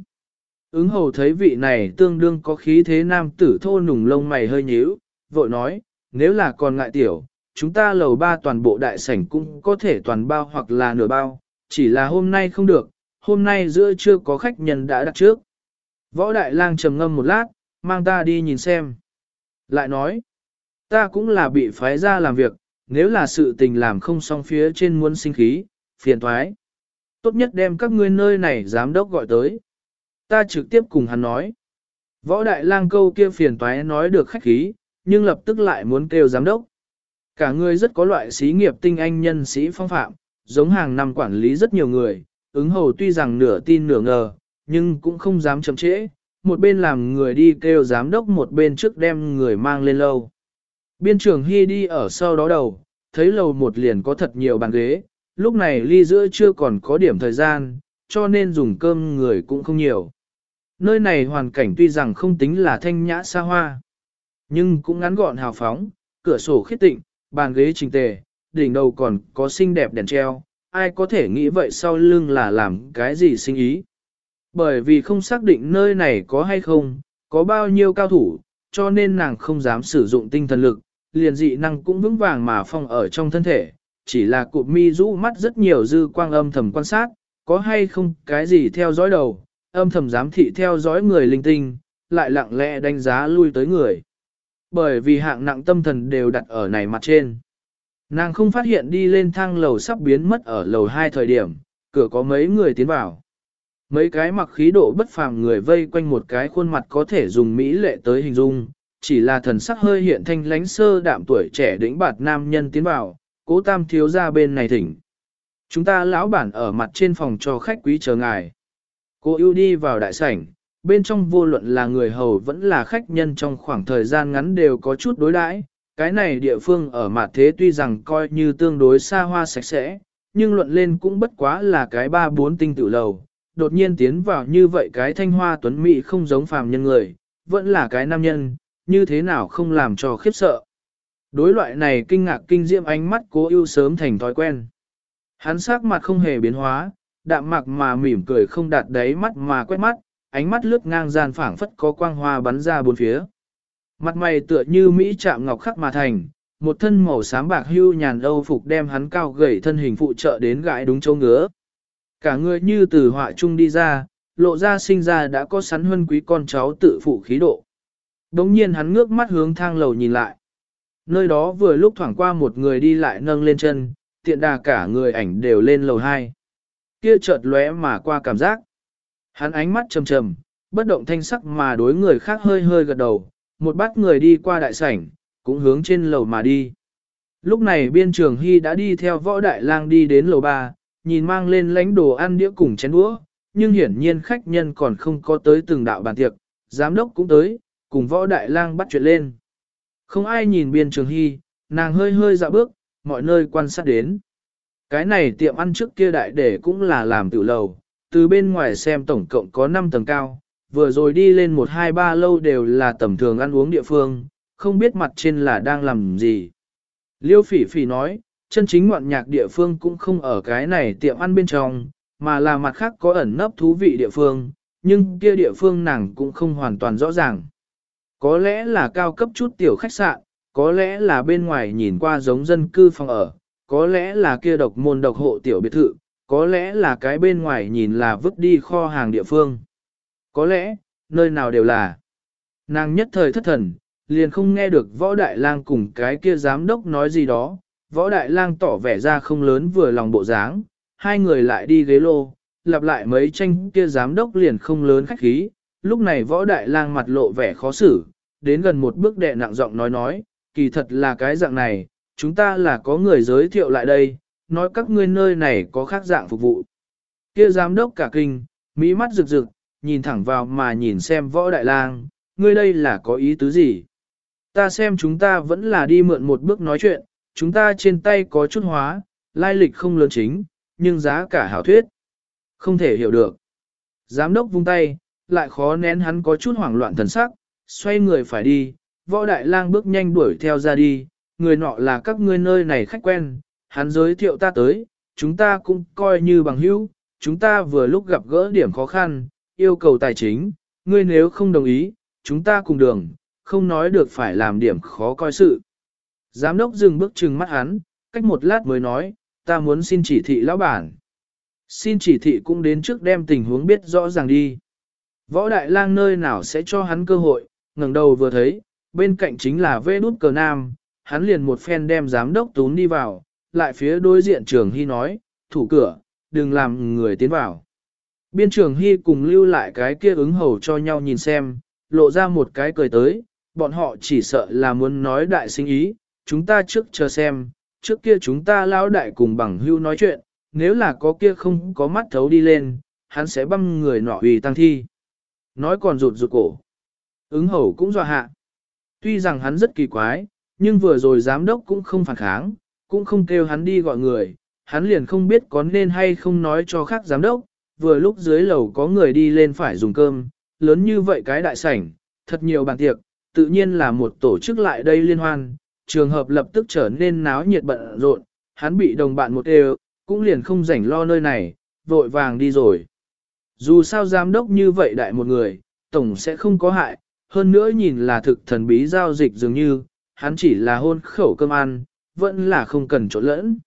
Ứng hầu thấy vị này tương đương có khí thế nam tử thô nùng lông mày hơi nhíu, vội nói, nếu là còn ngại tiểu, chúng ta lầu ba toàn bộ đại sảnh cũng có thể toàn bao hoặc là nửa bao, chỉ là hôm nay không được, hôm nay giữa chưa có khách nhân đã đặt trước. Võ đại lang trầm ngâm một lát, mang ta đi nhìn xem. Lại nói, ta cũng là bị phái ra làm việc, nếu là sự tình làm không xong phía trên muốn sinh khí, phiền thoái. Tốt nhất đem các ngươi nơi này giám đốc gọi tới. Ta trực tiếp cùng hắn nói. Võ đại lang câu kia phiền toái nói được khách khí, nhưng lập tức lại muốn kêu giám đốc. Cả người rất có loại xí nghiệp tinh anh nhân sĩ phong phạm, giống hàng năm quản lý rất nhiều người, ứng hầu tuy rằng nửa tin nửa ngờ, nhưng cũng không dám chậm trễ, một bên làm người đi kêu giám đốc một bên trước đem người mang lên lâu. Biên trưởng Hy đi ở sau đó đầu, thấy lầu một liền có thật nhiều bàn ghế, lúc này ly giữa chưa còn có điểm thời gian, cho nên dùng cơm người cũng không nhiều. Nơi này hoàn cảnh tuy rằng không tính là thanh nhã xa hoa. Nhưng cũng ngắn gọn hào phóng, cửa sổ khít tịnh, bàn ghế trình tề, đỉnh đầu còn có xinh đẹp đèn treo, ai có thể nghĩ vậy sau lưng là làm cái gì sinh ý. Bởi vì không xác định nơi này có hay không, có bao nhiêu cao thủ, cho nên nàng không dám sử dụng tinh thần lực, liền dị năng cũng vững vàng mà phong ở trong thân thể, chỉ là cụp mi rũ mắt rất nhiều dư quang âm thầm quan sát, có hay không cái gì theo dõi đầu, âm thầm giám thị theo dõi người linh tinh, lại lặng lẽ đánh giá lui tới người. Bởi vì hạng nặng tâm thần đều đặt ở này mặt trên. Nàng không phát hiện đi lên thang lầu sắp biến mất ở lầu 2 thời điểm, cửa có mấy người tiến vào. Mấy cái mặc khí độ bất phàm người vây quanh một cái khuôn mặt có thể dùng mỹ lệ tới hình dung, chỉ là thần sắc hơi hiện thanh lánh sơ đạm tuổi trẻ đỉnh bạt nam nhân tiến vào, cố tam thiếu ra bên này thỉnh. Chúng ta lão bản ở mặt trên phòng cho khách quý chờ ngài. Cô ưu đi vào đại sảnh, bên trong vô luận là người hầu vẫn là khách nhân trong khoảng thời gian ngắn đều có chút đối đãi. Cái này địa phương ở mặt thế tuy rằng coi như tương đối xa hoa sạch sẽ, nhưng luận lên cũng bất quá là cái ba bốn tinh tự lầu. Đột nhiên tiến vào như vậy cái thanh hoa tuấn mỹ không giống phàm nhân người, vẫn là cái nam nhân, như thế nào không làm cho khiếp sợ. Đối loại này kinh ngạc kinh diệm ánh mắt cố ưu sớm thành thói quen. Hắn sắc mặt không hề biến hóa, đạm mạc mà mỉm cười không đạt đáy mắt mà quét mắt, ánh mắt lướt ngang gian phảng phất có quang hoa bắn ra bốn phía. Mặt mày tựa như Mỹ chạm ngọc khắc mà thành, một thân màu xám bạc hưu nhàn âu phục đem hắn cao gầy thân hình phụ trợ đến gãi đúng châu ngứa. Cả người như từ họa trung đi ra, lộ ra sinh ra đã có sắn huân quý con cháu tự phụ khí độ. Đống nhiên hắn ngước mắt hướng thang lầu nhìn lại. Nơi đó vừa lúc thoảng qua một người đi lại nâng lên chân, tiện đà cả người ảnh đều lên lầu 2. Kia chợt lóe mà qua cảm giác. Hắn ánh mắt trầm trầm, bất động thanh sắc mà đối người khác hơi hơi gật đầu, một bát người đi qua đại sảnh, cũng hướng trên lầu mà đi. Lúc này biên trường hy đã đi theo võ đại lang đi đến lầu 3, nhìn mang lên lãnh đồ ăn đĩa cùng chén đũa, nhưng hiển nhiên khách nhân còn không có tới từng đạo bàn tiệc, giám đốc cũng tới, cùng võ đại lang bắt chuyện lên. Không ai nhìn biên trường hy, nàng hơi hơi dạo bước, mọi nơi quan sát đến. Cái này tiệm ăn trước kia đại để cũng là làm tự lầu, từ bên ngoài xem tổng cộng có 5 tầng cao, vừa rồi đi lên 1 2 3 lâu đều là tầm thường ăn uống địa phương, không biết mặt trên là đang làm gì. Liêu phỉ phỉ nói, chân chính ngoạn nhạc địa phương cũng không ở cái này tiệm ăn bên trong, mà là mặt khác có ẩn nấp thú vị địa phương, nhưng kia địa phương nàng cũng không hoàn toàn rõ ràng. Có lẽ là cao cấp chút tiểu khách sạn, có lẽ là bên ngoài nhìn qua giống dân cư phòng ở, có lẽ là kia độc môn độc hộ tiểu biệt thự, có lẽ là cái bên ngoài nhìn là vứt đi kho hàng địa phương. Có lẽ, nơi nào đều là. Nàng nhất thời thất thần, liền không nghe được võ đại lang cùng cái kia giám đốc nói gì đó. Võ đại lang tỏ vẻ ra không lớn vừa lòng bộ dáng, hai người lại đi ghế lô, lặp lại mấy tranh kia giám đốc liền không lớn khách khí. Lúc này võ đại lang mặt lộ vẻ khó xử, đến gần một bước đệ nặng giọng nói nói, kỳ thật là cái dạng này, chúng ta là có người giới thiệu lại đây, nói các ngươi nơi này có khác dạng phục vụ. Kia giám đốc cả kinh, mỹ mắt rực rực, nhìn thẳng vào mà nhìn xem võ đại lang, ngươi đây là có ý tứ gì? Ta xem chúng ta vẫn là đi mượn một bước nói chuyện, chúng ta trên tay có chút hóa, lai lịch không lớn chính, nhưng giá cả hảo thuyết. Không thể hiểu được. Giám đốc vung tay, lại khó nén hắn có chút hoảng loạn thần sắc, xoay người phải đi, võ đại lang bước nhanh đuổi theo ra đi, người nọ là các ngươi nơi này khách quen, hắn giới thiệu ta tới, chúng ta cũng coi như bằng hữu, chúng ta vừa lúc gặp gỡ điểm khó khăn, yêu cầu tài chính, ngươi nếu không đồng ý, chúng ta cùng đường, không nói được phải làm điểm khó coi sự. Giám đốc dừng bước trừng mắt hắn, cách một lát mới nói, ta muốn xin chỉ thị lão bản. Xin chỉ thị cũng đến trước đem tình huống biết rõ ràng đi. Võ Đại Lang nơi nào sẽ cho hắn cơ hội, ngẩng đầu vừa thấy, bên cạnh chính là vê đút cờ nam, hắn liền một phen đem giám đốc tún đi vào, lại phía đối diện trường hy nói, thủ cửa, đừng làm người tiến vào. Biên trường hy cùng lưu lại cái kia ứng hầu cho nhau nhìn xem, lộ ra một cái cười tới, bọn họ chỉ sợ là muốn nói đại sinh ý, chúng ta trước chờ xem, trước kia chúng ta lão đại cùng bằng hưu nói chuyện, nếu là có kia không có mắt thấu đi lên, hắn sẽ băm người nọ vì tăng thi. Nói còn rụt rụt cổ. Ứng hầu cũng dọa hạ. Tuy rằng hắn rất kỳ quái, nhưng vừa rồi giám đốc cũng không phản kháng, cũng không kêu hắn đi gọi người, hắn liền không biết có nên hay không nói cho khác giám đốc, vừa lúc dưới lầu có người đi lên phải dùng cơm, lớn như vậy cái đại sảnh, thật nhiều bàn tiệc, tự nhiên là một tổ chức lại đây liên hoan, trường hợp lập tức trở nên náo nhiệt bận rộn, hắn bị đồng bạn một đều, cũng liền không rảnh lo nơi này, vội vàng đi rồi. Dù sao giám đốc như vậy đại một người, tổng sẽ không có hại, hơn nữa nhìn là thực thần bí giao dịch dường như, hắn chỉ là hôn khẩu cơm ăn, vẫn là không cần trộn lẫn.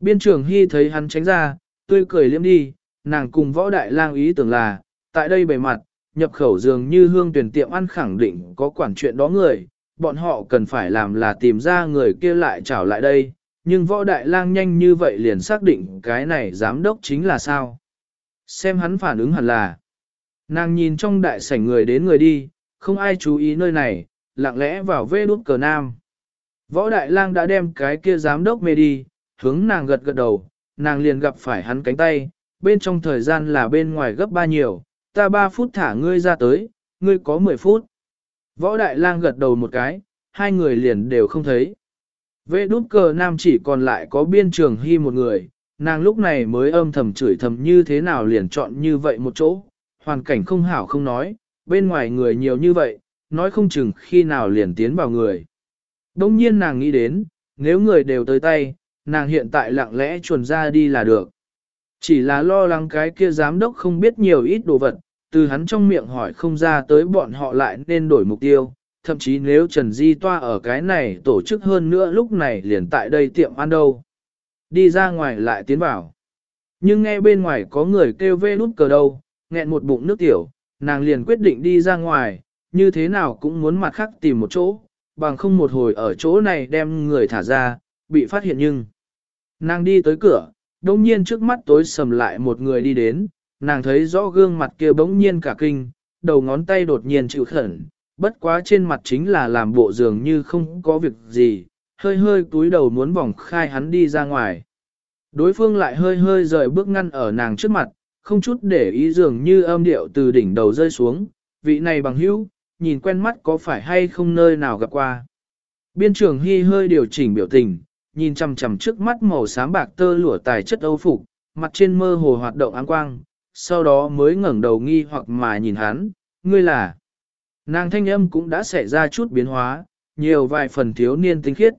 Biên trưởng Hy thấy hắn tránh ra, tươi cười liếm đi, nàng cùng võ đại lang ý tưởng là, tại đây bề mặt, nhập khẩu dường như hương tuyển tiệm ăn khẳng định có quản chuyện đó người, bọn họ cần phải làm là tìm ra người kia lại trảo lại đây, nhưng võ đại lang nhanh như vậy liền xác định cái này giám đốc chính là sao. Xem hắn phản ứng hẳn là, nàng nhìn trong đại sảnh người đến người đi, không ai chú ý nơi này, lặng lẽ vào vê đút cờ nam. Võ đại lang đã đem cái kia giám đốc mê đi, hướng nàng gật gật đầu, nàng liền gặp phải hắn cánh tay, bên trong thời gian là bên ngoài gấp ba nhiều, ta ba phút thả ngươi ra tới, ngươi có 10 phút. Võ đại lang gật đầu một cái, hai người liền đều không thấy. Vệ đút cờ nam chỉ còn lại có biên trường hy một người, nàng lúc này mới âm thầm chửi thầm như thế nào liền chọn như vậy một chỗ, hoàn cảnh không hảo không nói, bên ngoài người nhiều như vậy, nói không chừng khi nào liền tiến vào người. Đông nhiên nàng nghĩ đến, nếu người đều tới tay, nàng hiện tại lặng lẽ chuồn ra đi là được. Chỉ là lo lắng cái kia giám đốc không biết nhiều ít đồ vật, từ hắn trong miệng hỏi không ra tới bọn họ lại nên đổi mục tiêu, thậm chí nếu Trần Di Toa ở cái này tổ chức hơn nữa lúc này liền tại đây tiệm ăn đâu. Đi ra ngoài lại tiến vào. Nhưng nghe bên ngoài có người kêu vê nút cờ đâu, nghẹn một bụng nước tiểu, nàng liền quyết định đi ra ngoài, như thế nào cũng muốn mặt khác tìm một chỗ, bằng không một hồi ở chỗ này đem người thả ra, bị phát hiện nhưng. Nàng đi tới cửa, đông nhiên trước mắt tối sầm lại một người đi đến, nàng thấy rõ gương mặt kia bỗng nhiên cả kinh, đầu ngón tay đột nhiên chịu khẩn, bất quá trên mặt chính là làm bộ dường như không có việc gì, hơi hơi túi đầu muốn vòng khai hắn đi ra ngoài. Đối phương lại hơi hơi rời bước ngăn ở nàng trước mặt, không chút để ý dường như âm điệu từ đỉnh đầu rơi xuống, vị này bằng hữu, nhìn quen mắt có phải hay không nơi nào gặp qua. Biên trưởng Hy hơi điều chỉnh biểu tình, nhìn chằm chằm trước mắt màu xám bạc tơ lụa tài chất âu phục, mặt trên mơ hồ hoạt động áng quang, sau đó mới ngẩng đầu nghi hoặc mà nhìn hắn, ngươi là. Nàng thanh âm cũng đã xảy ra chút biến hóa, nhiều vài phần thiếu niên tinh khiết.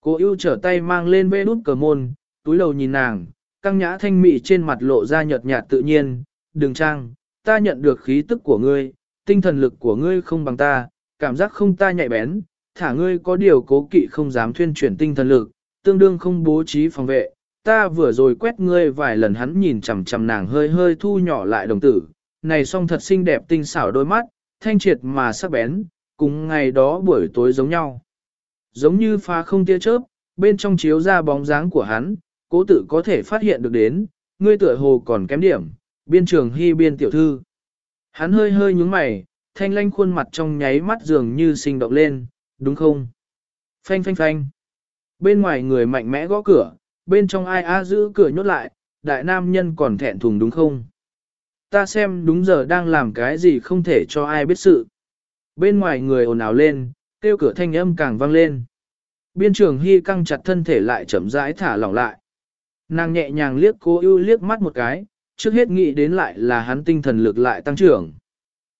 Cô ưu trở tay mang lên bê nút cờ môn, túi đầu nhìn nàng, căng nhã thanh mị trên mặt lộ ra nhợt nhạt tự nhiên, đừng trang, ta nhận được khí tức của ngươi, tinh thần lực của ngươi không bằng ta, cảm giác không ta nhạy bén, thả ngươi có điều cố kỵ không dám thuyên chuyển tinh thần lực, tương đương không bố trí phòng vệ. Ta vừa rồi quét ngươi vài lần hắn nhìn chằm chằm nàng hơi hơi thu nhỏ lại đồng tử, này song thật xinh đẹp tinh xảo đôi mắt, thanh triệt mà sắc bén, cùng ngày đó buổi tối giống nhau. Giống như pha không tia chớp, bên trong chiếu ra bóng dáng của hắn, cố tự có thể phát hiện được đến, ngươi tựa hồ còn kém điểm, biên trường hy biên tiểu thư. Hắn hơi hơi nhúng mày, thanh lanh khuôn mặt trong nháy mắt dường như sinh động lên, đúng không? Phanh phanh phanh. Bên ngoài người mạnh mẽ gõ cửa, bên trong ai á giữ cửa nhốt lại, đại nam nhân còn thẹn thùng đúng không? Ta xem đúng giờ đang làm cái gì không thể cho ai biết sự. Bên ngoài người ồn ào lên, kêu cửa thanh âm càng vang lên. Biên trường hy căng chặt thân thể lại chậm rãi thả lỏng lại. Nàng nhẹ nhàng liếc cố ưu liếc mắt một cái, trước hết nghĩ đến lại là hắn tinh thần lực lại tăng trưởng.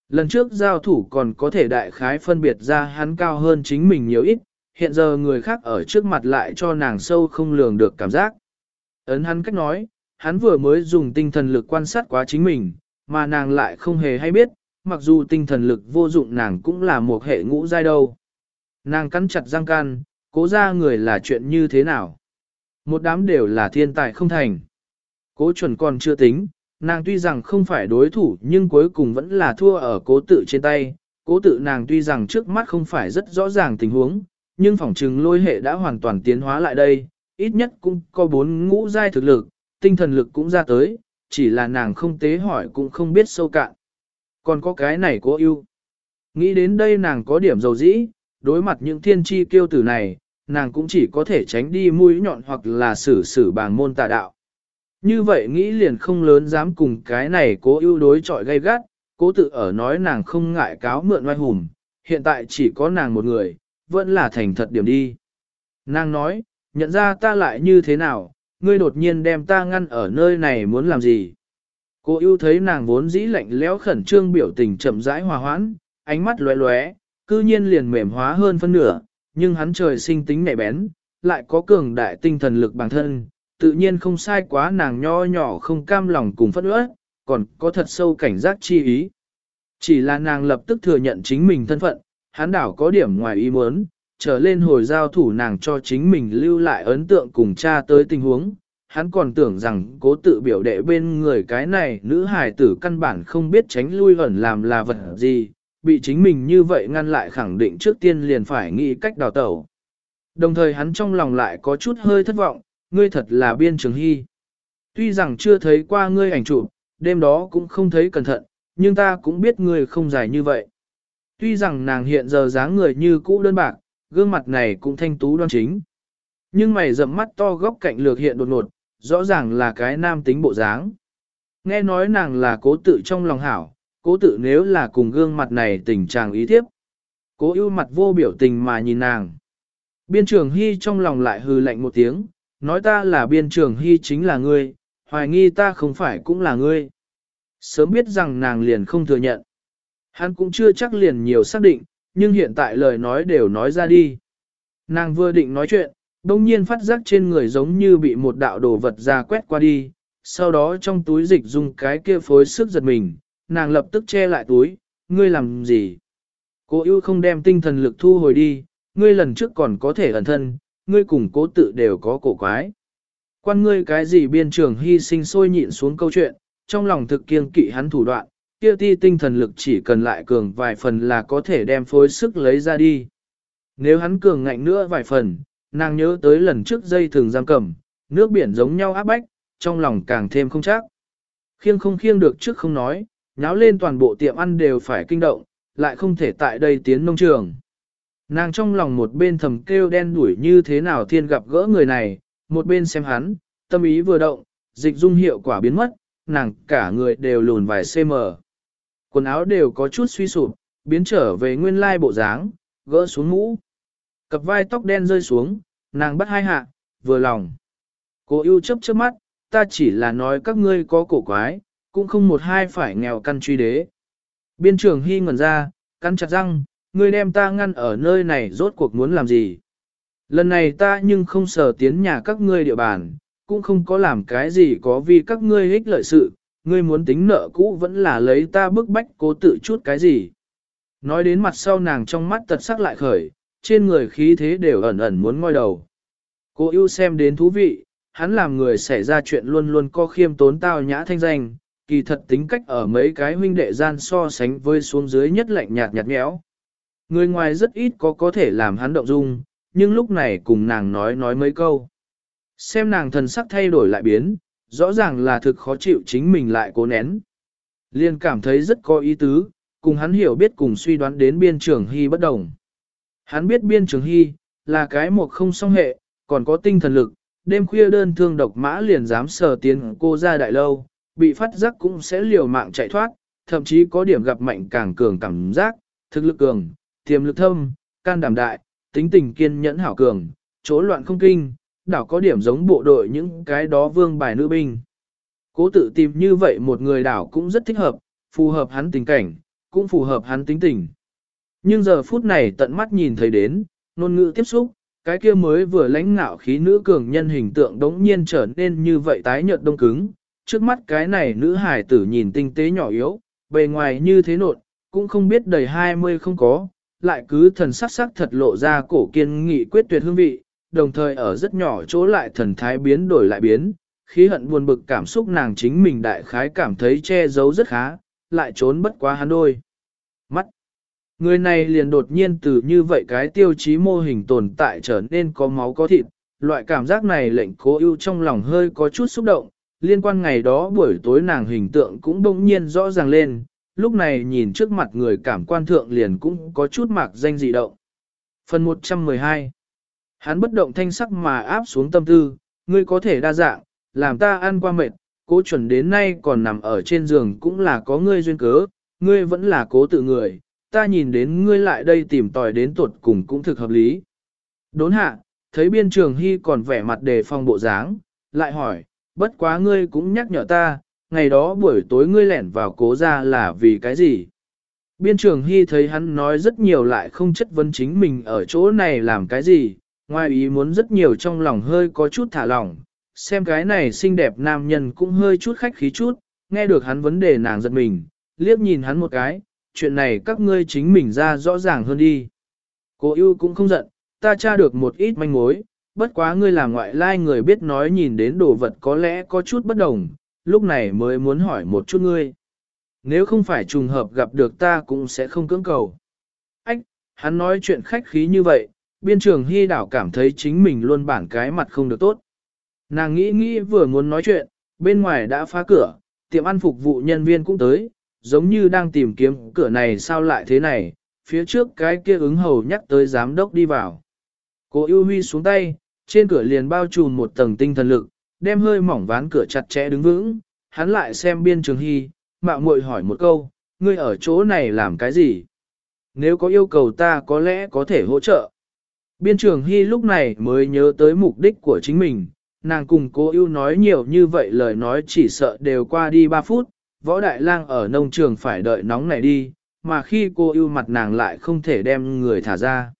Lần trước giao thủ còn có thể đại khái phân biệt ra hắn cao hơn chính mình nhiều ít, hiện giờ người khác ở trước mặt lại cho nàng sâu không lường được cảm giác. Ấn hắn cách nói, hắn vừa mới dùng tinh thần lực quan sát quá chính mình, mà nàng lại không hề hay biết, mặc dù tinh thần lực vô dụng nàng cũng là một hệ ngũ giai đâu. Nàng cắn chặt răng can, cố ra người là chuyện như thế nào. Một đám đều là thiên tài không thành. Cố chuẩn còn chưa tính, nàng tuy rằng không phải đối thủ nhưng cuối cùng vẫn là thua ở cố tự trên tay. Cố tự nàng tuy rằng trước mắt không phải rất rõ ràng tình huống, nhưng phỏng trừng lôi hệ đã hoàn toàn tiến hóa lại đây, ít nhất cũng có bốn ngũ giai thực lực, tinh thần lực cũng ra tới, chỉ là nàng không tế hỏi cũng không biết sâu cạn. Còn có cái này cố ưu. Nghĩ đến đây nàng có điểm dầu dĩ, đối mặt những thiên tri kiêu tử này, nàng cũng chỉ có thể tránh đi mũi nhọn hoặc là xử xử bàng môn tà đạo. Như vậy nghĩ liền không lớn dám cùng cái này cố ưu đối chọi gay gắt, cố tự ở nói nàng không ngại cáo mượn oai hùng, hiện tại chỉ có nàng một người, vẫn là thành thật điểm đi. Nàng nói, nhận ra ta lại như thế nào, ngươi đột nhiên đem ta ngăn ở nơi này muốn làm gì. Cô yêu thấy nàng vốn dĩ lạnh lẽo khẩn trương biểu tình chậm rãi hòa hoãn, ánh mắt lóe lóe, cư nhiên liền mềm hóa hơn phân nửa, nhưng hắn trời sinh tính nhạy bén, lại có cường đại tinh thần lực bản thân, tự nhiên không sai quá nàng nho nhỏ không cam lòng cùng phất ước, còn có thật sâu cảnh giác chi ý. Chỉ là nàng lập tức thừa nhận chính mình thân phận, hắn đảo có điểm ngoài ý muốn, trở lên hồi giao thủ nàng cho chính mình lưu lại ấn tượng cùng cha tới tình huống. Hắn còn tưởng rằng cố tự biểu đệ bên người cái này nữ hài tử căn bản không biết tránh lui ẩn làm là vật gì, bị chính mình như vậy ngăn lại khẳng định trước tiên liền phải nghĩ cách đào tẩu. Đồng thời hắn trong lòng lại có chút hơi thất vọng, ngươi thật là biên trường hy. Tuy rằng chưa thấy qua ngươi ảnh chụp, đêm đó cũng không thấy cẩn thận, nhưng ta cũng biết ngươi không dài như vậy. Tuy rằng nàng hiện giờ dáng người như cũ đơn bạc, gương mặt này cũng thanh tú đoan chính. Nhưng mày rậm mắt to góc cạnh lược hiện đột ngột, rõ ràng là cái nam tính bộ dáng. Nghe nói nàng là cố tự trong lòng hảo, cố tự nếu là cùng gương mặt này tình trạng ý tiếp. Cố ưu mặt vô biểu tình mà nhìn nàng. Biên trường hy trong lòng lại hừ lạnh một tiếng, nói ta là biên trường hy chính là ngươi, hoài nghi ta không phải cũng là ngươi. Sớm biết rằng nàng liền không thừa nhận. Hắn cũng chưa chắc liền nhiều xác định, nhưng hiện tại lời nói đều nói ra đi. Nàng vừa định nói chuyện, đông nhiên phát giác trên người giống như bị một đạo đồ vật ra quét qua đi, sau đó trong túi dịch dùng cái kia phối sức giật mình, nàng lập tức che lại túi, ngươi làm gì? Cô yêu không đem tinh thần lực thu hồi đi, ngươi lần trước còn có thể ẩn thân, ngươi cùng cố tự đều có cổ quái. Quan ngươi cái gì biên trường hy sinh sôi nhịn xuống câu chuyện, trong lòng thực kiêng kỵ hắn thủ đoạn, kia ti tinh thần lực chỉ cần lại cường vài phần là có thể đem phối sức lấy ra đi. Nếu hắn cường ngạnh nữa vài phần, nàng nhớ tới lần trước dây thường giam cầm, nước biển giống nhau áp bách, trong lòng càng thêm không chắc. Khiêng không khiêng được trước không nói, nháo lên toàn bộ tiệm ăn đều phải kinh động, lại không thể tại đây tiến nông trường. Nàng trong lòng một bên thầm kêu đen đuổi như thế nào thiên gặp gỡ người này, một bên xem hắn, tâm ý vừa động, dịch dung hiệu quả biến mất, nàng cả người đều lùn vài cm. Quần áo đều có chút suy sụp, biến trở về nguyên lai bộ dáng, gỡ xuống mũ. Cặp vai tóc đen rơi xuống, nàng bắt hai hạ, vừa lòng. Cô yêu chấp trước mắt, ta chỉ là nói các ngươi có cổ quái, cũng không một hai phải nghèo căn truy đế. Biên trưởng hy ngẩn ra, căn chặt răng, ngươi đem ta ngăn ở nơi này rốt cuộc muốn làm gì. Lần này ta nhưng không sở tiến nhà các ngươi địa bàn, cũng không có làm cái gì có vì các ngươi ích lợi sự, ngươi muốn tính nợ cũ vẫn là lấy ta bức bách cố tự chút cái gì. Nói đến mặt sau nàng trong mắt tật sắc lại khởi, trên người khí thế đều ẩn ẩn muốn ngoi đầu. Cô yêu xem đến thú vị, hắn làm người xảy ra chuyện luôn luôn co khiêm tốn tao nhã thanh danh, kỳ thật tính cách ở mấy cái huynh đệ gian so sánh với xuống dưới nhất lạnh nhạt nhạt nhẽo. Người ngoài rất ít có có thể làm hắn động dung, nhưng lúc này cùng nàng nói nói mấy câu. Xem nàng thần sắc thay đổi lại biến, rõ ràng là thực khó chịu chính mình lại cố nén. Liên cảm thấy rất có ý tứ, cùng hắn hiểu biết cùng suy đoán đến biên trường hy bất đồng. Hắn biết biên trường hy, là cái một không song hệ, còn có tinh thần lực, đêm khuya đơn thương độc mã liền dám sờ tiến cô ra đại lâu, bị phát giác cũng sẽ liều mạng chạy thoát, thậm chí có điểm gặp mạnh càng cường cảm giác, thực lực cường, tiềm lực thâm, can đảm đại, tính tình kiên nhẫn hảo cường, chỗ loạn không kinh, đảo có điểm giống bộ đội những cái đó vương bài nữ binh. Cố tự tìm như vậy một người đảo cũng rất thích hợp, phù hợp hắn tình cảnh, cũng phù hợp hắn tính tình. Nhưng giờ phút này tận mắt nhìn thấy đến, ngôn ngữ tiếp xúc, cái kia mới vừa lãnh ngạo khí nữ cường nhân hình tượng đống nhiên trở nên như vậy tái nhợt đông cứng. Trước mắt cái này nữ hải tử nhìn tinh tế nhỏ yếu, bề ngoài như thế nột, cũng không biết đầy 20 không có, lại cứ thần sắc sắc thật lộ ra cổ kiên nghị quyết tuyệt hương vị, đồng thời ở rất nhỏ chỗ lại thần thái biến đổi lại biến, khí hận buồn bực cảm xúc nàng chính mình đại khái cảm thấy che giấu rất khá, lại trốn bất quá hắn đôi. Mắt. Người này liền đột nhiên từ như vậy cái tiêu chí mô hình tồn tại trở nên có máu có thịt, loại cảm giác này lệnh cố ưu trong lòng hơi có chút xúc động, liên quan ngày đó buổi tối nàng hình tượng cũng bỗng nhiên rõ ràng lên, lúc này nhìn trước mặt người cảm quan thượng liền cũng có chút mạc danh dị động. Phần 112 Hắn bất động thanh sắc mà áp xuống tâm tư, ngươi có thể đa dạng, làm ta ăn qua mệt, cố chuẩn đến nay còn nằm ở trên giường cũng là có ngươi duyên cớ, ngươi vẫn là cố tự người, ta nhìn đến ngươi lại đây tìm tòi đến tuột cùng cũng thực hợp lý. Đốn hạ, thấy biên trường hy còn vẻ mặt đề phòng bộ dáng, lại hỏi, bất quá ngươi cũng nhắc nhở ta, ngày đó buổi tối ngươi lẻn vào cố ra là vì cái gì? Biên trường Hy thấy hắn nói rất nhiều lại không chất vấn chính mình ở chỗ này làm cái gì, ngoài ý muốn rất nhiều trong lòng hơi có chút thả lỏng, xem cái này xinh đẹp nam nhân cũng hơi chút khách khí chút, nghe được hắn vấn đề nàng giật mình, liếc nhìn hắn một cái, chuyện này các ngươi chính mình ra rõ ràng hơn đi. Cô yêu cũng không giận, ta tra được một ít manh mối, bất quá ngươi là ngoại lai người biết nói nhìn đến đồ vật có lẽ có chút bất đồng, lúc này mới muốn hỏi một chút ngươi. Nếu không phải trùng hợp gặp được ta cũng sẽ không cưỡng cầu. Ách, hắn nói chuyện khách khí như vậy, biên trường hy đảo cảm thấy chính mình luôn bản cái mặt không được tốt. Nàng nghĩ nghĩ vừa muốn nói chuyện, bên ngoài đã phá cửa, tiệm ăn phục vụ nhân viên cũng tới, giống như đang tìm kiếm cửa này sao lại thế này, phía trước cái kia ứng hầu nhắc tới giám đốc đi vào. Cô yêu huy xuống tay, trên cửa liền bao trùm một tầng tinh thần lực, đem hơi mỏng ván cửa chặt chẽ đứng vững, hắn lại xem biên trường hy, mạo muội hỏi một câu, ngươi ở chỗ này làm cái gì? Nếu có yêu cầu ta có lẽ có thể hỗ trợ. Biên trường hy lúc này mới nhớ tới mục đích của chính mình, nàng cùng cô yêu nói nhiều như vậy lời nói chỉ sợ đều qua đi 3 phút, võ đại lang ở nông trường phải đợi nóng này đi, mà khi cô yêu mặt nàng lại không thể đem người thả ra.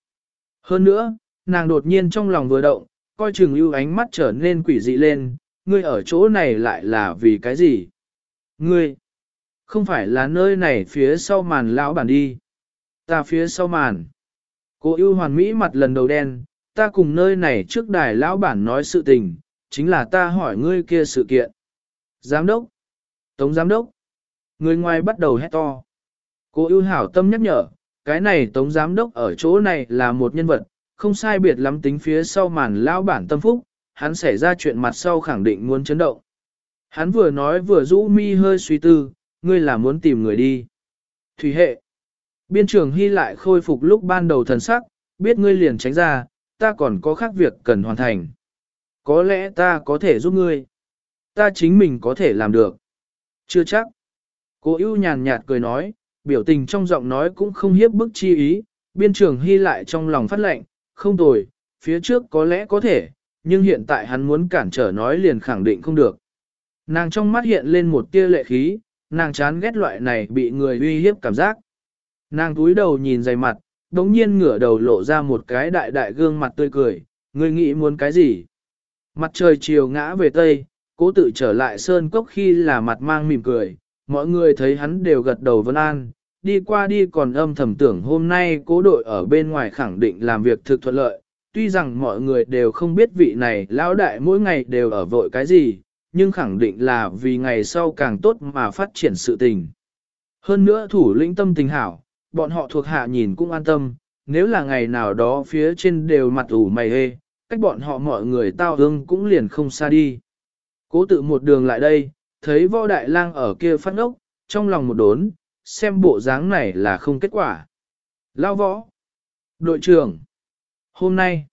Hơn nữa, nàng đột nhiên trong lòng vừa động, coi chừng ưu ánh mắt trở nên quỷ dị lên, ngươi ở chỗ này lại là vì cái gì? Ngươi, không phải là nơi này phía sau màn lão bản đi. Ta phía sau màn. Cô ưu hoàn mỹ mặt lần đầu đen, ta cùng nơi này trước đài lão bản nói sự tình, chính là ta hỏi ngươi kia sự kiện. Giám đốc. Tống giám đốc. Người ngoài bắt đầu hét to. Cô ưu hảo tâm nhắc nhở, cái này tống giám đốc ở chỗ này là một nhân vật, không sai biệt lắm tính phía sau màn lão bản tâm phúc, hắn xảy ra chuyện mặt sau khẳng định muốn chấn động. Hắn vừa nói vừa rũ mi hơi suy tư, ngươi là muốn tìm người đi. Thủy hệ. Biên trường hy lại khôi phục lúc ban đầu thần sắc, biết ngươi liền tránh ra, ta còn có khác việc cần hoàn thành. Có lẽ ta có thể giúp ngươi. Ta chính mình có thể làm được. Chưa chắc. Cô ưu nhàn nhạt cười nói, biểu tình trong giọng nói cũng không hiếp bức chi ý, biên trường hy lại trong lòng phát lệnh, không tồi, phía trước có lẽ có thể, nhưng hiện tại hắn muốn cản trở nói liền khẳng định không được. Nàng trong mắt hiện lên một tia lệ khí, nàng chán ghét loại này bị người uy hiếp cảm giác. Nàng túi đầu nhìn dày mặt, đống nhiên ngửa đầu lộ ra một cái đại đại gương mặt tươi cười, người nghĩ muốn cái gì? Mặt trời chiều ngã về tây, cố tự trở lại sơn cốc khi là mặt mang mỉm cười, mọi người thấy hắn đều gật đầu vân an, đi qua đi còn âm thầm tưởng hôm nay cố đội ở bên ngoài khẳng định làm việc thực thuận lợi, tuy rằng mọi người đều không biết vị này lão đại mỗi ngày đều ở vội cái gì, nhưng khẳng định là vì ngày sau càng tốt mà phát triển sự tình. Hơn nữa thủ lĩnh tâm tình hảo, bọn họ thuộc hạ nhìn cũng an tâm, nếu là ngày nào đó phía trên đều mặt ủ mày hê, cách bọn họ mọi người tao hương cũng liền không xa đi. Cố tự một đường lại đây, thấy võ đại lang ở kia phát ốc, trong lòng một đốn, xem bộ dáng này là không kết quả. Lao võ. Đội trưởng. Hôm nay.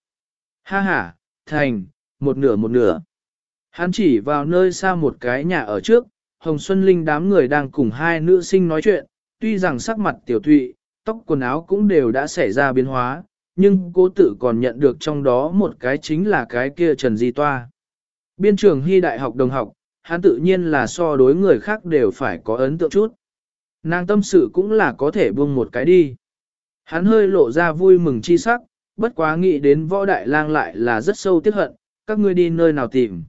Ha ha, thành, một nửa một nửa. Hắn chỉ vào nơi xa một cái nhà ở trước, Hồng Xuân Linh đám người đang cùng hai nữ sinh nói chuyện, tuy rằng sắc mặt tiểu thụy, tóc quần áo cũng đều đã xảy ra biến hóa, nhưng cố tự còn nhận được trong đó một cái chính là cái kia Trần Di Toa. Biên trường hy đại học đồng học, hắn tự nhiên là so đối người khác đều phải có ấn tượng chút. Nàng tâm sự cũng là có thể buông một cái đi. Hắn hơi lộ ra vui mừng chi sắc, bất quá nghĩ đến võ đại lang lại là rất sâu tiếc hận, các ngươi đi nơi nào tìm.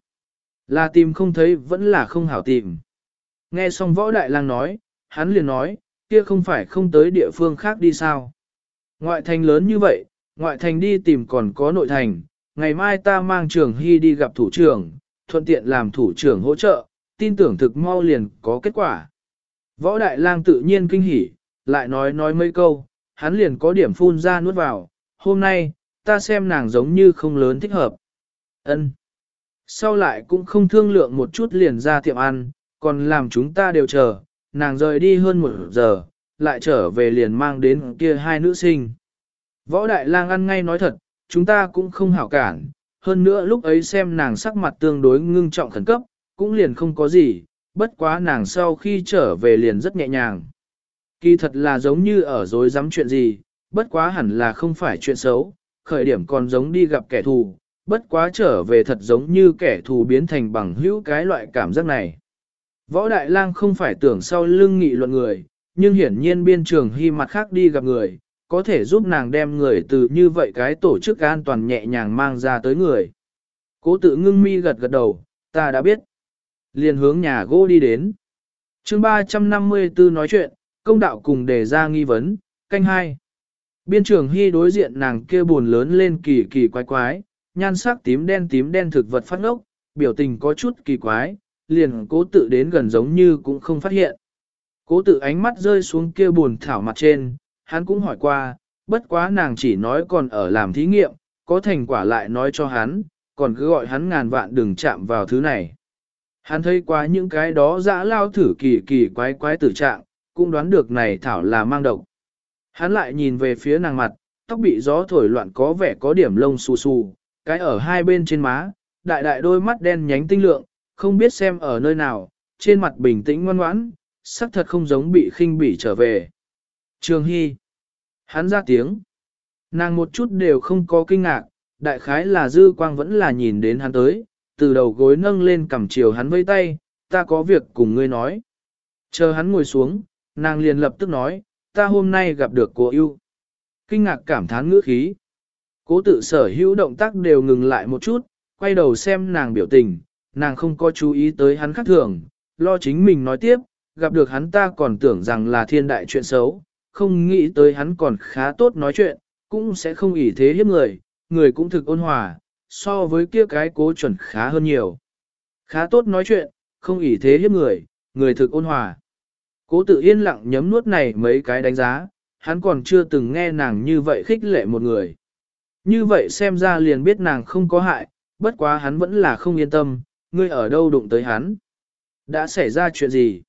Là tìm không thấy vẫn là không hảo tìm. Nghe xong võ đại lang nói, hắn liền nói, kia không phải không tới địa phương khác đi sao. Ngoại thành lớn như vậy, ngoại thành đi tìm còn có nội thành, ngày mai ta mang trường hy đi gặp thủ trưởng, thuận tiện làm thủ trưởng hỗ trợ, tin tưởng thực mau liền có kết quả. Võ đại lang tự nhiên kinh hỉ, lại nói nói mấy câu, hắn liền có điểm phun ra nuốt vào, hôm nay, ta xem nàng giống như không lớn thích hợp. ân Sau lại cũng không thương lượng một chút liền ra tiệm ăn, còn làm chúng ta đều chờ, nàng rời đi hơn một giờ, lại trở về liền mang đến kia hai nữ sinh. Võ Đại Lang ăn ngay nói thật, chúng ta cũng không hảo cản, hơn nữa lúc ấy xem nàng sắc mặt tương đối ngưng trọng khẩn cấp, cũng liền không có gì, bất quá nàng sau khi trở về liền rất nhẹ nhàng. Kỳ thật là giống như ở dối dám chuyện gì, bất quá hẳn là không phải chuyện xấu, khởi điểm còn giống đi gặp kẻ thù, bất quá trở về thật giống như kẻ thù biến thành bằng hữu cái loại cảm giác này. Võ Đại Lang không phải tưởng sau lưng nghị luận người, nhưng hiển nhiên biên trường hy mặt khác đi gặp người, có thể giúp nàng đem người từ như vậy cái tổ chức an toàn nhẹ nhàng mang ra tới người. Cố tự ngưng mi gật gật đầu, ta đã biết. Liền hướng nhà gỗ đi đến. chương 354 nói chuyện, công đạo cùng đề ra nghi vấn, canh hai. Biên trường hy đối diện nàng kia buồn lớn lên kỳ kỳ quái quái, nhan sắc tím đen tím đen thực vật phát ngốc, biểu tình có chút kỳ quái, liền cố tự đến gần giống như cũng không phát hiện. Cố tự ánh mắt rơi xuống kia buồn thảo mặt trên, hắn cũng hỏi qua, bất quá nàng chỉ nói còn ở làm thí nghiệm, có thành quả lại nói cho hắn, còn cứ gọi hắn ngàn vạn đừng chạm vào thứ này. Hắn thấy qua những cái đó dã lao thử kỳ kỳ quái quái tử trạng, cũng đoán được này thảo là mang độc. Hắn lại nhìn về phía nàng mặt, tóc bị gió thổi loạn có vẻ có điểm lông xù xù, cái ở hai bên trên má, đại đại đôi mắt đen nhánh tinh lượng, không biết xem ở nơi nào, trên mặt bình tĩnh ngoan ngoãn, sắc thật không giống bị khinh bỉ trở về. Trường Hy. Hắn ra tiếng. Nàng một chút đều không có kinh ngạc, đại khái là dư quang vẫn là nhìn đến hắn tới, từ đầu gối nâng lên cầm chiều hắn vây tay, ta có việc cùng ngươi nói. Chờ hắn ngồi xuống, nàng liền lập tức nói, ta hôm nay gặp được cô yêu. Kinh ngạc cảm thán ngữ khí. Cố tự sở hữu động tác đều ngừng lại một chút, quay đầu xem nàng biểu tình, nàng không có chú ý tới hắn khác thường, lo chính mình nói tiếp, gặp được hắn ta còn tưởng rằng là thiên đại chuyện xấu, không nghĩ tới hắn còn khá tốt nói chuyện, cũng sẽ không ỷ thế hiếp người, người cũng thực ôn hòa, so với kia cái cố chuẩn khá hơn nhiều. Khá tốt nói chuyện, không ỷ thế hiếp người, người thực ôn hòa. Cố tự yên lặng nhấm nuốt này mấy cái đánh giá, hắn còn chưa từng nghe nàng như vậy khích lệ một người. Như vậy xem ra liền biết nàng không có hại, bất quá hắn vẫn là không yên tâm, ngươi ở đâu đụng tới hắn. Đã xảy ra chuyện gì?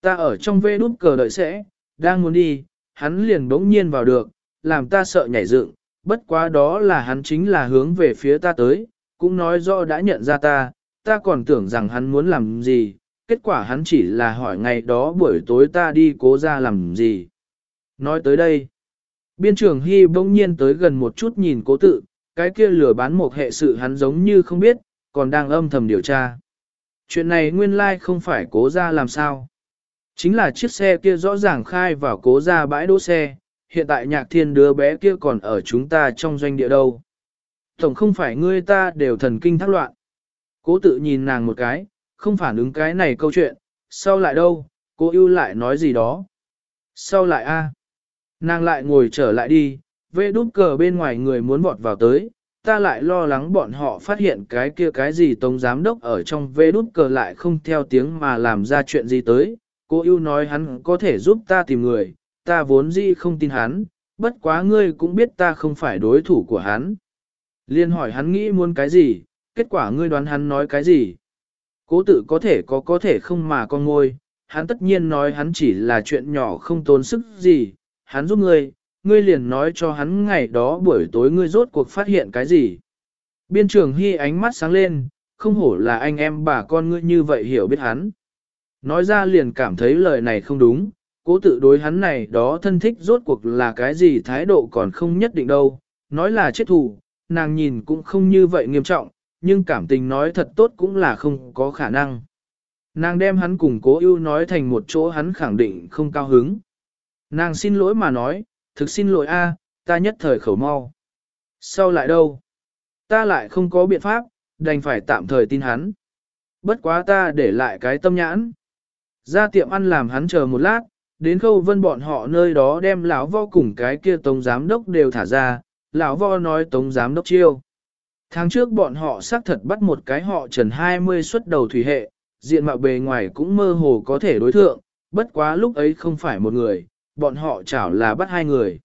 Ta ở trong vê đút cờ đợi sẽ, đang muốn đi, hắn liền bỗng nhiên vào được, làm ta sợ nhảy dựng, bất quá đó là hắn chính là hướng về phía ta tới, cũng nói rõ đã nhận ra ta, ta còn tưởng rằng hắn muốn làm gì, kết quả hắn chỉ là hỏi ngày đó buổi tối ta đi cố ra làm gì. Nói tới đây, biên trưởng Hy bỗng nhiên tới gần một chút nhìn cố tự, cái kia lừa bán một hệ sự hắn giống như không biết, còn đang âm thầm điều tra. Chuyện này nguyên lai like không phải cố ra làm sao. Chính là chiếc xe kia rõ ràng khai vào cố ra bãi đỗ xe, hiện tại nhạc thiên đứa bé kia còn ở chúng ta trong doanh địa đâu. Tổng không phải ngươi ta đều thần kinh thác loạn. Cố tự nhìn nàng một cái, không phản ứng cái này câu chuyện, sau lại đâu, cô yêu lại nói gì đó. Sau lại a Nàng lại ngồi trở lại đi, vê đút cờ bên ngoài người muốn vọt vào tới, ta lại lo lắng bọn họ phát hiện cái kia cái gì tống giám đốc ở trong vê đút cờ lại không theo tiếng mà làm ra chuyện gì tới. Cô yêu nói hắn có thể giúp ta tìm người, ta vốn dĩ không tin hắn, bất quá ngươi cũng biết ta không phải đối thủ của hắn. Liên hỏi hắn nghĩ muốn cái gì, kết quả ngươi đoán hắn nói cái gì. Cố tự có thể có có thể không mà con ngôi, hắn tất nhiên nói hắn chỉ là chuyện nhỏ không tốn sức gì, hắn giúp ngươi, ngươi liền nói cho hắn ngày đó buổi tối ngươi rốt cuộc phát hiện cái gì. Biên trường Hy ánh mắt sáng lên, không hổ là anh em bà con ngươi như vậy hiểu biết hắn. Nói ra liền cảm thấy lời này không đúng, cố tự đối hắn này đó thân thích rốt cuộc là cái gì thái độ còn không nhất định đâu, nói là chết thù, nàng nhìn cũng không như vậy nghiêm trọng, nhưng cảm tình nói thật tốt cũng là không có khả năng. Nàng đem hắn cùng cố ưu nói thành một chỗ hắn khẳng định không cao hứng. Nàng xin lỗi mà nói, thực xin lỗi a, ta nhất thời khẩu mau. Sau lại đâu? Ta lại không có biện pháp, đành phải tạm thời tin hắn. Bất quá ta để lại cái tâm nhãn. Ra tiệm ăn làm hắn chờ một lát, đến khâu vân bọn họ nơi đó đem lão vo cùng cái kia tống giám đốc đều thả ra, lão vo nói tống giám đốc chiêu. Tháng trước bọn họ xác thật bắt một cái họ trần 20 xuất đầu thủy hệ, diện mạo bề ngoài cũng mơ hồ có thể đối thượng, bất quá lúc ấy không phải một người, bọn họ chảo là bắt hai người.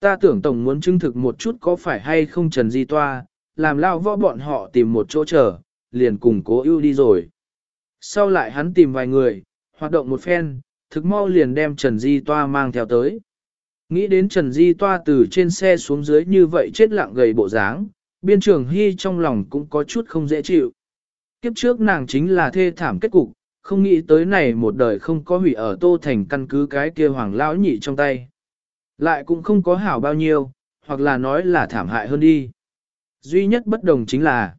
Ta tưởng Tổng muốn chứng thực một chút có phải hay không Trần Di Toa, làm lao võ bọn họ tìm một chỗ chờ, liền cùng cố ưu đi rồi. Sau lại hắn tìm vài người, hoạt động một phen, thực mau liền đem Trần Di Toa mang theo tới. Nghĩ đến Trần Di Toa từ trên xe xuống dưới như vậy chết lặng gầy bộ dáng, biên trường Hy trong lòng cũng có chút không dễ chịu. Kiếp trước nàng chính là thê thảm kết cục, không nghĩ tới này một đời không có hủy ở Tô Thành căn cứ cái kia hoàng lão nhị trong tay. Lại cũng không có hảo bao nhiêu, hoặc là nói là thảm hại hơn đi. Duy nhất bất đồng chính là,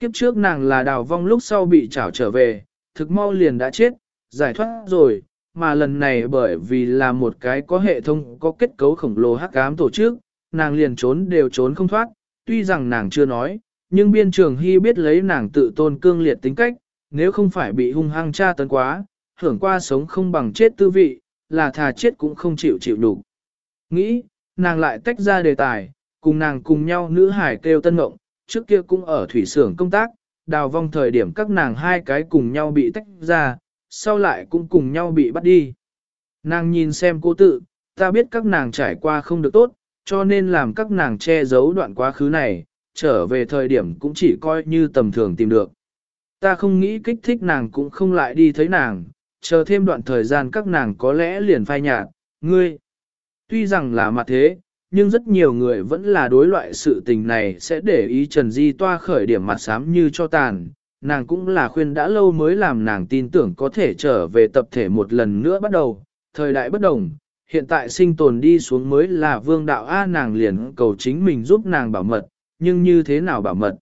kiếp trước nàng là đào vong lúc sau bị trảo trở về, thực mau liền đã chết, giải thoát rồi, mà lần này bởi vì là một cái có hệ thống có kết cấu khổng lồ hắc ám tổ chức, nàng liền trốn đều trốn không thoát, tuy rằng nàng chưa nói, nhưng biên trường hy biết lấy nàng tự tôn cương liệt tính cách, nếu không phải bị hung hăng tra tấn quá, hưởng qua sống không bằng chết tư vị, là thà chết cũng không chịu chịu đủ. Nghĩ, nàng lại tách ra đề tài, cùng nàng cùng nhau nữ hải kêu tân ngộng, trước kia cũng ở thủy xưởng công tác, đào vong thời điểm các nàng hai cái cùng nhau bị tách ra, sau lại cũng cùng nhau bị bắt đi. Nàng nhìn xem cô tự, ta biết các nàng trải qua không được tốt, cho nên làm các nàng che giấu đoạn quá khứ này, trở về thời điểm cũng chỉ coi như tầm thường tìm được. Ta không nghĩ kích thích nàng cũng không lại đi thấy nàng, chờ thêm đoạn thời gian các nàng có lẽ liền phai nhạt, ngươi. Tuy rằng là mặt thế, nhưng rất nhiều người vẫn là đối loại sự tình này sẽ để ý Trần Di toa khởi điểm mặt xám như cho tàn. Nàng cũng là khuyên đã lâu mới làm nàng tin tưởng có thể trở về tập thể một lần nữa bắt đầu, thời đại bất đồng, hiện tại sinh tồn đi xuống mới là vương đạo A nàng liền cầu chính mình giúp nàng bảo mật, nhưng như thế nào bảo mật.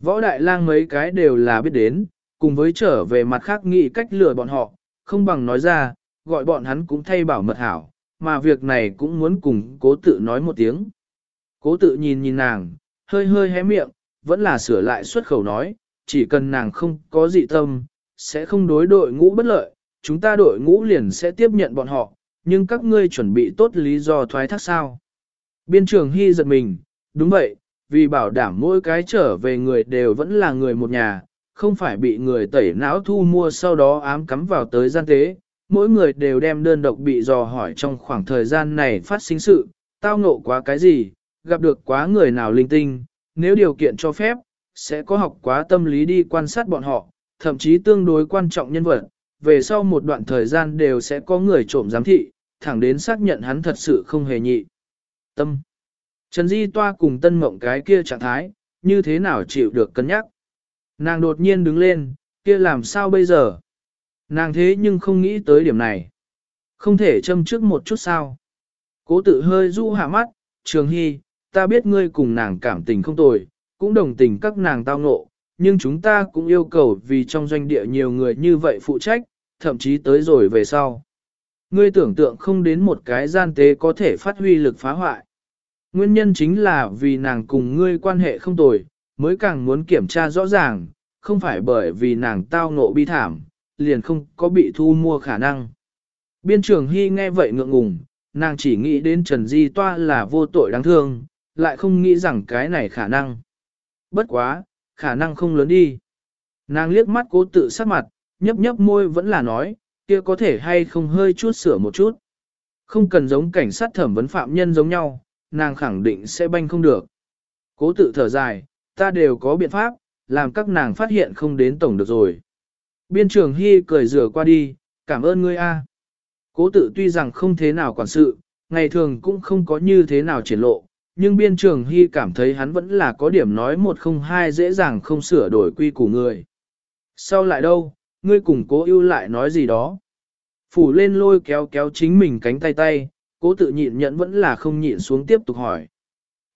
Võ đại lang mấy cái đều là biết đến, cùng với trở về mặt khác nghĩ cách lừa bọn họ, không bằng nói ra, gọi bọn hắn cũng thay bảo mật hảo, mà việc này cũng muốn cùng cố tự nói một tiếng. Cố tự nhìn nhìn nàng, hơi hơi hé miệng, vẫn là sửa lại xuất khẩu nói, chỉ cần nàng không có dị tâm, sẽ không đối đội ngũ bất lợi, chúng ta đội ngũ liền sẽ tiếp nhận bọn họ, nhưng các ngươi chuẩn bị tốt lý do thoái thác sao. Biên trường Hy giật mình, đúng vậy, vì bảo đảm mỗi cái trở về người đều vẫn là người một nhà, không phải bị người tẩy não thu mua sau đó ám cắm vào tới gian tế, mỗi người đều đem đơn độc bị dò hỏi trong khoảng thời gian này phát sinh sự, tao ngộ quá cái gì, gặp được quá người nào linh tinh, nếu điều kiện cho phép, sẽ có học quá tâm lý đi quan sát bọn họ, thậm chí tương đối quan trọng nhân vật, về sau một đoạn thời gian đều sẽ có người trộm giám thị, thẳng đến xác nhận hắn thật sự không hề nhị. Tâm. Trần Di Toa cùng tân mộng cái kia trạng thái, như thế nào chịu được cân nhắc. Nàng đột nhiên đứng lên, kia làm sao bây giờ? Nàng thế nhưng không nghĩ tới điểm này. Không thể châm trước một chút sao. Cố tự hơi du hạ mắt, Trường Hy, ta biết ngươi cùng nàng cảm tình không tồi, cũng đồng tình các nàng tao ngộ, nhưng chúng ta cũng yêu cầu vì trong doanh địa nhiều người như vậy phụ trách, thậm chí tới rồi về sau. Ngươi tưởng tượng không đến một cái gian tế có thể phát huy lực phá hoại. Nguyên nhân chính là vì nàng cùng ngươi quan hệ không tồi, mới càng muốn kiểm tra rõ ràng, không phải bởi vì nàng tao ngộ bi thảm, liền không có bị thu mua khả năng. Biên trưởng Hy nghe vậy ngượng ngùng, nàng chỉ nghĩ đến Trần Di Toa là vô tội đáng thương, lại không nghĩ rằng cái này khả năng. Bất quá, khả năng không lớn đi. Nàng liếc mắt cố tự sát mặt, nhấp nhấp môi vẫn là nói, kia có thể hay không hơi chút sửa một chút. Không cần giống cảnh sát thẩm vấn phạm nhân giống nhau, nàng khẳng định sẽ banh không được. Cố tự thở dài, ta đều có biện pháp, làm các nàng phát hiện không đến tổng được rồi. Biên trường Hy cười rửa qua đi, cảm ơn ngươi a. Cố tự tuy rằng không thế nào quản sự, ngày thường cũng không có như thế nào triển lộ, nhưng biên trường Hy cảm thấy hắn vẫn là có điểm nói một không hai dễ dàng không sửa đổi quy của người. Sau lại đâu, ngươi cùng cố ưu lại nói gì đó. Phủ lên lôi kéo kéo chính mình cánh tay tay, cố tự nhịn nhẫn vẫn là không nhịn xuống tiếp tục hỏi.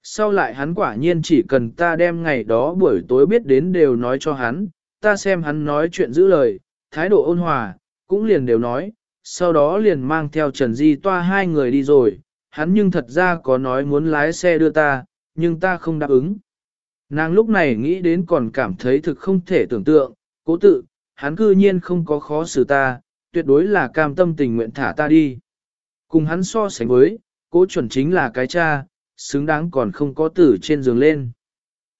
Sau lại hắn quả nhiên chỉ cần ta đem ngày đó buổi tối biết đến đều nói cho hắn, ta xem hắn nói chuyện giữ lời, thái độ ôn hòa, cũng liền đều nói, sau đó liền mang theo Trần Di toa hai người đi rồi, hắn nhưng thật ra có nói muốn lái xe đưa ta, nhưng ta không đáp ứng. Nàng lúc này nghĩ đến còn cảm thấy thực không thể tưởng tượng, cố tự, hắn cư nhiên không có khó xử ta, tuyệt đối là cam tâm tình nguyện thả ta đi. Cùng hắn so sánh với, cố chuẩn chính là cái cha, xứng đáng còn không có tử trên giường lên.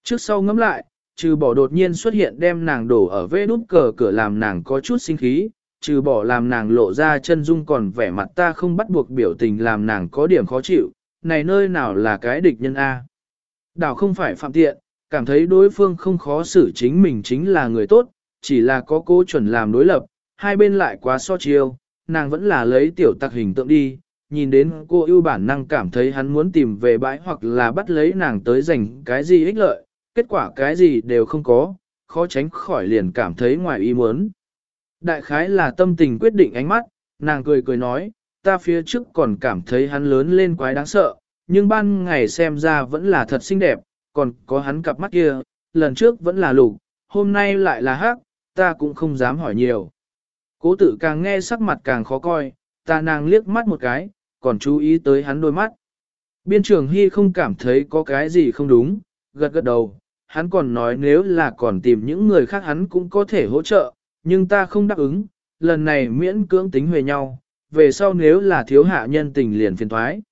Trước sau ngẫm lại, trừ bỏ đột nhiên xuất hiện đem nàng đổ ở vế đút cờ cửa làm nàng có chút sinh khí, trừ bỏ làm nàng lộ ra chân dung còn vẻ mặt ta không bắt buộc biểu tình làm nàng có điểm khó chịu, này nơi nào là cái địch nhân A. Đảo không phải phạm tiện, cảm thấy đối phương không khó xử chính mình chính là người tốt, chỉ là có cố chuẩn làm đối lập, hai bên lại quá so chiêu, nàng vẫn là lấy tiểu tặc hình tượng đi, nhìn đến cô ưu bản năng cảm thấy hắn muốn tìm về bãi hoặc là bắt lấy nàng tới giành cái gì ích lợi, kết quả cái gì đều không có, khó tránh khỏi liền cảm thấy ngoài ý muốn. Đại khái là tâm tình quyết định ánh mắt, nàng cười cười nói, ta phía trước còn cảm thấy hắn lớn lên quái đáng sợ, nhưng ban ngày xem ra vẫn là thật xinh đẹp, còn có hắn cặp mắt kia, lần trước vẫn là lục, hôm nay lại là hắc, ta cũng không dám hỏi nhiều. Cố tự càng nghe sắc mặt càng khó coi, ta nàng liếc mắt một cái, còn chú ý tới hắn đôi mắt. Biên trưởng Hy không cảm thấy có cái gì không đúng, gật gật đầu, hắn còn nói nếu là còn tìm những người khác hắn cũng có thể hỗ trợ, nhưng ta không đáp ứng, lần này miễn cưỡng tính về nhau, về sau nếu là thiếu hạ nhân tình liền phiền thoái.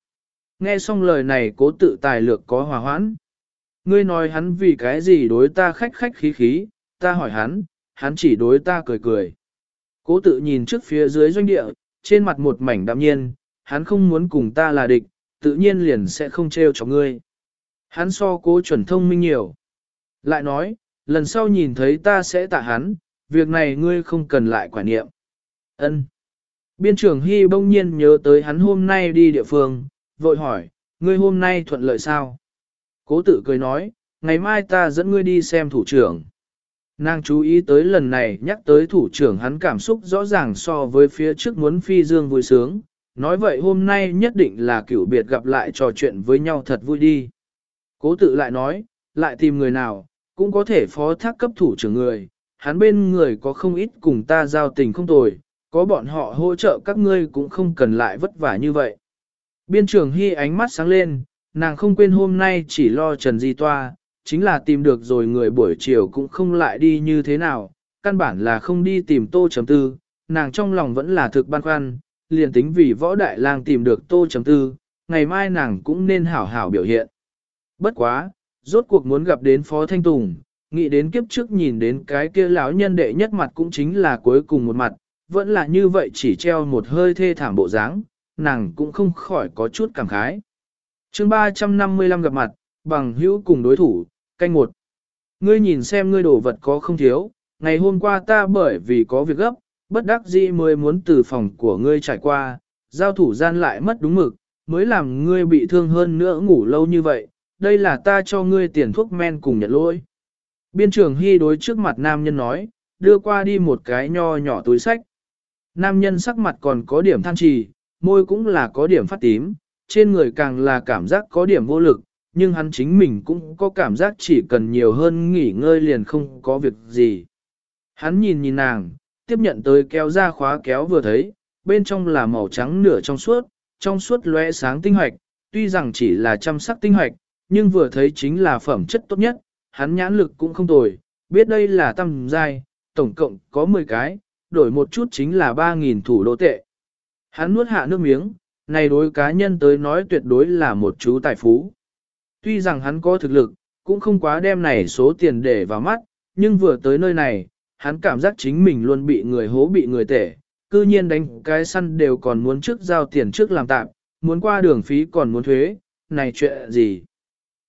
Nghe xong lời này cố tự tài lược có hòa hoãn. Ngươi nói hắn vì cái gì đối ta khách khách khí khí, ta hỏi hắn, hắn chỉ đối ta cười cười. Cố tự nhìn trước phía dưới doanh địa, trên mặt một mảnh đạm nhiên, hắn không muốn cùng ta là địch, tự nhiên liền sẽ không trêu cho ngươi. Hắn so cố chuẩn thông minh nhiều. Lại nói, lần sau nhìn thấy ta sẽ tạ hắn, việc này ngươi không cần lại quả niệm. Ân. Biên trưởng Hy bỗng nhiên nhớ tới hắn hôm nay đi địa phương, vội hỏi, ngươi hôm nay thuận lợi sao? Cố tự cười nói, ngày mai ta dẫn ngươi đi xem thủ trưởng. Nàng chú ý tới lần này nhắc tới thủ trưởng hắn cảm xúc rõ ràng so với phía trước muốn phi dương vui sướng, nói vậy hôm nay nhất định là cửu biệt gặp lại trò chuyện với nhau thật vui đi. Cố tự lại nói, lại tìm người nào, cũng có thể phó thác cấp thủ trưởng người, hắn bên người có không ít cùng ta giao tình không tồi, có bọn họ hỗ trợ các ngươi cũng không cần lại vất vả như vậy. Biên trưởng Hy ánh mắt sáng lên, nàng không quên hôm nay chỉ lo Trần Di Toa, chính là tìm được rồi người buổi chiều cũng không lại đi như thế nào, căn bản là không đi tìm Tô Chấm Tư, nàng trong lòng vẫn là thực băn khoăn, liền tính vì võ đại lang tìm được Tô Chấm Tư, ngày mai nàng cũng nên hảo hảo biểu hiện. Bất quá, rốt cuộc muốn gặp đến Phó Thanh Tùng, nghĩ đến kiếp trước nhìn đến cái kia lão nhân đệ nhất mặt cũng chính là cuối cùng một mặt, vẫn là như vậy chỉ treo một hơi thê thảm bộ dáng, nàng cũng không khỏi có chút cảm khái. chương 355 gặp mặt, bằng hữu cùng đối thủ, canh một. Ngươi nhìn xem ngươi đổ vật có không thiếu, ngày hôm qua ta bởi vì có việc gấp, bất đắc dĩ mới muốn từ phòng của ngươi trải qua, giao thủ gian lại mất đúng mực, mới làm ngươi bị thương hơn nữa ngủ lâu như vậy, đây là ta cho ngươi tiền thuốc men cùng nhận lỗi. Biên trưởng Hy đối trước mặt nam nhân nói, đưa qua đi một cái nho nhỏ túi sách. Nam nhân sắc mặt còn có điểm than trì, môi cũng là có điểm phát tím, trên người càng là cảm giác có điểm vô lực, nhưng hắn chính mình cũng có cảm giác chỉ cần nhiều hơn nghỉ ngơi liền không có việc gì. Hắn nhìn nhìn nàng, tiếp nhận tới kéo ra khóa kéo vừa thấy, bên trong là màu trắng nửa trong suốt, trong suốt lóe sáng tinh hoạch, tuy rằng chỉ là chăm sắc tinh hoạch, nhưng vừa thấy chính là phẩm chất tốt nhất, hắn nhãn lực cũng không tồi, biết đây là tăm giai, tổng cộng có 10 cái, đổi một chút chính là 3.000 thủ đô tệ. Hắn nuốt hạ nước miếng, này đối cá nhân tới nói tuyệt đối là một chú tài phú. Tuy rằng hắn có thực lực, cũng không quá đem này số tiền để vào mắt, nhưng vừa tới nơi này, hắn cảm giác chính mình luôn bị người hố bị người tể, cư nhiên đánh cái săn đều còn muốn trước giao tiền trước làm tạm, muốn qua đường phí còn muốn thuế, này chuyện gì.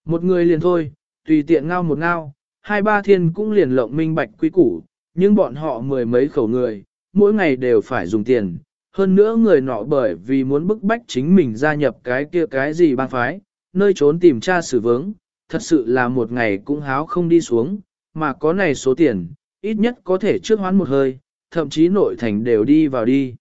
Một người liền thôi, tùy tiện ngao một ngao, hai ba thiên cũng liền lộng minh bạch quy củ, nhưng bọn họ mười mấy khẩu người, mỗi ngày đều phải dùng tiền. Hơn nữa người nọ bởi vì muốn bức bách chính mình gia nhập cái kia cái gì bang phái, nơi trốn tìm tra xử vướng, thật sự là một ngày cũng háo không đi xuống, mà có này số tiền, ít nhất có thể trước hoán một hơi, thậm chí nội thành đều đi vào đi.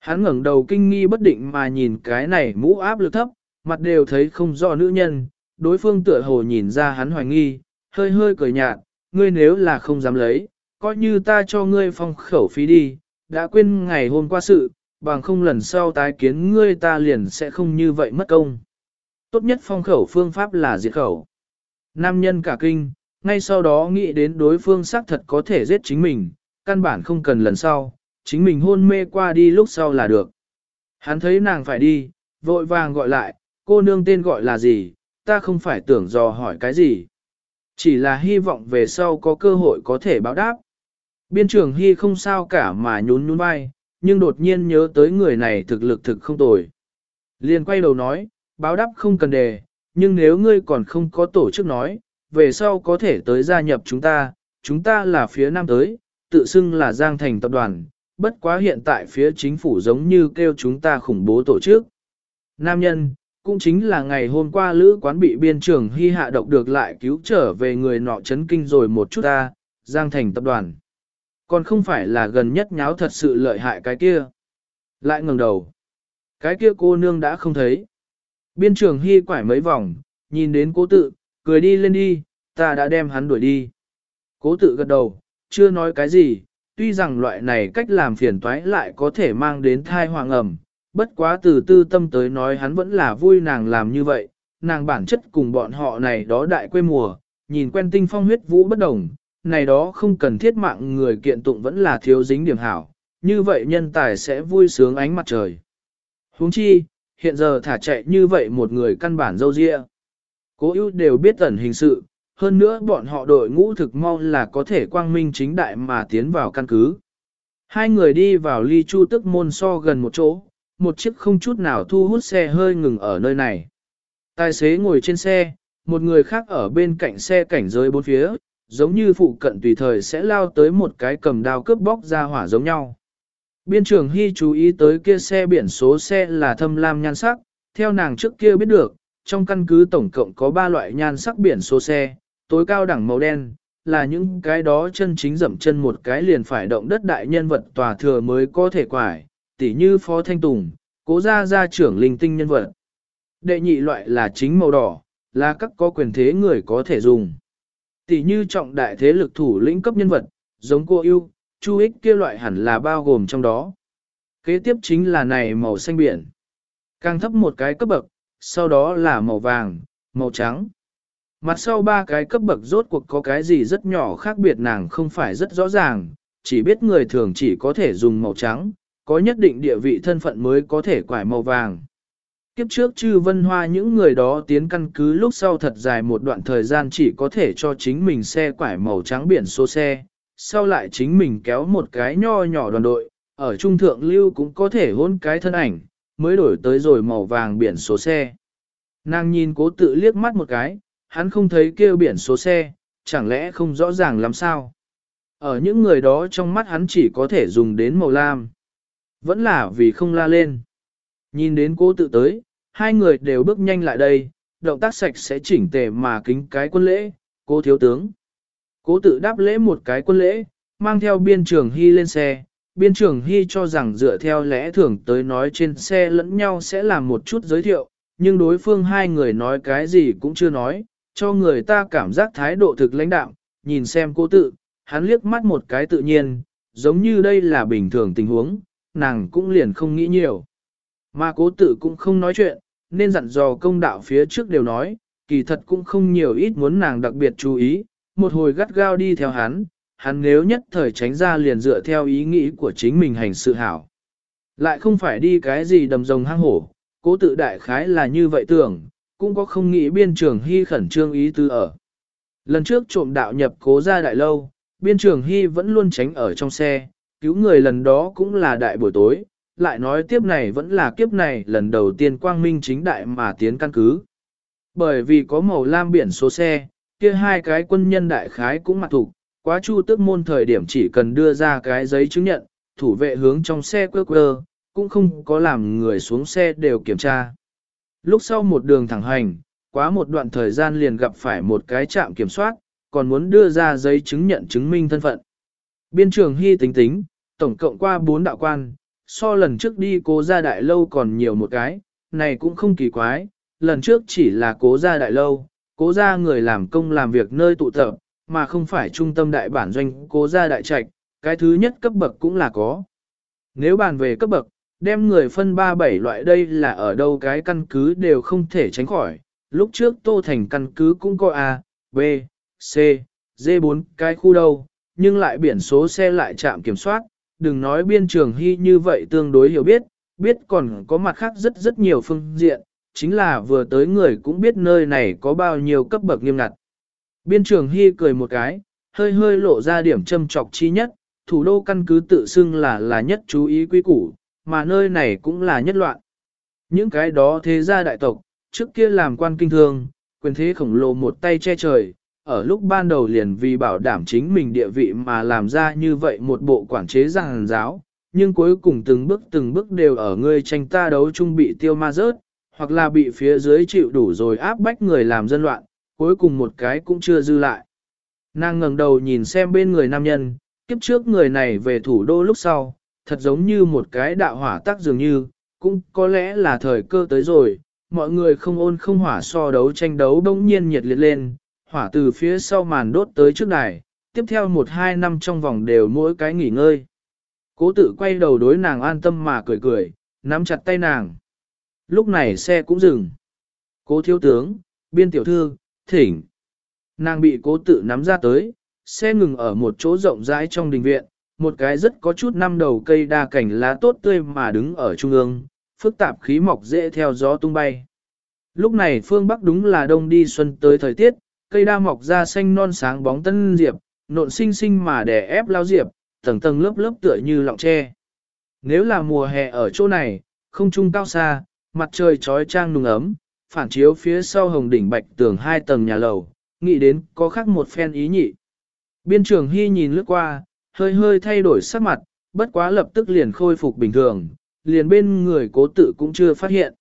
Hắn ngẩng đầu kinh nghi bất định mà nhìn cái này mũ áp lực thấp, mặt đều thấy không rõ nữ nhân, đối phương tựa hồ nhìn ra hắn hoài nghi, hơi hơi cười nhạt, ngươi nếu là không dám lấy, coi như ta cho ngươi phong khẩu phí đi, đã quên ngày hôm qua sự, bằng không lần sau tái kiến ngươi ta liền sẽ không như vậy mất công. Tốt nhất phong khẩu phương pháp là diệt khẩu. Nam nhân cả kinh, ngay sau đó nghĩ đến đối phương xác thật có thể giết chính mình, căn bản không cần lần sau, chính mình hôn mê qua đi lúc sau là được. Hắn thấy nàng phải đi, vội vàng gọi lại, cô nương tên gọi là gì, ta không phải tưởng dò hỏi cái gì. Chỉ là hy vọng về sau có cơ hội có thể báo đáp. Biên trưởng Hy không sao cả mà nhún nhún vai, nhưng đột nhiên nhớ tới người này thực lực thực không tồi. Liền quay đầu nói, báo đáp không cần đề, nhưng nếu ngươi còn không có tổ chức nói, về sau có thể tới gia nhập chúng ta, chúng ta là phía nam tới, tự xưng là Giang Thành tập đoàn, bất quá hiện tại phía chính phủ giống như kêu chúng ta khủng bố tổ chức. Nam nhân, cũng chính là ngày hôm qua lữ quán bị biên trưởng hy hạ độc được lại cứu trở về người nọ chấn kinh rồi một chút ta, Giang Thành tập đoàn. Còn không phải là gần nhất nháo thật sự lợi hại cái kia. Lại ngẩng đầu. Cái kia cô nương đã không thấy. Biên trưởng hy quải mấy vòng, nhìn đến cố tự, cười đi lên đi, ta đã đem hắn đuổi đi. Cố tự gật đầu, chưa nói cái gì, tuy rằng loại này cách làm phiền toái lại có thể mang đến thai hoàng ẩm, bất quá từ tư tâm tới nói hắn vẫn là vui nàng làm như vậy, nàng bản chất cùng bọn họ này đó đại quê mùa, nhìn quen tinh phong huyết vũ bất đồng, này đó không cần thiết mạng người kiện tụng vẫn là thiếu dính điểm hảo, như vậy nhân tài sẽ vui sướng ánh mặt trời. huống chi, hiện giờ thả chạy như vậy một người căn bản dâu dịa. Cố ưu đều biết ẩn hình sự, hơn nữa bọn họ đội ngũ thực mau là có thể quang minh chính đại mà tiến vào căn cứ. Hai người đi vào ly chu tức môn so gần một chỗ, một chiếc không chút nào thu hút xe hơi ngừng ở nơi này. Tài xế ngồi trên xe, một người khác ở bên cạnh xe cảnh giới bốn phía, giống như phụ cận tùy thời sẽ lao tới một cái cầm đao cướp bóc ra hỏa giống nhau. Biên trưởng Hy chú ý tới kia xe biển số xe là thâm lam nhan sắc, theo nàng trước kia biết được, trong căn cứ tổng cộng có 3 loại nhan sắc biển số xe, tối cao đẳng màu đen, là những cái đó chân chính dậm chân một cái liền phải động đất đại nhân vật tòa thừa mới có thể quải, tỉ như Phó Thanh Tùng, cố gia gia trưởng linh tinh nhân vật. Đệ nhị loại là chính màu đỏ, là các có quyền thế người có thể dùng. Tỷ như trọng đại thế lực thủ lĩnh cấp nhân vật, giống cô yêu, chu ích kia loại hẳn là bao gồm trong đó. Kế tiếp chính là này màu xanh biển. Càng thấp một cái cấp bậc, sau đó là màu vàng, màu trắng. Mặt sau ba cái cấp bậc rốt cuộc có cái gì rất nhỏ khác biệt nàng không phải rất rõ ràng, chỉ biết người thường chỉ có thể dùng màu trắng, có nhất định địa vị thân phận mới có thể quải màu vàng. Kiếp trước chư vân hoa những người đó tiến căn cứ lúc sau thật dài một đoạn thời gian chỉ có thể cho chính mình xe quải màu trắng biển số xe, sau lại chính mình kéo một cái nho nhỏ đoàn đội, ở trung thượng lưu cũng có thể hôn cái thân ảnh, mới đổi tới rồi màu vàng biển số xe. Nàng nhìn cố tự liếc mắt một cái, hắn không thấy kêu biển số xe, chẳng lẽ không rõ ràng làm sao. Ở những người đó trong mắt hắn chỉ có thể dùng đến màu lam. Vẫn là vì không la lên. Nhìn đến cố tự tới, hai người đều bước nhanh lại đây, động tác sạch sẽ chỉnh tề mà kính cái quân lễ, cô thiếu tướng. Cố tự đáp lễ một cái quân lễ, mang theo biên trường hy lên xe. Biên trưởng hy cho rằng dựa theo lẽ thường tới nói trên xe lẫn nhau sẽ làm một chút giới thiệu, nhưng đối phương hai người nói cái gì cũng chưa nói, cho người ta cảm giác thái độ thực lãnh đạm, nhìn xem cố tự, hắn liếc mắt một cái tự nhiên, giống như đây là bình thường tình huống, nàng cũng liền không nghĩ nhiều. Mà cố tự cũng không nói chuyện, nên dặn dò công đạo phía trước đều nói, kỳ thật cũng không nhiều ít muốn nàng đặc biệt chú ý, một hồi gắt gao đi theo hắn, hắn nếu nhất thời tránh ra liền dựa theo ý nghĩ của chính mình hành sự hảo. Lại không phải đi cái gì đầm rồng hang hổ, cố tự đại khái là như vậy tưởng, cũng có không nghĩ biên trường hy khẩn trương ý tư ở. Lần trước trộm đạo nhập cố ra đại lâu, biên trường hy vẫn luôn tránh ở trong xe, cứu người lần đó cũng là đại buổi tối, lại nói tiếp này vẫn là kiếp này lần đầu tiên quang minh chính đại mà tiến căn cứ. Bởi vì có màu lam biển số xe, kia hai cái quân nhân đại khái cũng mặt thủ, quá chu tước môn thời điểm chỉ cần đưa ra cái giấy chứng nhận, thủ vệ hướng trong xe quơ quơ, cũng không có làm người xuống xe đều kiểm tra. Lúc sau một đường thẳng hành, quá một đoạn thời gian liền gặp phải một cái trạm kiểm soát, còn muốn đưa ra giấy chứng nhận chứng minh thân phận. Biên trường hy tính tính, tổng cộng qua bốn đạo quan, so lần trước đi cố gia đại lâu còn nhiều một cái, này cũng không kỳ quái, lần trước chỉ là cố gia đại lâu, cố ra người làm công làm việc nơi tụ tập, mà không phải trung tâm đại bản doanh cố ra đại trạch, cái thứ nhất cấp bậc cũng là có. Nếu bàn về cấp bậc, đem người phân ba bảy loại đây là ở đâu cái căn cứ đều không thể tránh khỏi, lúc trước tô thành căn cứ cũng có A, B, C, D4 cái khu đâu, nhưng lại biển số xe lại chạm kiểm soát, đừng nói biên trường hy như vậy tương đối hiểu biết, biết còn có mặt khác rất rất nhiều phương diện, chính là vừa tới người cũng biết nơi này có bao nhiêu cấp bậc nghiêm ngặt. Biên trường hy cười một cái, hơi hơi lộ ra điểm châm trọc chi nhất, thủ đô căn cứ tự xưng là là nhất chú ý quý củ, mà nơi này cũng là nhất loạn. Những cái đó thế gia đại tộc, trước kia làm quan kinh thương, quyền thế khổng lồ một tay che trời, ở lúc ban đầu liền vì bảo đảm chính mình địa vị mà làm ra như vậy một bộ quản chế giảng giáo, nhưng cuối cùng từng bước từng bước đều ở người tranh ta đấu chung bị tiêu ma rớt, hoặc là bị phía dưới chịu đủ rồi áp bách người làm dân loạn, cuối cùng một cái cũng chưa dư lại. Nàng ngẩng đầu nhìn xem bên người nam nhân, kiếp trước người này về thủ đô lúc sau, thật giống như một cái đạo hỏa tác dường như, cũng có lẽ là thời cơ tới rồi, mọi người không ôn không hỏa so đấu tranh đấu đông nhiên nhiệt liệt lên, hỏa từ phía sau màn đốt tới trước đài, tiếp theo một hai năm trong vòng đều mỗi cái nghỉ ngơi. Cố tự quay đầu đối nàng an tâm mà cười cười, nắm chặt tay nàng. Lúc này xe cũng dừng. Cố thiếu tướng, biên tiểu thư, thỉnh. Nàng bị cố tự nắm ra tới, xe ngừng ở một chỗ rộng rãi trong đình viện, một cái rất có chút năm đầu cây đa cảnh lá tốt tươi mà đứng ở trung ương, phức tạp khí mọc dễ theo gió tung bay. Lúc này phương Bắc đúng là đông đi xuân tới thời tiết, cây đa mọc ra xanh non sáng bóng tân diệp, nộn xinh xinh mà đè ép lao diệp, tầng tầng lớp lớp tựa như lọng tre. Nếu là mùa hè ở chỗ này, không trung cao xa, mặt trời trói trang nung ấm, phản chiếu phía sau hồng đỉnh bạch tường hai tầng nhà lầu, nghĩ đến có khác một phen ý nhị. Biên trường Hy nhìn lướt qua, hơi hơi thay đổi sắc mặt, bất quá lập tức liền khôi phục bình thường, liền bên người cố tự cũng chưa phát hiện.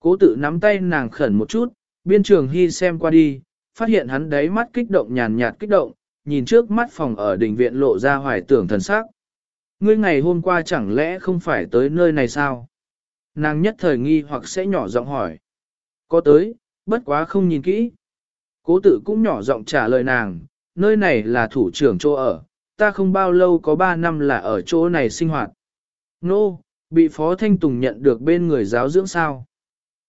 Cố tự nắm tay nàng khẩn một chút, biên trường Hy xem qua đi, phát hiện hắn đáy mắt kích động nhàn nhạt kích động, nhìn trước mắt phòng ở đỉnh viện lộ ra hoài tưởng thần sắc. Ngươi ngày hôm qua chẳng lẽ không phải tới nơi này sao? Nàng nhất thời nghi hoặc sẽ nhỏ giọng hỏi. Có tới, bất quá không nhìn kỹ. Cố tự cũng nhỏ giọng trả lời nàng, nơi này là thủ trưởng chỗ ở, ta không bao lâu có 3 năm là ở chỗ này sinh hoạt. Nô, no, bị Phó Thanh Tùng nhận được bên người giáo dưỡng sao.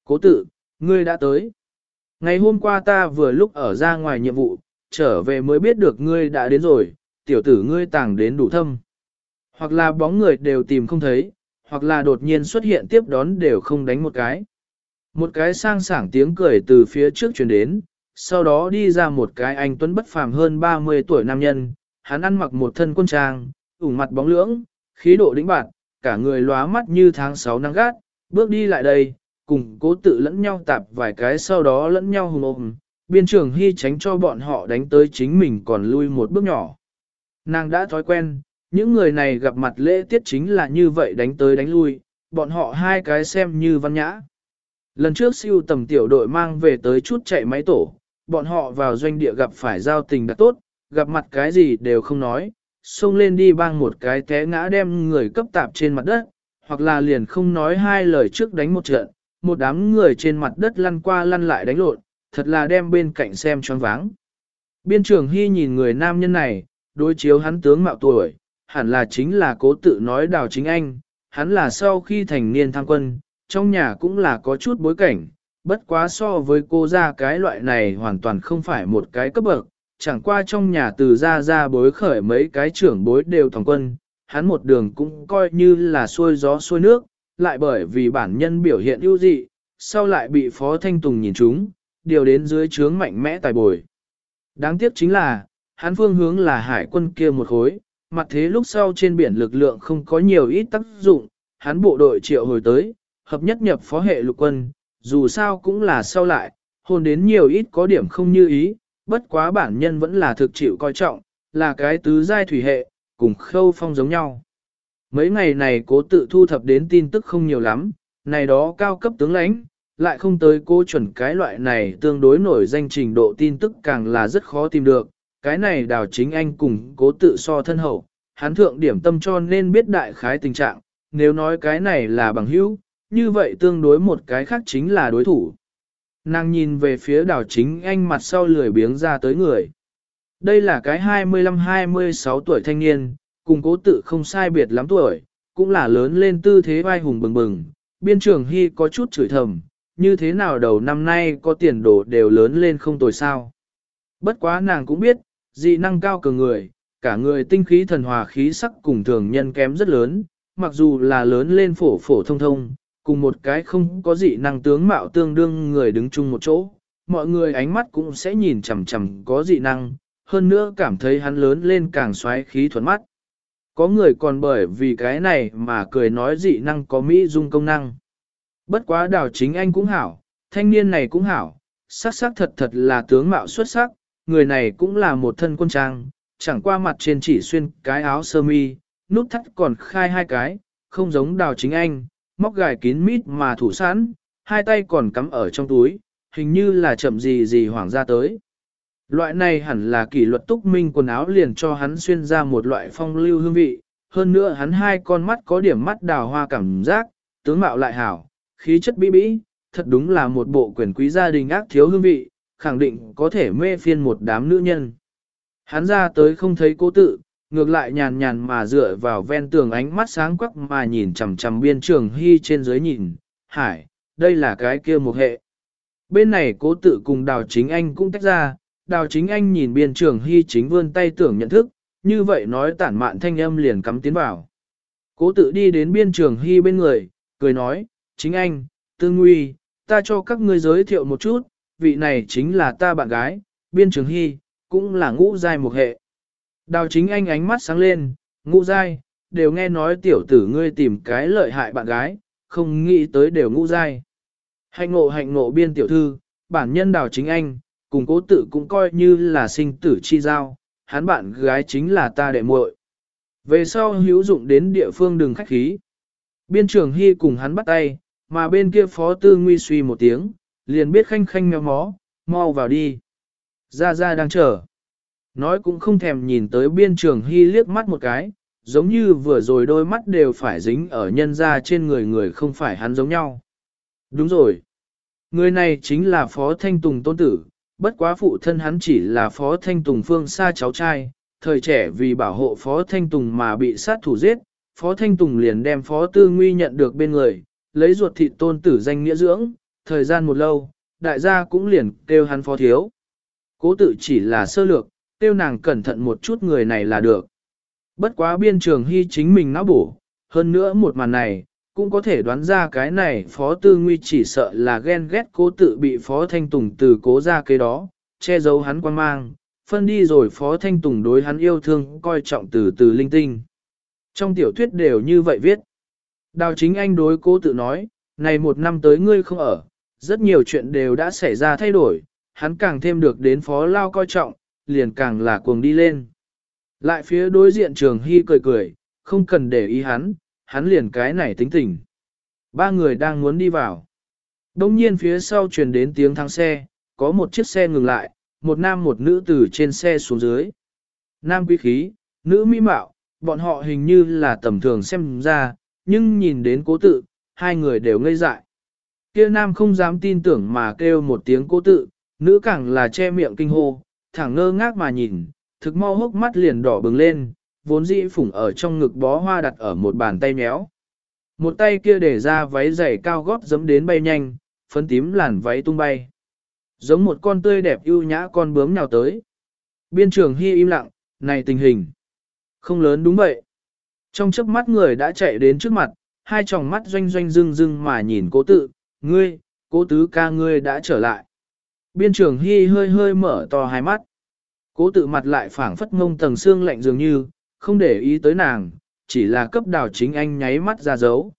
Cố tự, ngươi đã tới. Ngày hôm qua ta vừa lúc ở ra ngoài nhiệm vụ, trở về mới biết được ngươi đã đến rồi, tiểu tử ngươi tàng đến đủ thâm. Hoặc là bóng người đều tìm không thấy, hoặc là đột nhiên xuất hiện tiếp đón đều không đánh một cái. Một cái sang sảng tiếng cười từ phía trước truyền đến, sau đó đi ra một cái anh tuấn bất phàm hơn 30 tuổi nam nhân, hắn ăn mặc một thân quân trang, ủng mặt bóng lưỡng, khí độ đĩnh bạn, cả người lóa mắt như tháng 6 nắng gắt, bước đi lại đây, cùng cố tự lẫn nhau tạp vài cái sau đó lẫn nhau hùng ôm, biên trưởng hy tránh cho bọn họ đánh tới chính mình còn lui một bước nhỏ. Nàng đã thói quen, những người này gặp mặt lễ tiết chính là như vậy đánh tới đánh lui, bọn họ hai cái xem như văn nhã. Lần trước siêu tầm tiểu đội mang về tới chút chạy máy tổ, bọn họ vào doanh địa gặp phải giao tình đã tốt, gặp mặt cái gì đều không nói, xông lên đi bang một cái té ngã đem người cấp tạp trên mặt đất, hoặc là liền không nói hai lời trước đánh một trận, một đám người trên mặt đất lăn qua lăn lại đánh lộn, thật là đem bên cạnh xem choáng váng. Biên trưởng Hy nhìn người nam nhân này, đối chiếu hắn tướng mạo tuổi, hẳn là chính là cố tự nói đào chính anh, hắn là sau khi thành niên tham quân, trong nhà cũng là có chút bối cảnh, bất quá so với cô ra cái loại này hoàn toàn không phải một cái cấp bậc, chẳng qua trong nhà từ ra ra bối khởi mấy cái trưởng bối đều thòng quân, hắn một đường cũng coi như là xuôi gió xuôi nước, lại bởi vì bản nhân biểu hiện ưu dị, sau lại bị Phó Thanh Tùng nhìn trúng, điều đến dưới trướng mạnh mẽ tài bồi. Đáng tiếc chính là, hắn phương hướng là hải quân kia một khối, mặt thế lúc sau trên biển lực lượng không có nhiều ít tác dụng, hắn bộ đội triệu hồi tới, hợp nhất nhập phó hệ lục quân, dù sao cũng là sau lại, hôn đến nhiều ít có điểm không như ý, bất quá bản nhân vẫn là thực chịu coi trọng, là cái tứ giai thủy hệ, cùng khâu phong giống nhau. Mấy ngày này cố tự thu thập đến tin tức không nhiều lắm, này đó cao cấp tướng lãnh, lại không tới cố chuẩn cái loại này tương đối nổi danh trình độ tin tức càng là rất khó tìm được. Cái này đào chính anh cùng cố tự so thân hậu, hắn thượng điểm tâm cho nên biết đại khái tình trạng, nếu nói cái này là bằng hữu, như vậy tương đối một cái khác chính là đối thủ. Nàng nhìn về phía đào chính anh mặt sau lười biếng ra tới người. Đây là cái 25-26 tuổi thanh niên, cùng cố tự không sai biệt lắm tuổi, cũng là lớn lên tư thế vai hùng bừng bừng. Biên trưởng Hy có chút chửi thầm, như thế nào đầu năm nay có tiền đồ đều lớn lên không tồi sao. Bất quá nàng cũng biết, dị năng cao cường người, cả người tinh khí thần hòa khí sắc cùng thường nhân kém rất lớn, mặc dù là lớn lên phổ phổ thông thông, cùng một cái không có dị năng tướng mạo tương đương người đứng chung một chỗ, mọi người ánh mắt cũng sẽ nhìn chằm chằm có dị năng, hơn nữa cảm thấy hắn lớn lên càng xoáy khí thuần mắt. Có người còn bởi vì cái này mà cười nói dị năng có mỹ dung công năng. Bất quá đào chính anh cũng hảo, thanh niên này cũng hảo, sắc sắc thật thật là tướng mạo xuất sắc, người này cũng là một thân quân trang, chẳng qua mặt trên chỉ xuyên cái áo sơ mi, nút thắt còn khai hai cái, không giống đào chính anh, móc gài kín mít mà thủ sẵn, hai tay còn cắm ở trong túi, hình như là chậm gì gì hoảng ra tới. Loại này hẳn là kỷ luật túc minh quần áo liền cho hắn xuyên ra một loại phong lưu hương vị, hơn nữa hắn hai con mắt có điểm mắt đào hoa cảm giác, tướng mạo lại hảo, khí chất bí bĩ, thật đúng là một bộ quyền quý gia đình ác thiếu hương vị, khẳng định có thể mê phiên một đám nữ nhân. Hắn ra tới không thấy cố tự, ngược lại nhàn nhàn mà dựa vào ven tường ánh mắt sáng quắc mà nhìn chằm chằm biên trường hy trên dưới nhìn, hải, đây là cái kia một hệ. Bên này cố tự cùng đào chính anh cũng tách ra, đào chính anh nhìn biên trường hy chính vươn tay tưởng nhận thức, như vậy nói tản mạn thanh âm liền cắm tiến vào. Cố tự đi đến biên trường hy bên người, cười nói, chính anh, tư nguy, ta cho các ngươi giới thiệu một chút, vị này chính là ta bạn gái, biên trường hy, cũng là ngũ giai một hệ. Đào chính anh ánh mắt sáng lên, ngũ giai, đều nghe nói tiểu tử ngươi tìm cái lợi hại bạn gái, không nghĩ tới đều ngũ giai. Hạnh ngộ hạnh ngộ biên tiểu thư, bản nhân đào chính anh, cùng cố tự cũng coi như là sinh tử chi giao, hắn bạn gái chính là ta đệ muội. Về sau hữu dụng đến địa phương đừng khách khí. Biên trưởng Hy cùng hắn bắt tay, mà bên kia phó tư nguy suy một tiếng, liền biết khanh khanh mèo mó, mau vào đi. Ra ra đang chờ. Nói cũng không thèm nhìn tới biên trường hy liếc mắt một cái, giống như vừa rồi đôi mắt đều phải dính ở nhân ra trên người người không phải hắn giống nhau. Đúng rồi. Người này chính là Phó Thanh Tùng tôn tử, bất quá phụ thân hắn chỉ là Phó Thanh Tùng phương xa cháu trai, thời trẻ vì bảo hộ Phó Thanh Tùng mà bị sát thủ giết, Phó Thanh Tùng liền đem Phó Tư Nguy nhận được bên người, lấy ruột thịt tôn tử danh nghĩa dưỡng, thời gian một lâu, đại gia cũng liền kêu hắn Phó Thiếu. Cố tự chỉ là sơ lược, kêu nàng cẩn thận một chút người này là được. Bất quá biên trường hy chính mình não bổ, hơn nữa một màn này, cũng có thể đoán ra cái này phó tư nguy chỉ sợ là ghen ghét cố tự bị phó thanh tùng từ cố ra cái đó, che giấu hắn quan mang, phân đi rồi phó thanh tùng đối hắn yêu thương coi trọng từ từ linh tinh. Trong tiểu thuyết đều như vậy viết. Đào chính anh đối cố tự nói, này một năm tới ngươi không ở, rất nhiều chuyện đều đã xảy ra thay đổi, hắn càng thêm được đến phó lao coi trọng, liền càng là cuồng đi lên. Lại phía đối diện trường hy cười cười, không cần để ý hắn, hắn liền cái này tính tình. Ba người đang muốn đi vào. Đông nhiên phía sau truyền đến tiếng thắng xe, có một chiếc xe ngừng lại, một nam một nữ từ trên xe xuống dưới. Nam quý khí, nữ mỹ mạo, bọn họ hình như là tầm thường xem ra, nhưng nhìn đến cố tự, hai người đều ngây dại. Kia nam không dám tin tưởng mà kêu một tiếng cố tự, nữ càng là che miệng kinh hô, thẳng ngơ ngác mà nhìn, thực mau hốc mắt liền đỏ bừng lên, vốn dĩ phủng ở trong ngực bó hoa đặt ở một bàn tay méo. Một tay kia để ra váy dày cao gót giấm đến bay nhanh, phấn tím làn váy tung bay. Giống một con tươi đẹp ưu nhã con bướm nào tới. Biên trường hy im lặng, này tình hình. Không lớn đúng vậy. Trong chớp mắt người đã chạy đến trước mặt, hai tròng mắt doanh doanh rưng rưng mà nhìn cố tự, ngươi, cố tứ ca ngươi đã trở lại. Biên trường hy hơi hơi mở to hai mắt. Cố tự mặt lại phảng phất ngông tầng xương lạnh dường như, không để ý tới nàng, chỉ là cấp đào chính anh nháy mắt ra dấu.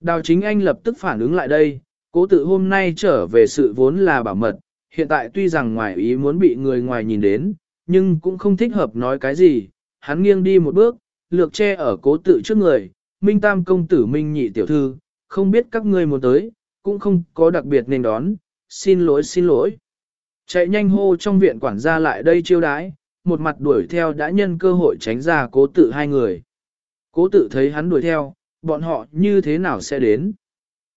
Đào chính anh lập tức phản ứng lại đây, cố tự hôm nay trở về sự vốn là bảo mật, hiện tại tuy rằng ngoài ý muốn bị người ngoài nhìn đến, nhưng cũng không thích hợp nói cái gì, hắn nghiêng đi một bước, lược che ở cố tự trước người, Minh Tam công tử Minh nhị tiểu thư, không biết các ngươi muốn tới, cũng không có đặc biệt nên đón, xin lỗi xin lỗi. Chạy nhanh hô trong viện quản gia lại đây chiêu đái, một mặt đuổi theo đã nhân cơ hội tránh ra cố tự hai người. Cố tự thấy hắn đuổi theo, bọn họ như thế nào sẽ đến.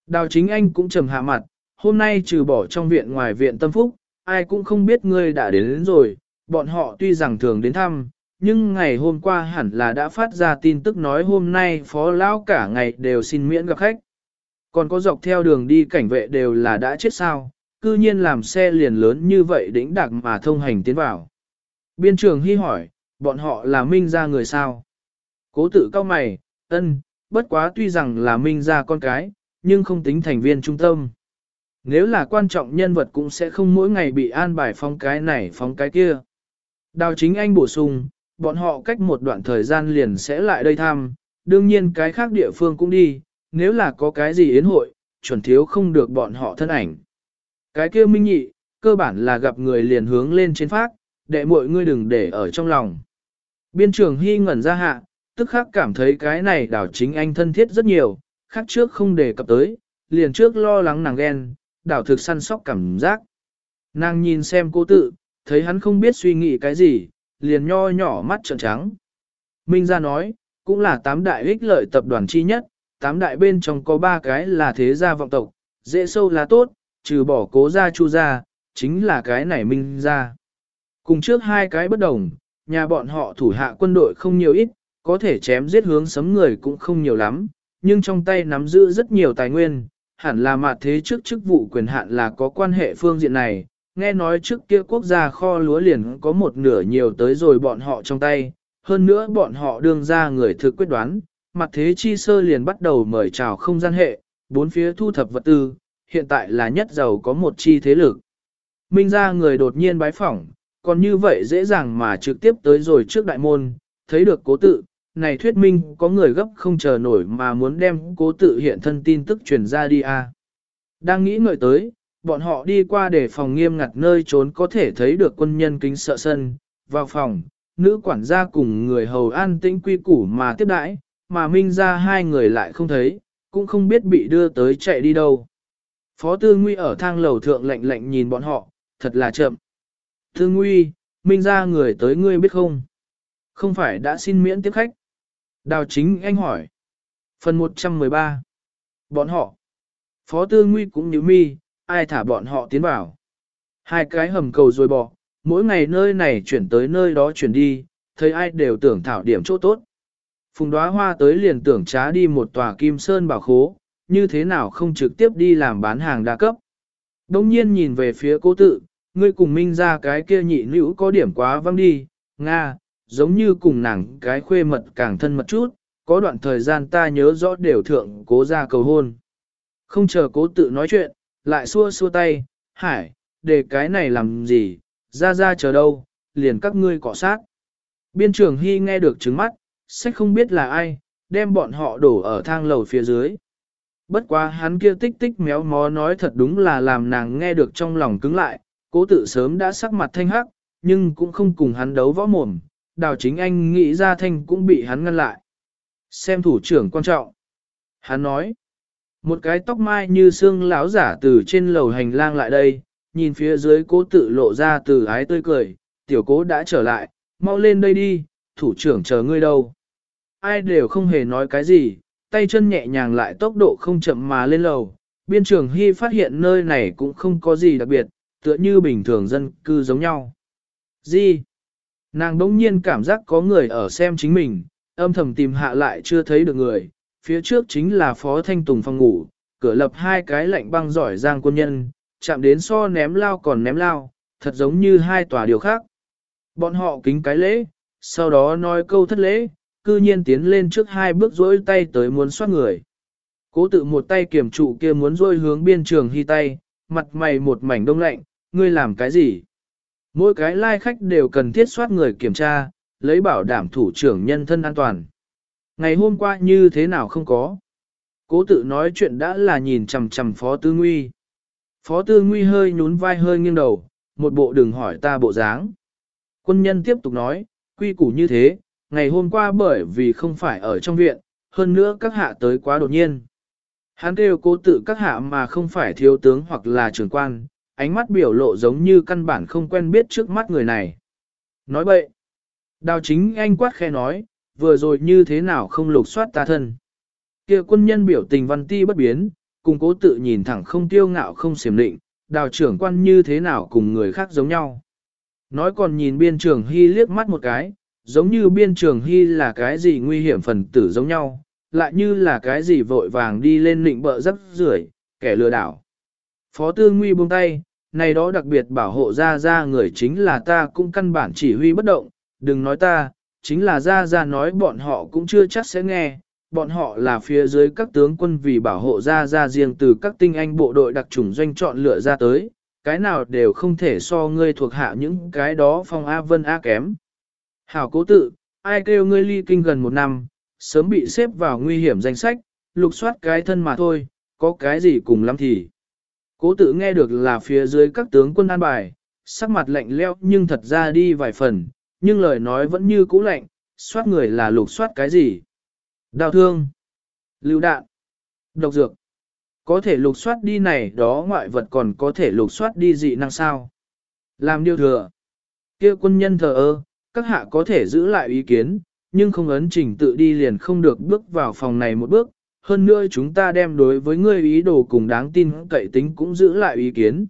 Đào chính anh cũng trầm hạ mặt, hôm nay trừ bỏ trong viện ngoài viện tâm phúc, ai cũng không biết ngươi đã đến, đến rồi, bọn họ tuy rằng thường đến thăm, nhưng ngày hôm qua hẳn là đã phát ra tin tức nói hôm nay phó lão cả ngày đều xin miễn gặp khách. Còn có dọc theo đường đi cảnh vệ đều là đã chết sao, cư nhiên làm xe liền lớn như vậy đỉnh đặc mà thông hành tiến vào. Biên trường hy hỏi, bọn họ là minh ra người sao? Cố tự cao mày, ân, bất quá tuy rằng là minh ra con cái, nhưng không tính thành viên trung tâm. Nếu là quan trọng nhân vật cũng sẽ không mỗi ngày bị an bài phong cái này phong cái kia. Đào chính anh bổ sung, bọn họ cách một đoạn thời gian liền sẽ lại đây thăm, đương nhiên cái khác địa phương cũng đi, nếu là có cái gì yến hội, chuẩn thiếu không được bọn họ thân ảnh. Cái kia minh nhị, cơ bản là gặp người liền hướng lên trên phát, đệ muội ngươi đừng để ở trong lòng. Biên trường hy ngẩn ra hạ, tức khắc cảm thấy cái này đảo chính anh thân thiết rất nhiều, khác trước không đề cập tới, liền trước lo lắng nàng ghen, đảo thực săn sóc cảm giác. Nàng nhìn xem cô tự, thấy hắn không biết suy nghĩ cái gì, liền nho nhỏ mắt trợn trắng. Minh ra nói, cũng là tám đại ích lợi tập đoàn chi nhất, tám đại bên trong có ba cái là thế gia vọng tộc, dễ sâu là tốt, trừ bỏ cố gia chu gia, chính là cái này minh gia. Cùng trước hai cái bất đồng, nhà bọn họ thủ hạ quân đội không nhiều ít, có thể chém giết hướng sấm người cũng không nhiều lắm, nhưng trong tay nắm giữ rất nhiều tài nguyên, hẳn là mặt thế trước chức vụ quyền hạn là có quan hệ phương diện này, nghe nói trước kia quốc gia kho lúa liền có một nửa nhiều tới rồi bọn họ trong tay, hơn nữa bọn họ đương ra người thực quyết đoán, mặt thế chi sơ liền bắt đầu mời chào không gian hệ, bốn phía thu thập vật tư, hiện tại là nhất giàu có một chi thế lực. Minh ra người đột nhiên bái phỏng, còn như vậy dễ dàng mà trực tiếp tới rồi trước đại môn, thấy được cố tự, này thuyết minh có người gấp không chờ nổi mà muốn đem cố tự hiện thân tin tức truyền ra đi à Đang nghĩ ngợi tới, bọn họ đi qua để phòng nghiêm ngặt nơi trốn có thể thấy được quân nhân kính sợ sân, vào phòng, nữ quản gia cùng người hầu an tĩnh quy củ mà tiếp đãi, mà minh ra hai người lại không thấy, cũng không biết bị đưa tới chạy đi đâu. Phó Tư Nguy ở thang lầu thượng lạnh lạnh nhìn bọn họ, thật là chậm. Tư Nguy, minh ra người tới ngươi biết không? Không phải đã xin miễn tiếp khách? Đào chính anh hỏi. Phần 113. Bọn họ. Phó Tư Nguy cũng nhíu mi, ai thả bọn họ tiến vào. Hai cái hầm cầu rồi bỏ, mỗi ngày nơi này chuyển tới nơi đó chuyển đi, thấy ai đều tưởng thảo điểm chỗ tốt. Phùng đóa hoa tới liền tưởng trá đi một tòa kim sơn bảo khố, như thế nào không trực tiếp đi làm bán hàng đa cấp. Đông nhiên nhìn về phía cố tự, ngươi cùng minh ra cái kia nhị nữ có điểm quá văng đi, Nga, giống như cùng nàng cái khuê mật càng thân mật chút, có đoạn thời gian ta nhớ rõ đều thượng cố ra cầu hôn. Không chờ cố tự nói chuyện, lại xua xua tay, hải, để cái này làm gì, ra ra chờ đâu, liền các ngươi cọ sát. Biên trưởng Hy nghe được trứng mắt, sách không biết là ai, đem bọn họ đổ ở thang lầu phía dưới. Bất quá hắn kia tích tích méo mó nói thật đúng là làm nàng nghe được trong lòng cứng lại, cố tự sớm đã sắc mặt thanh hắc, nhưng cũng không cùng hắn đấu võ mồm, đào chính anh nghĩ ra thanh cũng bị hắn ngăn lại. Xem thủ trưởng quan trọng. Hắn nói, một cái tóc mai như xương láo giả từ trên lầu hành lang lại đây, nhìn phía dưới cố tự lộ ra từ ái tươi cười, tiểu cố đã trở lại, mau lên đây đi, thủ trưởng chờ ngươi đâu. Ai đều không hề nói cái gì, tay chân nhẹ nhàng lại tốc độ không chậm mà lên lầu. Biên trường Hy phát hiện nơi này cũng không có gì đặc biệt, tựa như bình thường dân cư giống nhau. Gì? Nàng đống nhiên cảm giác có người ở xem chính mình, âm thầm tìm hạ lại chưa thấy được người, phía trước chính là Phó Thanh Tùng phòng ngủ, cửa lập hai cái lạnh băng giỏi giang quân nhân, chạm đến so ném lao còn ném lao, thật giống như hai tòa điều khác. Bọn họ kính cái lễ, sau đó nói câu thất lễ, cư nhiên tiến lên trước hai bước rỗi tay tới muốn xoát người. Cố tự một tay kiểm trụ kia muốn rôi hướng biên trường hy tay, mặt mày một mảnh đông lạnh, ngươi làm cái gì? Mỗi cái lai khách đều cần thiết soát người kiểm tra, lấy bảo đảm thủ trưởng nhân thân an toàn. Ngày hôm qua như thế nào không có? Cố tự nói chuyện đã là nhìn chằm chằm Phó Tư Nguy. Phó Tư Nguy hơi nhún vai hơi nghiêng đầu, một bộ đừng hỏi ta bộ dáng. Quân nhân tiếp tục nói, quy củ như thế, ngày hôm qua bởi vì không phải ở trong viện, hơn nữa các hạ tới quá đột nhiên. Hắn kêu cố tự các hạ mà không phải thiếu tướng hoặc là trưởng quan, ánh mắt biểu lộ giống như căn bản không quen biết trước mắt người này. Nói bậy. Đào chính anh quát khe nói, vừa rồi như thế nào không lục soát ta thân. kia quân nhân biểu tình văn ti bất biến, cùng cố tự nhìn thẳng không tiêu ngạo không xiểm định, đào trưởng quan như thế nào cùng người khác giống nhau. Nói còn nhìn biên trưởng hy liếc mắt một cái, giống như biên trường hy là cái gì nguy hiểm phần tử giống nhau, lại như là cái gì vội vàng đi lên nịnh bợ rắc rưởi kẻ lừa đảo. Phó tư nguy buông tay, này đó đặc biệt bảo hộ ra ra người chính là ta cũng căn bản chỉ huy bất động, đừng nói ta, chính là ra ra nói bọn họ cũng chưa chắc sẽ nghe, bọn họ là phía dưới các tướng quân vì bảo hộ ra ra riêng từ các tinh anh bộ đội đặc chủng doanh chọn lựa ra tới, cái nào đều không thể so ngươi thuộc hạ những cái đó phong A Vân A kém. Hảo cố tự, ai kêu ngươi ly kinh gần một năm, sớm bị xếp vào nguy hiểm danh sách, lục soát cái thân mà thôi, có cái gì cùng lắm thì. Cố tự nghe được là phía dưới các tướng quân an bài, sắc mặt lạnh leo nhưng thật ra đi vài phần, nhưng lời nói vẫn như cũ lạnh, soát người là lục soát cái gì. Đào thương, lưu đạn, độc dược. Có thể lục soát đi này đó ngoại vật còn có thể lục soát đi dị năng sao. Làm điều thừa. kia quân nhân thờ ơ, các hạ có thể giữ lại ý kiến, nhưng không ấn trình tự đi liền không được bước vào phòng này một bước. Hơn nữa chúng ta đem đối với ngươi ý đồ cùng đáng tin cậy tính cũng giữ lại ý kiến.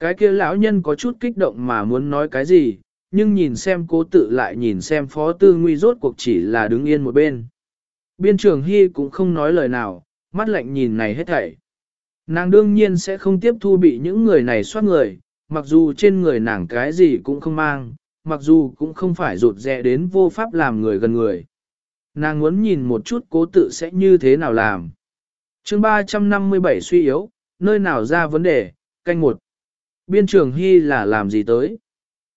Cái kia lão nhân có chút kích động mà muốn nói cái gì, nhưng nhìn xem cố tự lại nhìn xem phó tư nguy rốt cuộc chỉ là đứng yên một bên. Biên trường Hy cũng không nói lời nào, mắt lạnh nhìn này hết thảy. Nàng đương nhiên sẽ không tiếp thu bị những người này soát người, mặc dù trên người nàng cái gì cũng không mang, mặc dù cũng không phải rụt rẽ đến vô pháp làm người gần người. Nàng muốn nhìn một chút cố tự sẽ như thế nào làm. chương 357 suy yếu, nơi nào ra vấn đề, canh một. Biên trường Hy là làm gì tới?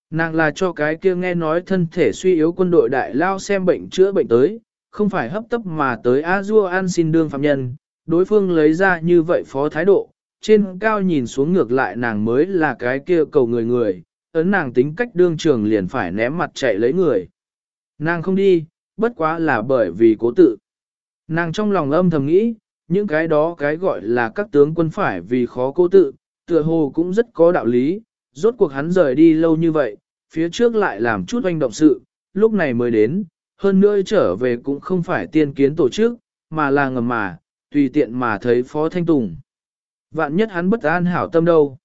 Nàng là cho cái kia nghe nói thân thể suy yếu quân đội đại lao xem bệnh chữa bệnh tới, không phải hấp tấp mà tới A-dua an xin đương phạm nhân, đối phương lấy ra như vậy phó thái độ, trên cao nhìn xuống ngược lại nàng mới là cái kia cầu người người, ấn nàng tính cách đương trường liền phải ném mặt chạy lấy người. Nàng không đi, bất quá là bởi vì cố tự. Nàng trong lòng âm thầm nghĩ, những cái đó cái gọi là các tướng quân phải vì khó cố tự, tựa hồ cũng rất có đạo lý, rốt cuộc hắn rời đi lâu như vậy, phía trước lại làm chút oanh động sự, lúc này mới đến, hơn nữa trở về cũng không phải tiên kiến tổ chức, mà là ngầm mà, tùy tiện mà thấy Phó Thanh Tùng. Vạn nhất hắn bất an hảo tâm đâu.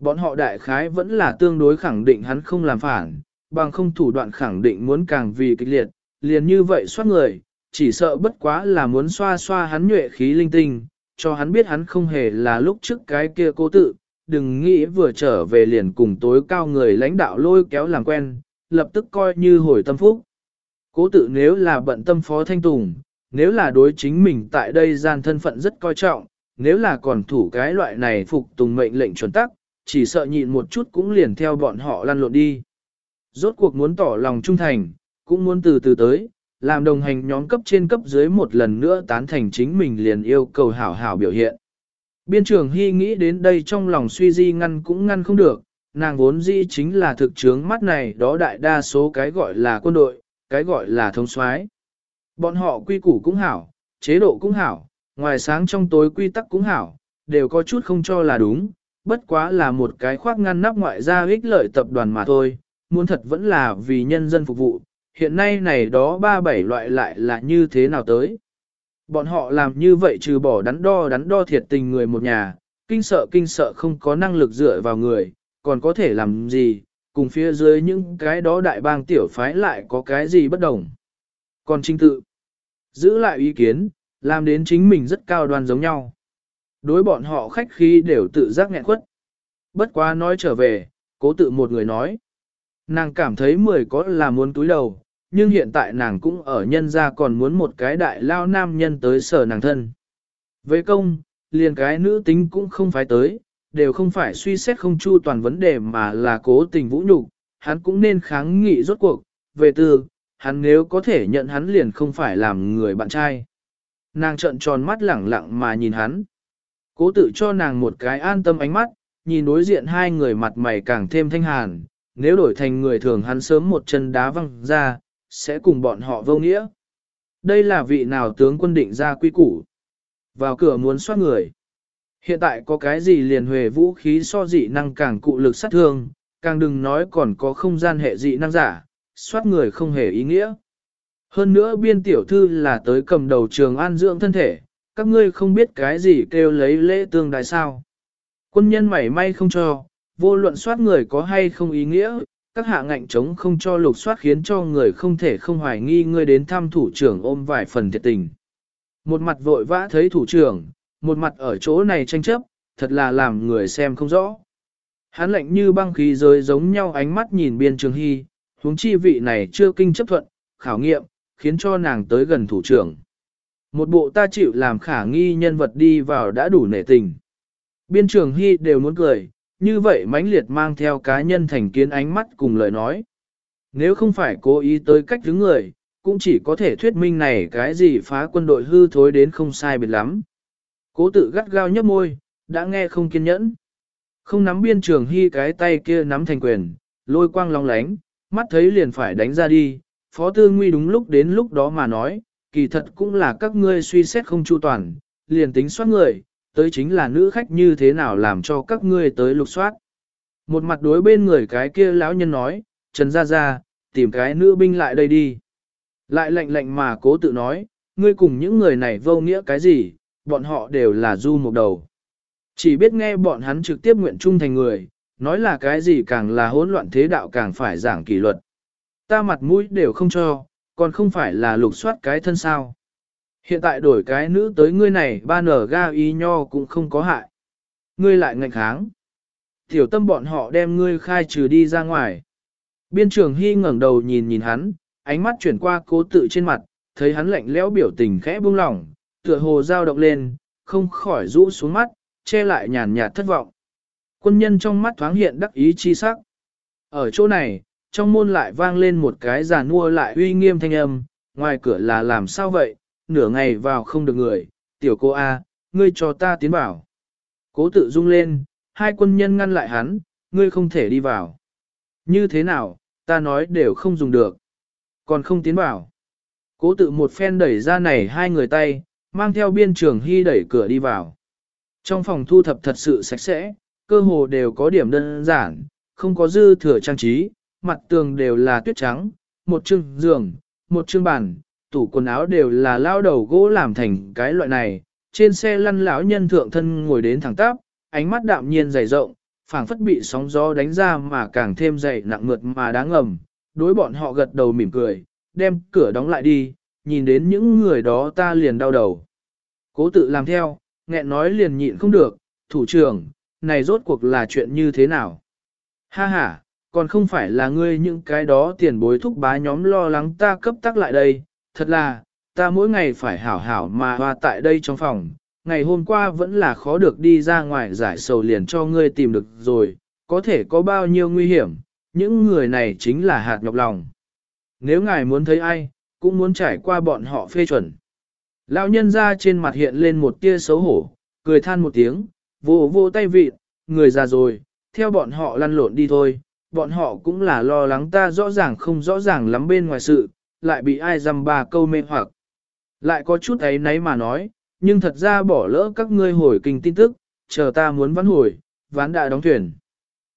Bọn họ đại khái vẫn là tương đối khẳng định hắn không làm phản, bằng không thủ đoạn khẳng định muốn càng vì kịch liệt, liền như vậy xoát người, chỉ sợ bất quá là muốn xoa xoa hắn nhuệ khí linh tinh, cho hắn biết hắn không hề là lúc trước cái kia cố tự, đừng nghĩ vừa trở về liền cùng tối cao người lãnh đạo lôi kéo làm quen, lập tức coi như hồi tâm phúc. Cố tự nếu là bận tâm phó thanh tùng, nếu là đối chính mình tại đây gian thân phận rất coi trọng, nếu là còn thủ cái loại này phục tùng mệnh lệnh chuẩn tắc, chỉ sợ nhịn một chút cũng liền theo bọn họ lăn lộn đi. Rốt cuộc muốn tỏ lòng trung thành, cũng muốn từ từ tới, làm đồng hành nhóm cấp trên cấp dưới một lần nữa tán thành chính mình liền yêu cầu hảo hảo biểu hiện. Biên trưởng Hy nghĩ đến đây trong lòng suy di ngăn cũng ngăn không được, nàng vốn di chính là thực chướng mắt này đó đại đa số cái gọi là quân đội, cái gọi là thống soái. Bọn họ quy củ cũng hảo, chế độ cũng hảo, ngoài sáng trong tối quy tắc cũng hảo, đều có chút không cho là đúng, bất quá là một cái khoác ngăn nắp ngoại gia ích lợi tập đoàn mà thôi, muốn thật vẫn là vì nhân dân phục vụ, hiện nay này đó ba bảy loại lại là như thế nào tới. Bọn họ làm như vậy trừ bỏ đắn đo đắn đo thiệt tình người một nhà, kinh sợ kinh sợ không có năng lực dựa vào người, còn có thể làm gì, cùng phía dưới những cái đó đại bang tiểu phái lại có cái gì bất đồng. Còn trinh tự, giữ lại ý kiến, làm đến chính mình rất cao đoan giống nhau. Đối bọn họ khách khí đều tự giác nghẹn quất. Bất quá nói trở về, cố tự một người nói. Nàng cảm thấy mười có là muốn túi đầu, nhưng hiện tại nàng cũng ở nhân ra còn muốn một cái đại lao nam nhân tới sở nàng thân. Với công, liền cái nữ tính cũng không phải tới, đều không phải suy xét không chu toàn vấn đề mà là cố tình vũ nhục, hắn cũng nên kháng nghị rốt cuộc, về từ, hắn nếu có thể nhận hắn liền không phải làm người bạn trai. Nàng trợn tròn mắt lẳng lặng mà nhìn hắn. Cố tự cho nàng một cái an tâm ánh mắt, nhìn đối diện hai người mặt mày càng thêm thanh hàn, nếu đổi thành người thường hắn sớm một chân đá văng ra, sẽ cùng bọn họ vô nghĩa. Đây là vị nào tướng quân định ra quy củ. Vào cửa muốn soát người. Hiện tại có cái gì liền huề vũ khí so dị năng càng cụ lực sát thương, càng đừng nói còn có không gian hệ dị năng giả, soát người không hề ý nghĩa. Hơn nữa biên tiểu thư là tới cầm đầu trường an dưỡng thân thể, các ngươi không biết cái gì kêu lấy lễ tương đại sao. Quân nhân mảy may không cho, vô luận soát người có hay không ý nghĩa, các hạ ngạnh chống không cho lục soát khiến cho người không thể không hoài nghi ngươi đến thăm thủ trưởng ôm vài phần thiệt tình. Một mặt vội vã thấy thủ trưởng, một mặt ở chỗ này tranh chấp, thật là làm người xem không rõ. Hắn lạnh như băng khí rơi giống nhau ánh mắt nhìn biên trường hy, huống chi vị này chưa kinh chấp thuận, khảo nghiệm, khiến cho nàng tới gần thủ trưởng. Một bộ ta chịu làm khả nghi nhân vật đi vào đã đủ nể tình. Biên trường hy đều muốn cười, như vậy mãnh liệt mang theo cá nhân thành kiến ánh mắt cùng lời nói. Nếu không phải cố ý tới cách đứng người, cũng chỉ có thể thuyết minh này cái gì phá quân đội hư thối đến không sai biệt lắm. Cố tự gắt gao nhấp môi, đã nghe không kiên nhẫn. Không nắm biên trường hy cái tay kia nắm thành quyền, lôi quang long lánh, mắt thấy liền phải đánh ra đi. Phó tư nguy đúng lúc đến lúc đó mà nói, kỳ thật cũng là các ngươi suy xét không chu toàn, liền tính soát người, tới chính là nữ khách như thế nào làm cho các ngươi tới lục soát. Một mặt đối bên người cái kia lão nhân nói, Trần Gia Gia, tìm cái nữ binh lại đây đi. Lại lệnh lệnh mà cố tự nói, ngươi cùng những người này vô nghĩa cái gì, bọn họ đều là du một đầu. Chỉ biết nghe bọn hắn trực tiếp nguyện trung thành người, Nói là cái gì càng là hỗn loạn thế đạo càng phải giảng kỷ luật. Ta mặt mũi đều không cho, còn không phải là lục soát cái thân sao. Hiện tại đổi cái nữ tới ngươi này ba nở ga y nho cũng không có hại. Ngươi lại ngạnh kháng. Tiểu tâm bọn họ đem ngươi khai trừ đi ra ngoài. Biên trường Hy ngẩng đầu nhìn nhìn hắn, ánh mắt chuyển qua cố tự trên mặt, thấy hắn lạnh lẽo biểu tình khẽ buông lỏng, tựa hồ dao động lên, không khỏi rũ xuống mắt, che lại nhàn nhạt thất vọng. Quân nhân trong mắt thoáng hiện đắc ý chi sắc. Ở chỗ này, trong môn lại vang lên một cái giàn mua lại uy nghiêm thanh âm, ngoài cửa là làm sao vậy, nửa ngày vào không được người, tiểu cô A, ngươi cho ta tiến vào. Cố tự rung lên, hai quân nhân ngăn lại hắn, ngươi không thể đi vào. Như thế nào, ta nói đều không dùng được. Còn không tiến vào. Cố tự một phen đẩy ra này hai người tay, mang theo biên trường hy đẩy cửa đi vào. Trong phòng thu thập thật sự sạch sẽ, cơ hồ đều có điểm đơn giản, không có dư thừa trang trí, mặt tường đều là tuyết trắng, một chương giường, một chương bàn, tủ quần áo đều là lao đầu gỗ làm thành cái loại này. Trên xe lăn lão nhân thượng thân ngồi đến thẳng tắp, ánh mắt đạm nhiên dày rộng, phảng phất bị sóng gió đánh ra mà càng thêm dày nặng mượt mà đáng ngầm. Đối bọn họ gật đầu mỉm cười, đem cửa đóng lại đi, nhìn đến những người đó ta liền đau đầu. Cố tự làm theo, nghẹn nói liền nhịn không được, thủ trưởng, này rốt cuộc là chuyện như thế nào? Ha ha, còn không phải là ngươi những cái đó tiền bối thúc bá nhóm lo lắng ta cấp tắc lại đây, thật là, ta mỗi ngày phải hảo hảo mà hoa tại đây trong phòng, ngày hôm qua vẫn là khó được đi ra ngoài giải sầu liền cho ngươi tìm được rồi, có thể có bao nhiêu nguy hiểm, những người này chính là hạt nhọc lòng. Nếu ngài muốn thấy ai, cũng muốn trải qua bọn họ phê chuẩn. Lão nhân ra trên mặt hiện lên một tia xấu hổ, cười than một tiếng, vô vô tay vị, người già rồi, theo bọn họ lăn lộn đi thôi, bọn họ cũng là lo lắng ta rõ ràng không rõ ràng lắm bên ngoài sự, lại bị ai dăm ba câu mê hoặc. Lại có chút ấy nấy mà nói, nhưng thật ra bỏ lỡ các ngươi hồi kinh tin tức, chờ ta muốn vãn hồi, ván đã đóng thuyền.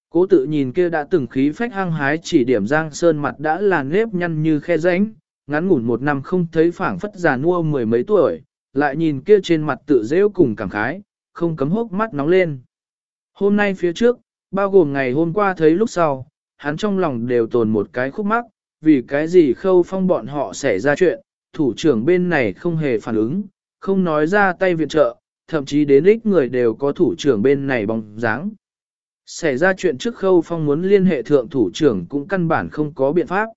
Cố tự nhìn kia đã từng khí phách hăng hái chỉ điểm giang sơn mặt đã là nếp nhăn như khe rãnh, ngắn ngủn một năm không thấy phảng phất già nua mười mấy tuổi, lại nhìn kia trên mặt tự rêu cùng cảm khái, không cấm hốc mắt nóng lên. Hôm nay phía trước, bao gồm ngày hôm qua thấy lúc sau, hắn trong lòng đều tồn một cái khúc mắc, vì cái gì khâu phong bọn họ xảy ra chuyện, thủ trưởng bên này không hề phản ứng, không nói ra tay viện trợ, thậm chí đến ít người đều có thủ trưởng bên này bóng dáng. Xảy ra chuyện trước khâu phong muốn liên hệ thượng thủ trưởng cũng căn bản không có biện pháp.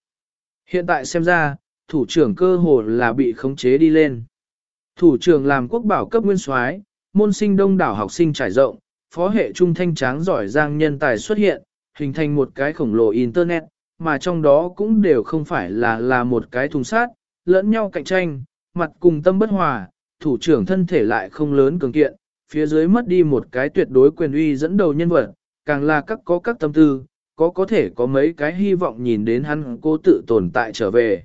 Hiện tại xem ra, thủ trưởng cơ hồ là bị khống chế đi lên. Thủ trưởng làm quốc bảo cấp nguyên soái, môn sinh đông đảo học sinh trải rộng, phó hệ trung thanh tráng giỏi giang nhân tài xuất hiện, hình thành một cái khổng lồ internet, mà trong đó cũng đều không phải là là một cái thùng sát, lẫn nhau cạnh tranh, mặt cùng tâm bất hòa, thủ trưởng thân thể lại không lớn cường kiện, phía dưới mất đi một cái tuyệt đối quyền uy dẫn đầu nhân vật, càng là các có các tâm tư, có có thể có mấy cái hy vọng nhìn đến hắn cố tự tồn tại trở về.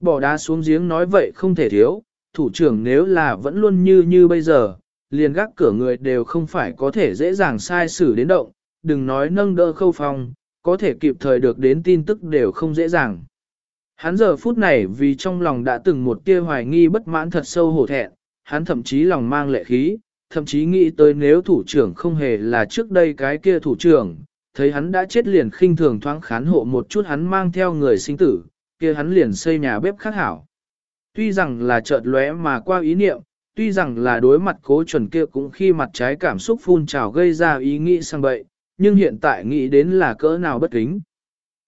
Bỏ đá xuống giếng nói vậy không thể thiếu, thủ trưởng nếu là vẫn luôn như như bây giờ, liền gác cửa người đều không phải có thể dễ dàng sai xử đến động, đừng nói nâng đỡ khâu phong, có thể kịp thời được đến tin tức đều không dễ dàng. Hắn giờ phút này vì trong lòng đã từng một tia hoài nghi bất mãn thật sâu hổ thẹn, hắn thậm chí lòng mang lệ khí, thậm chí nghĩ tới nếu thủ trưởng không hề là trước đây cái kia thủ trưởng, thấy hắn đã chết liền khinh thường thoáng khán hộ một chút hắn mang theo người sinh tử, kia hắn liền xây nhà bếp khác hảo. Tuy rằng là chợt lóe mà qua ý niệm, tuy rằng là đối mặt cố chuẩn kia cũng khi mặt trái cảm xúc phun trào gây ra ý nghĩ sang bậy, nhưng hiện tại nghĩ đến là cỡ nào bất kính.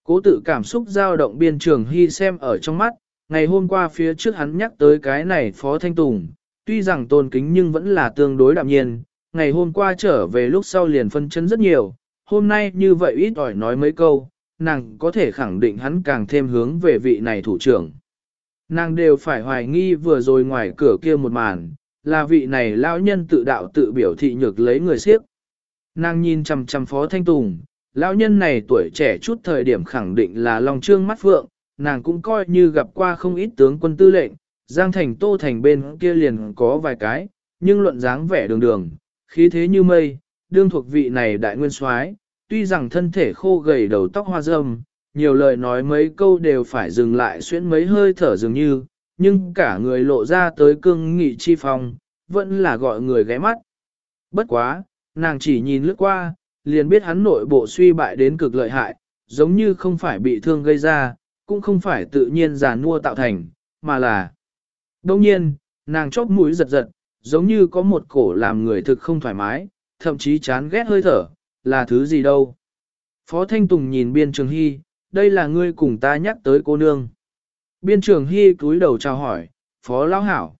Cố tự cảm xúc dao động biên trường hy xem ở trong mắt, ngày hôm qua phía trước hắn nhắc tới cái này Phó Thanh Tùng, tuy rằng tôn kính nhưng vẫn là tương đối đạm nhiên, ngày hôm qua trở về lúc sau liền phân chân rất nhiều, hôm nay như vậy ít ỏi nói mấy câu, nàng có thể khẳng định hắn càng thêm hướng về vị này thủ trưởng. Nàng đều phải hoài nghi vừa rồi ngoài cửa kia một màn, là vị này lão nhân tự đạo tự biểu thị nhược lấy người siếp. Nàng nhìn chằm chằm phó thanh tùng, lão nhân này tuổi trẻ chút thời điểm khẳng định là lòng trương mắt phượng, nàng cũng coi như gặp qua không ít tướng quân tư lệnh, Giang Thành Tô Thành bên kia liền có vài cái, nhưng luận dáng vẻ đường đường, khí thế như mây, đương thuộc vị này đại nguyên soái, tuy rằng thân thể khô gầy đầu tóc hoa râm, nhiều lời nói mấy câu đều phải dừng lại xuyễn mấy hơi thở dường như, nhưng cả người lộ ra tới cương nghị chi phòng vẫn là gọi người ghé mắt. Bất quá, nàng chỉ nhìn lướt qua, liền biết hắn nội bộ suy bại đến cực lợi hại, giống như không phải bị thương gây ra, cũng không phải tự nhiên già nua tạo thành, mà là... Đông nhiên, nàng chóp mũi giật giật, giống như có một cổ làm người thực không thoải mái, thậm chí chán ghét hơi thở, là thứ gì đâu. Phó Thanh Tùng nhìn biên trường hy, đây là ngươi cùng ta nhắc tới cô nương. Biên trường hy cúi đầu chào hỏi, Phó Lão Hảo.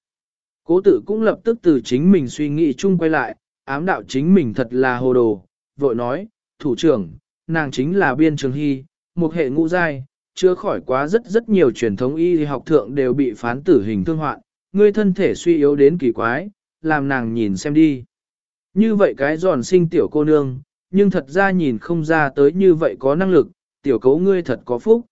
Cố tự cũng lập tức từ chính mình suy nghĩ chung quay lại, ám đạo chính mình thật là hồ đồ, vội nói, thủ trưởng, nàng chính là biên trường hy, một hệ ngũ giai, chưa khỏi quá rất rất nhiều truyền thống y học thượng đều bị phán tử hình thương hoạn, ngươi thân thể suy yếu đến kỳ quái, làm nàng nhìn xem đi. Như vậy cái giòn sinh tiểu cô nương, nhưng thật ra nhìn không ra tới như vậy có năng lực, tiểu cấu ngươi thật có phúc.